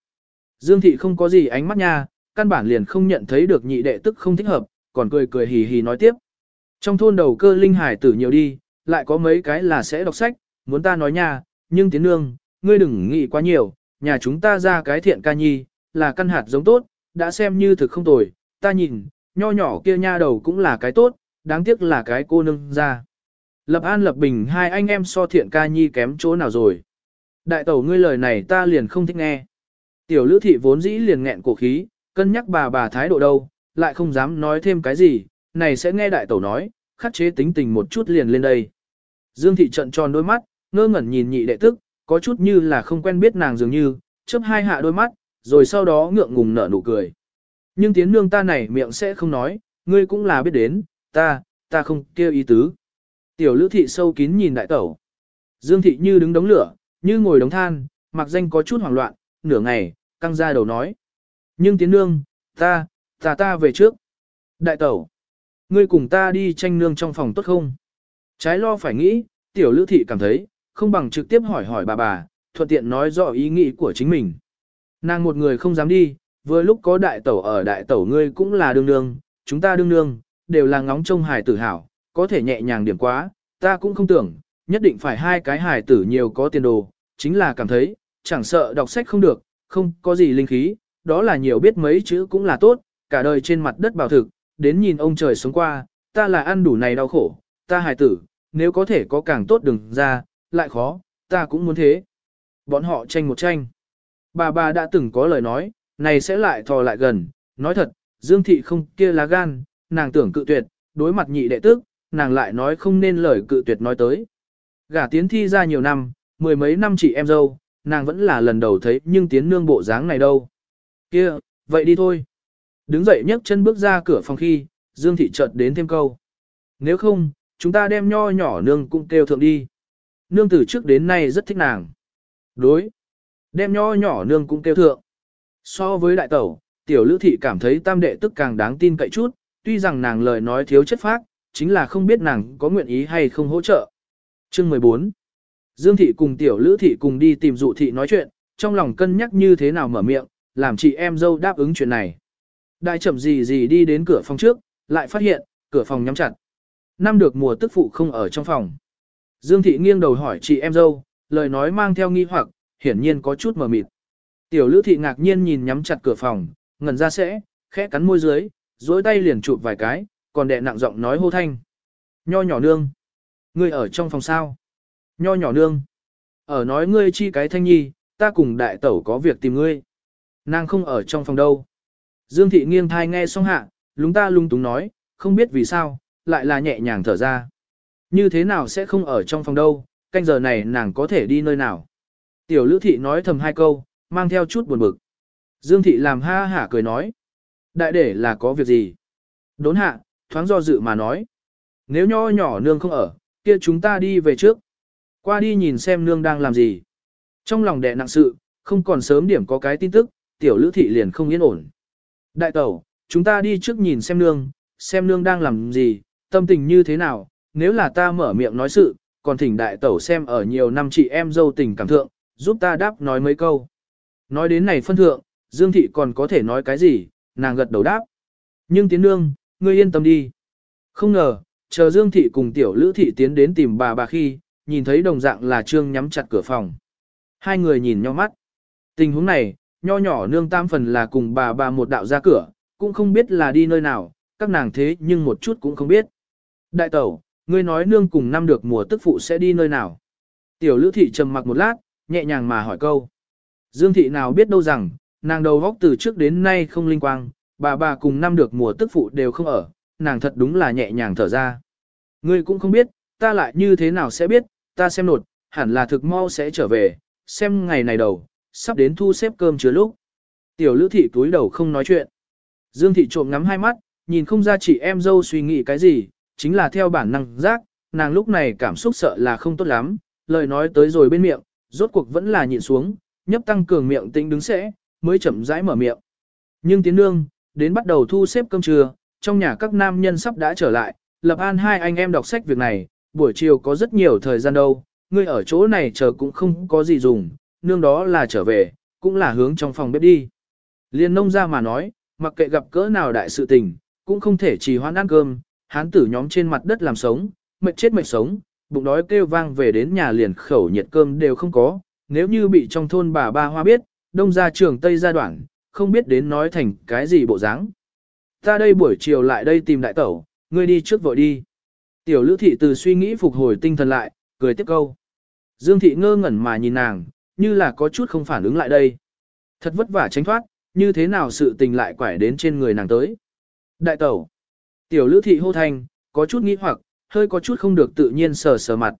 Dương thị không có gì ánh mắt nha, căn bản liền không nhận thấy được nhị đệ tức không thích hợp, còn cười cười hì hì nói tiếp. Trong thôn đầu cơ linh hải tử nhiều đi, lại có mấy cái là sẽ đọc sách, muốn ta nói nha, nhưng tiến nương, ngươi đừng nghĩ quá nhiều, nhà chúng ta ra cái thiện ca nhi, là căn hạt giống tốt, đã xem như thực không tồi, ta nhìn, nho nhỏ kia nha đầu cũng là cái tốt, đáng tiếc là cái cô nương ra. Lập An Lập Bình hai anh em so thiện ca nhi kém chỗ nào rồi. Đại tẩu ngươi lời này ta liền không thích nghe. Tiểu lữ thị vốn dĩ liền nghẹn cổ khí, cân nhắc bà bà thái độ đâu, lại không dám nói thêm cái gì, này sẽ nghe đại tẩu nói, khắc chế tính tình một chút liền lên đây. Dương thị trận tròn đôi mắt, ngơ ngẩn nhìn nhị đệ tức, có chút như là không quen biết nàng dường như, chớp hai hạ đôi mắt, rồi sau đó ngượng ngùng nở nụ cười. Nhưng tiếng nương ta này miệng sẽ không nói, ngươi cũng là biết đến, ta, ta không kêu ý tứ. Tiểu lữ thị sâu kín nhìn đại tẩu. Dương thị như đứng đống lửa, như ngồi đống than, mặc danh có chút hoảng loạn, nửa ngày, căng ra đầu nói. Nhưng tiến nương, ta, ta ta về trước. Đại tẩu, ngươi cùng ta đi tranh nương trong phòng tốt không? Trái lo phải nghĩ, tiểu lữ thị cảm thấy, không bằng trực tiếp hỏi hỏi bà bà, thuận tiện nói rõ ý nghĩ của chính mình. Nàng một người không dám đi, vừa lúc có đại tẩu ở đại tẩu ngươi cũng là đương nương, chúng ta đương nương, đều là ngóng trông hài tử hảo, có thể nhẹ nhàng điểm quá, ta cũng không tưởng, nhất định phải hai cái hài tử nhiều có tiền đồ, chính là cảm thấy, chẳng sợ đọc sách không được, không có gì linh khí, đó là nhiều biết mấy chữ cũng là tốt, cả đời trên mặt đất bảo thực, đến nhìn ông trời sống qua, ta là ăn đủ này đau khổ, ta hài tử, nếu có thể có càng tốt đừng ra, lại khó, ta cũng muốn thế. Bọn họ tranh một tranh. Bà bà đã từng có lời nói, này sẽ lại thò lại gần, nói thật, Dương Thị không kia lá gan, nàng tưởng cự tuyệt, đối mặt nhị đệ tức, nàng lại nói không nên lời cự tuyệt nói tới. Gả tiến thi ra nhiều năm, mười mấy năm chị em dâu, nàng vẫn là lần đầu thấy nhưng tiến nương bộ dáng này đâu. kia vậy đi thôi. Đứng dậy nhấc chân bước ra cửa phòng khi, Dương Thị chợt đến thêm câu. Nếu không, chúng ta đem nho nhỏ nương cũng kêu thượng đi. Nương từ trước đến nay rất thích nàng. Đối. Đem nho nhỏ nương cũng kêu thượng. So với đại tẩu, tiểu lữ thị cảm thấy tam đệ tức càng đáng tin cậy chút, tuy rằng nàng lời nói thiếu chất phác, chính là không biết nàng có nguyện ý hay không hỗ trợ. Chương 14 Dương thị cùng tiểu lữ thị cùng đi tìm dụ thị nói chuyện, trong lòng cân nhắc như thế nào mở miệng, làm chị em dâu đáp ứng chuyện này. Đại chậm gì gì đi đến cửa phòng trước, lại phát hiện, cửa phòng nhắm chặt. Năm được mùa tức phụ không ở trong phòng. Dương thị nghiêng đầu hỏi chị em dâu, lời nói mang theo nghi hoặc, hiển nhiên có chút mờ mịt. Tiểu lữ thị ngạc nhiên nhìn nhắm chặt cửa phòng, ngẩn ra sẽ, khẽ cắn môi dưới, dối tay liền chụp vài cái, còn đệ nặng giọng nói hô thanh. Nho nhỏ nương. người ở trong phòng sao? Nho nhỏ nương. Ở nói ngươi chi cái thanh nhi, ta cùng đại tẩu có việc tìm ngươi. Nàng không ở trong phòng đâu. Dương thị nghiêng thai nghe xong hạ, lúng ta lung túng nói, không biết vì sao, lại là nhẹ nhàng thở ra. Như thế nào sẽ không ở trong phòng đâu, canh giờ này nàng có thể đi nơi nào. Tiểu lữ thị nói thầm hai câu, mang theo chút buồn bực. Dương thị làm ha hả cười nói. Đại để là có việc gì? Đốn hạ, thoáng do dự mà nói. Nếu nho nhỏ nương không ở, kia chúng ta đi về trước. Qua đi nhìn xem nương đang làm gì. Trong lòng đệ nặng sự, không còn sớm điểm có cái tin tức, tiểu lữ thị liền không yên ổn. Đại tẩu, chúng ta đi trước nhìn xem nương, xem nương đang làm gì, tâm tình như thế nào, nếu là ta mở miệng nói sự, còn thỉnh đại tẩu xem ở nhiều năm chị em dâu tình cảm thượng, giúp ta đáp nói mấy câu. Nói đến này phân thượng, Dương Thị còn có thể nói cái gì, nàng gật đầu đáp. Nhưng tiến nương, ngươi yên tâm đi. Không ngờ, chờ Dương Thị cùng tiểu Lữ Thị tiến đến tìm bà bà khi, nhìn thấy đồng dạng là Trương nhắm chặt cửa phòng. Hai người nhìn nhau mắt. Tình huống này, nho nhỏ nương tam phần là cùng bà bà một đạo ra cửa, cũng không biết là đi nơi nào, các nàng thế nhưng một chút cũng không biết. Đại tẩu, ngươi nói nương cùng năm được mùa tức phụ sẽ đi nơi nào. Tiểu Lữ Thị trầm mặc một lát, nhẹ nhàng mà hỏi câu. Dương thị nào biết đâu rằng, nàng đầu góc từ trước đến nay không linh quang, bà bà cùng năm được mùa tức phụ đều không ở, nàng thật đúng là nhẹ nhàng thở ra. Ngươi cũng không biết, ta lại như thế nào sẽ biết, ta xem nột, hẳn là thực mau sẽ trở về, xem ngày này đầu, sắp đến thu xếp cơm chứa lúc. Tiểu lữ thị túi đầu không nói chuyện. Dương thị trộm ngắm hai mắt, nhìn không ra chị em dâu suy nghĩ cái gì, chính là theo bản năng giác, nàng lúc này cảm xúc sợ là không tốt lắm, lời nói tới rồi bên miệng, rốt cuộc vẫn là nhịn xuống, nhấp tăng cường miệng tính đứng sẽ, mới chậm rãi mở miệng. Nhưng tiến nương, đến bắt đầu thu xếp cơm trưa, trong nhà các nam nhân sắp đã trở lại, lập an hai anh em đọc sách việc này, buổi chiều có rất nhiều thời gian đâu, ngươi ở chỗ này chờ cũng không có gì dùng, nương đó là trở về, cũng là hướng trong phòng bếp đi. Liên nông ra mà nói, mặc kệ gặp cỡ nào đại sự tình, cũng không thể trì hoãn ăn cơm, hán tử nhóm trên mặt đất làm sống, mệt chết mệt sống, bụng đói kêu vang về đến nhà liền khẩu nhiệt cơm đều không có, nếu như bị trong thôn bà ba hoa biết, đông ra trường tây gia đoạn, không biết đến nói thành cái gì bộ dáng. Ta đây buổi chiều lại đây tìm đại tẩu, ngươi đi trước vội đi. Tiểu lữ thị từ suy nghĩ phục hồi tinh thần lại, cười tiếp câu. Dương thị ngơ ngẩn mà nhìn nàng, như là có chút không phản ứng lại đây. Thật vất vả tránh thoát, như thế nào sự tình lại quải đến trên người nàng tới. Đại tẩu, tiểu lữ thị hô thành, có chút nghĩ hoặc, hơi có chút không được tự nhiên sờ sờ mặt.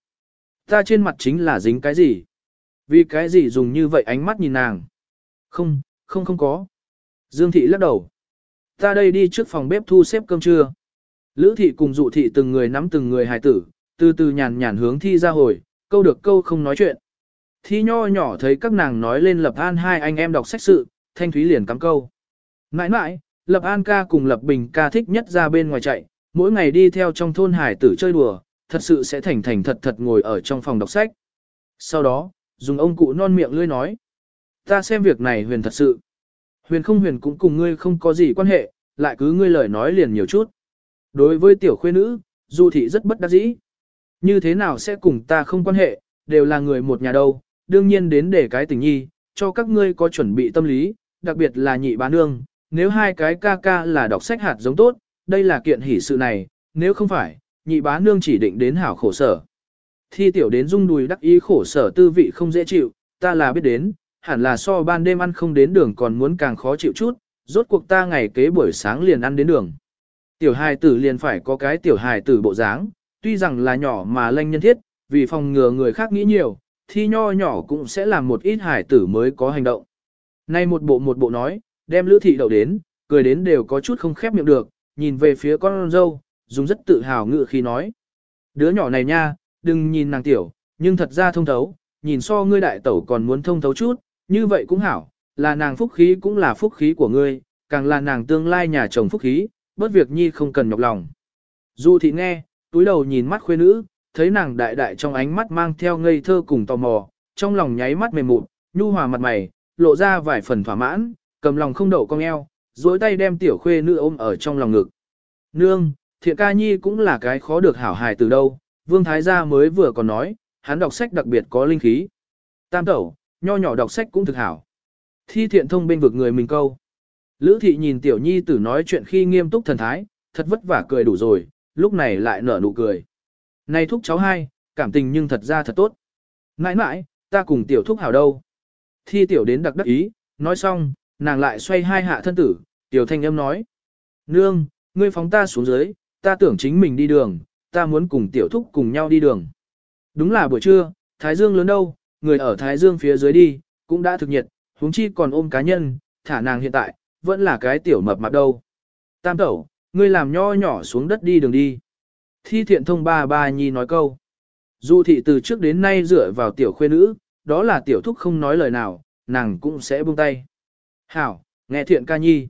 Ta trên mặt chính là dính cái gì? Vì cái gì dùng như vậy ánh mắt nhìn nàng? Không, không không có. Dương thị lắc đầu. Ta đây đi trước phòng bếp thu xếp cơm trưa. Lữ thị cùng dụ thị từng người nắm từng người hài tử, từ từ nhàn nhàn hướng thi ra hồi, câu được câu không nói chuyện. Thi nho nhỏ thấy các nàng nói lên Lập An hai anh em đọc sách sự, Thanh Thúy liền cắm câu. Mãi mãi, Lập An ca cùng Lập Bình ca thích nhất ra bên ngoài chạy, mỗi ngày đi theo trong thôn hải tử chơi đùa, thật sự sẽ thành thành thật thật ngồi ở trong phòng đọc sách. Sau đó, dùng ông cụ non miệng lươi nói. Ta xem việc này huyền thật sự. Huyền không huyền cũng cùng ngươi không có gì quan hệ, lại cứ ngươi lời nói liền nhiều chút. Đối với tiểu khuê nữ, Du thị rất bất đắc dĩ. Như thế nào sẽ cùng ta không quan hệ, đều là người một nhà đâu, đương nhiên đến để cái tình nhi, cho các ngươi có chuẩn bị tâm lý, đặc biệt là nhị bá nương, nếu hai cái ca ca là đọc sách hạt giống tốt, đây là kiện hỷ sự này, nếu không phải, nhị bá nương chỉ định đến hảo khổ sở. Thi tiểu đến rung đùi đắc ý khổ sở tư vị không dễ chịu, ta là biết đến, hẳn là so ban đêm ăn không đến đường còn muốn càng khó chịu chút, rốt cuộc ta ngày kế buổi sáng liền ăn đến đường. Tiểu hài tử liền phải có cái tiểu hài tử bộ dáng, tuy rằng là nhỏ mà lanh nhân thiết, vì phòng ngừa người khác nghĩ nhiều, thi nho nhỏ cũng sẽ làm một ít hài tử mới có hành động. Nay một bộ một bộ nói, đem lữ thị đậu đến, cười đến đều có chút không khép miệng được, nhìn về phía con dâu, dùng rất tự hào ngự khi nói. Đứa nhỏ này nha, đừng nhìn nàng tiểu, nhưng thật ra thông thấu, nhìn so ngươi đại tẩu còn muốn thông thấu chút, như vậy cũng hảo, là nàng phúc khí cũng là phúc khí của ngươi, càng là nàng tương lai nhà chồng phúc khí, bớt việc nhi không cần nhọc lòng. Du thị nghe, túi đầu nhìn mắt khuê nữ, thấy nàng đại đại trong ánh mắt mang theo ngây thơ cùng tò mò, trong lòng nháy mắt mềm mụn, nhu hòa mặt mày, lộ ra vài phần thỏa mãn, cầm lòng không đậu cong eo, duỗi tay đem tiểu khuê nữ ôm ở trong lòng ngực. Nương, thiện ca nhi cũng là cái khó được hảo hài từ đâu, vương thái gia mới vừa còn nói, hắn đọc sách đặc biệt có linh khí. Tam tẩu, nho nhỏ đọc sách cũng thực hảo. Thi thiện thông bên vực người mình câu. Lữ thị nhìn tiểu nhi tử nói chuyện khi nghiêm túc thần thái, thật vất vả cười đủ rồi, lúc này lại nở nụ cười. Này thúc cháu hai, cảm tình nhưng thật ra thật tốt. Nãi nãi, ta cùng tiểu thúc hảo đâu. Thi tiểu đến đặc đắc ý, nói xong, nàng lại xoay hai hạ thân tử, tiểu thanh âm nói. Nương, ngươi phóng ta xuống dưới, ta tưởng chính mình đi đường, ta muốn cùng tiểu thúc cùng nhau đi đường. Đúng là buổi trưa, Thái Dương lớn đâu, người ở Thái Dương phía dưới đi, cũng đã thực nhiệt, huống chi còn ôm cá nhân, thả nàng hiện tại, vẫn là cái tiểu mập mạp đâu. Tam tẩu, ngươi làm nho nhỏ xuống đất đi đường đi. Thi thiện thông ba ba nhi nói câu. Dù thị từ trước đến nay dựa vào tiểu khuê nữ, đó là tiểu thúc không nói lời nào, nàng cũng sẽ buông tay. Hảo, nghe thiện ca nhi.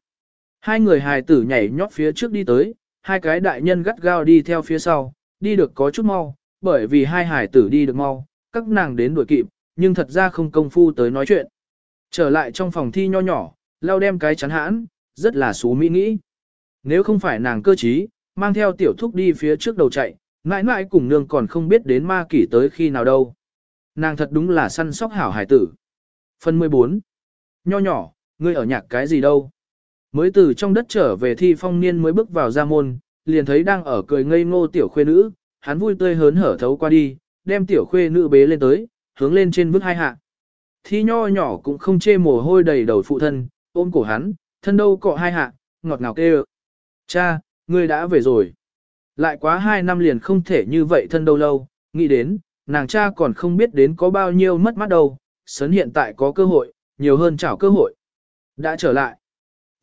Hai người hài tử nhảy nhót phía trước đi tới, hai cái đại nhân gắt gao đi theo phía sau, đi được có chút mau, bởi vì hai hài tử đi được mau, các nàng đến đuổi kịp, nhưng thật ra không công phu tới nói chuyện. Trở lại trong phòng thi nho nhỏ, lau đem cái chắn hãn, rất là xú mỹ nghĩ. Nếu không phải nàng cơ trí, mang theo tiểu thúc đi phía trước đầu chạy, mãi mãi cùng nương còn không biết đến ma kỷ tới khi nào đâu. Nàng thật đúng là săn sóc hảo hải tử. Phần 14. Nho nhỏ, ngươi ở nhạc cái gì đâu? Mới từ trong đất trở về thi phong niên mới bước vào ra môn, liền thấy đang ở cười ngây ngô tiểu khuê nữ, hắn vui tươi hớn hở thấu qua đi, đem tiểu khuê nữ bế lên tới, hướng lên trên bước hai hạ. Thi nho nhỏ cũng không chê mồ hôi đầy đầu phụ thân, ôm cổ hắn, thân đâu cọ hai hạ, ngọt ngào kêu. Cha, ngươi đã về rồi. Lại quá hai năm liền không thể như vậy thân đâu lâu, nghĩ đến, nàng cha còn không biết đến có bao nhiêu mất mát đâu, sấn hiện tại có cơ hội, nhiều hơn chảo cơ hội. Đã trở lại.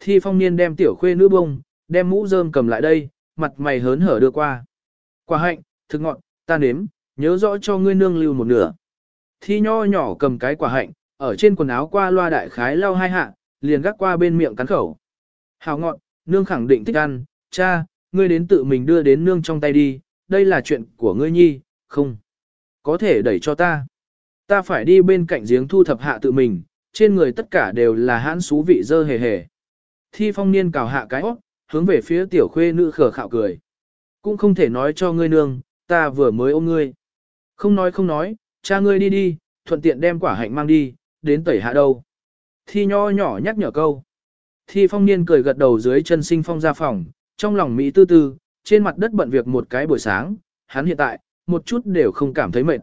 Thi phong niên đem tiểu khuê nữ bông, đem mũ rơm cầm lại đây, mặt mày hớn hở đưa qua. Quả hạnh, thực ngọn, ta nếm, nhớ rõ cho ngươi nương lưu một nửa. Thi nho nhỏ cầm cái quả hạnh, ở trên quần áo qua loa đại khái lau hai hạ, liền gác qua bên miệng cắn khẩu. Hào ngọn, nương khẳng định thích ăn, cha, ngươi đến tự mình đưa đến nương trong tay đi, đây là chuyện của ngươi nhi, không. Có thể đẩy cho ta. Ta phải đi bên cạnh giếng thu thập hạ tự mình, trên người tất cả đều là hãn xú vị dơ hề hề. Thi phong niên cào hạ cái óc, hướng về phía tiểu khuê nữ khở khạo cười. Cũng không thể nói cho ngươi nương, ta vừa mới ôm ngươi. Không nói không nói, cha ngươi đi đi, thuận tiện đem quả hạnh mang đi, đến tẩy hạ đâu. Thi nho nhỏ nhắc nhở câu. Thi phong niên cười gật đầu dưới chân sinh phong ra phòng, trong lòng Mỹ tư tư, trên mặt đất bận việc một cái buổi sáng, hắn hiện tại, một chút đều không cảm thấy mệt.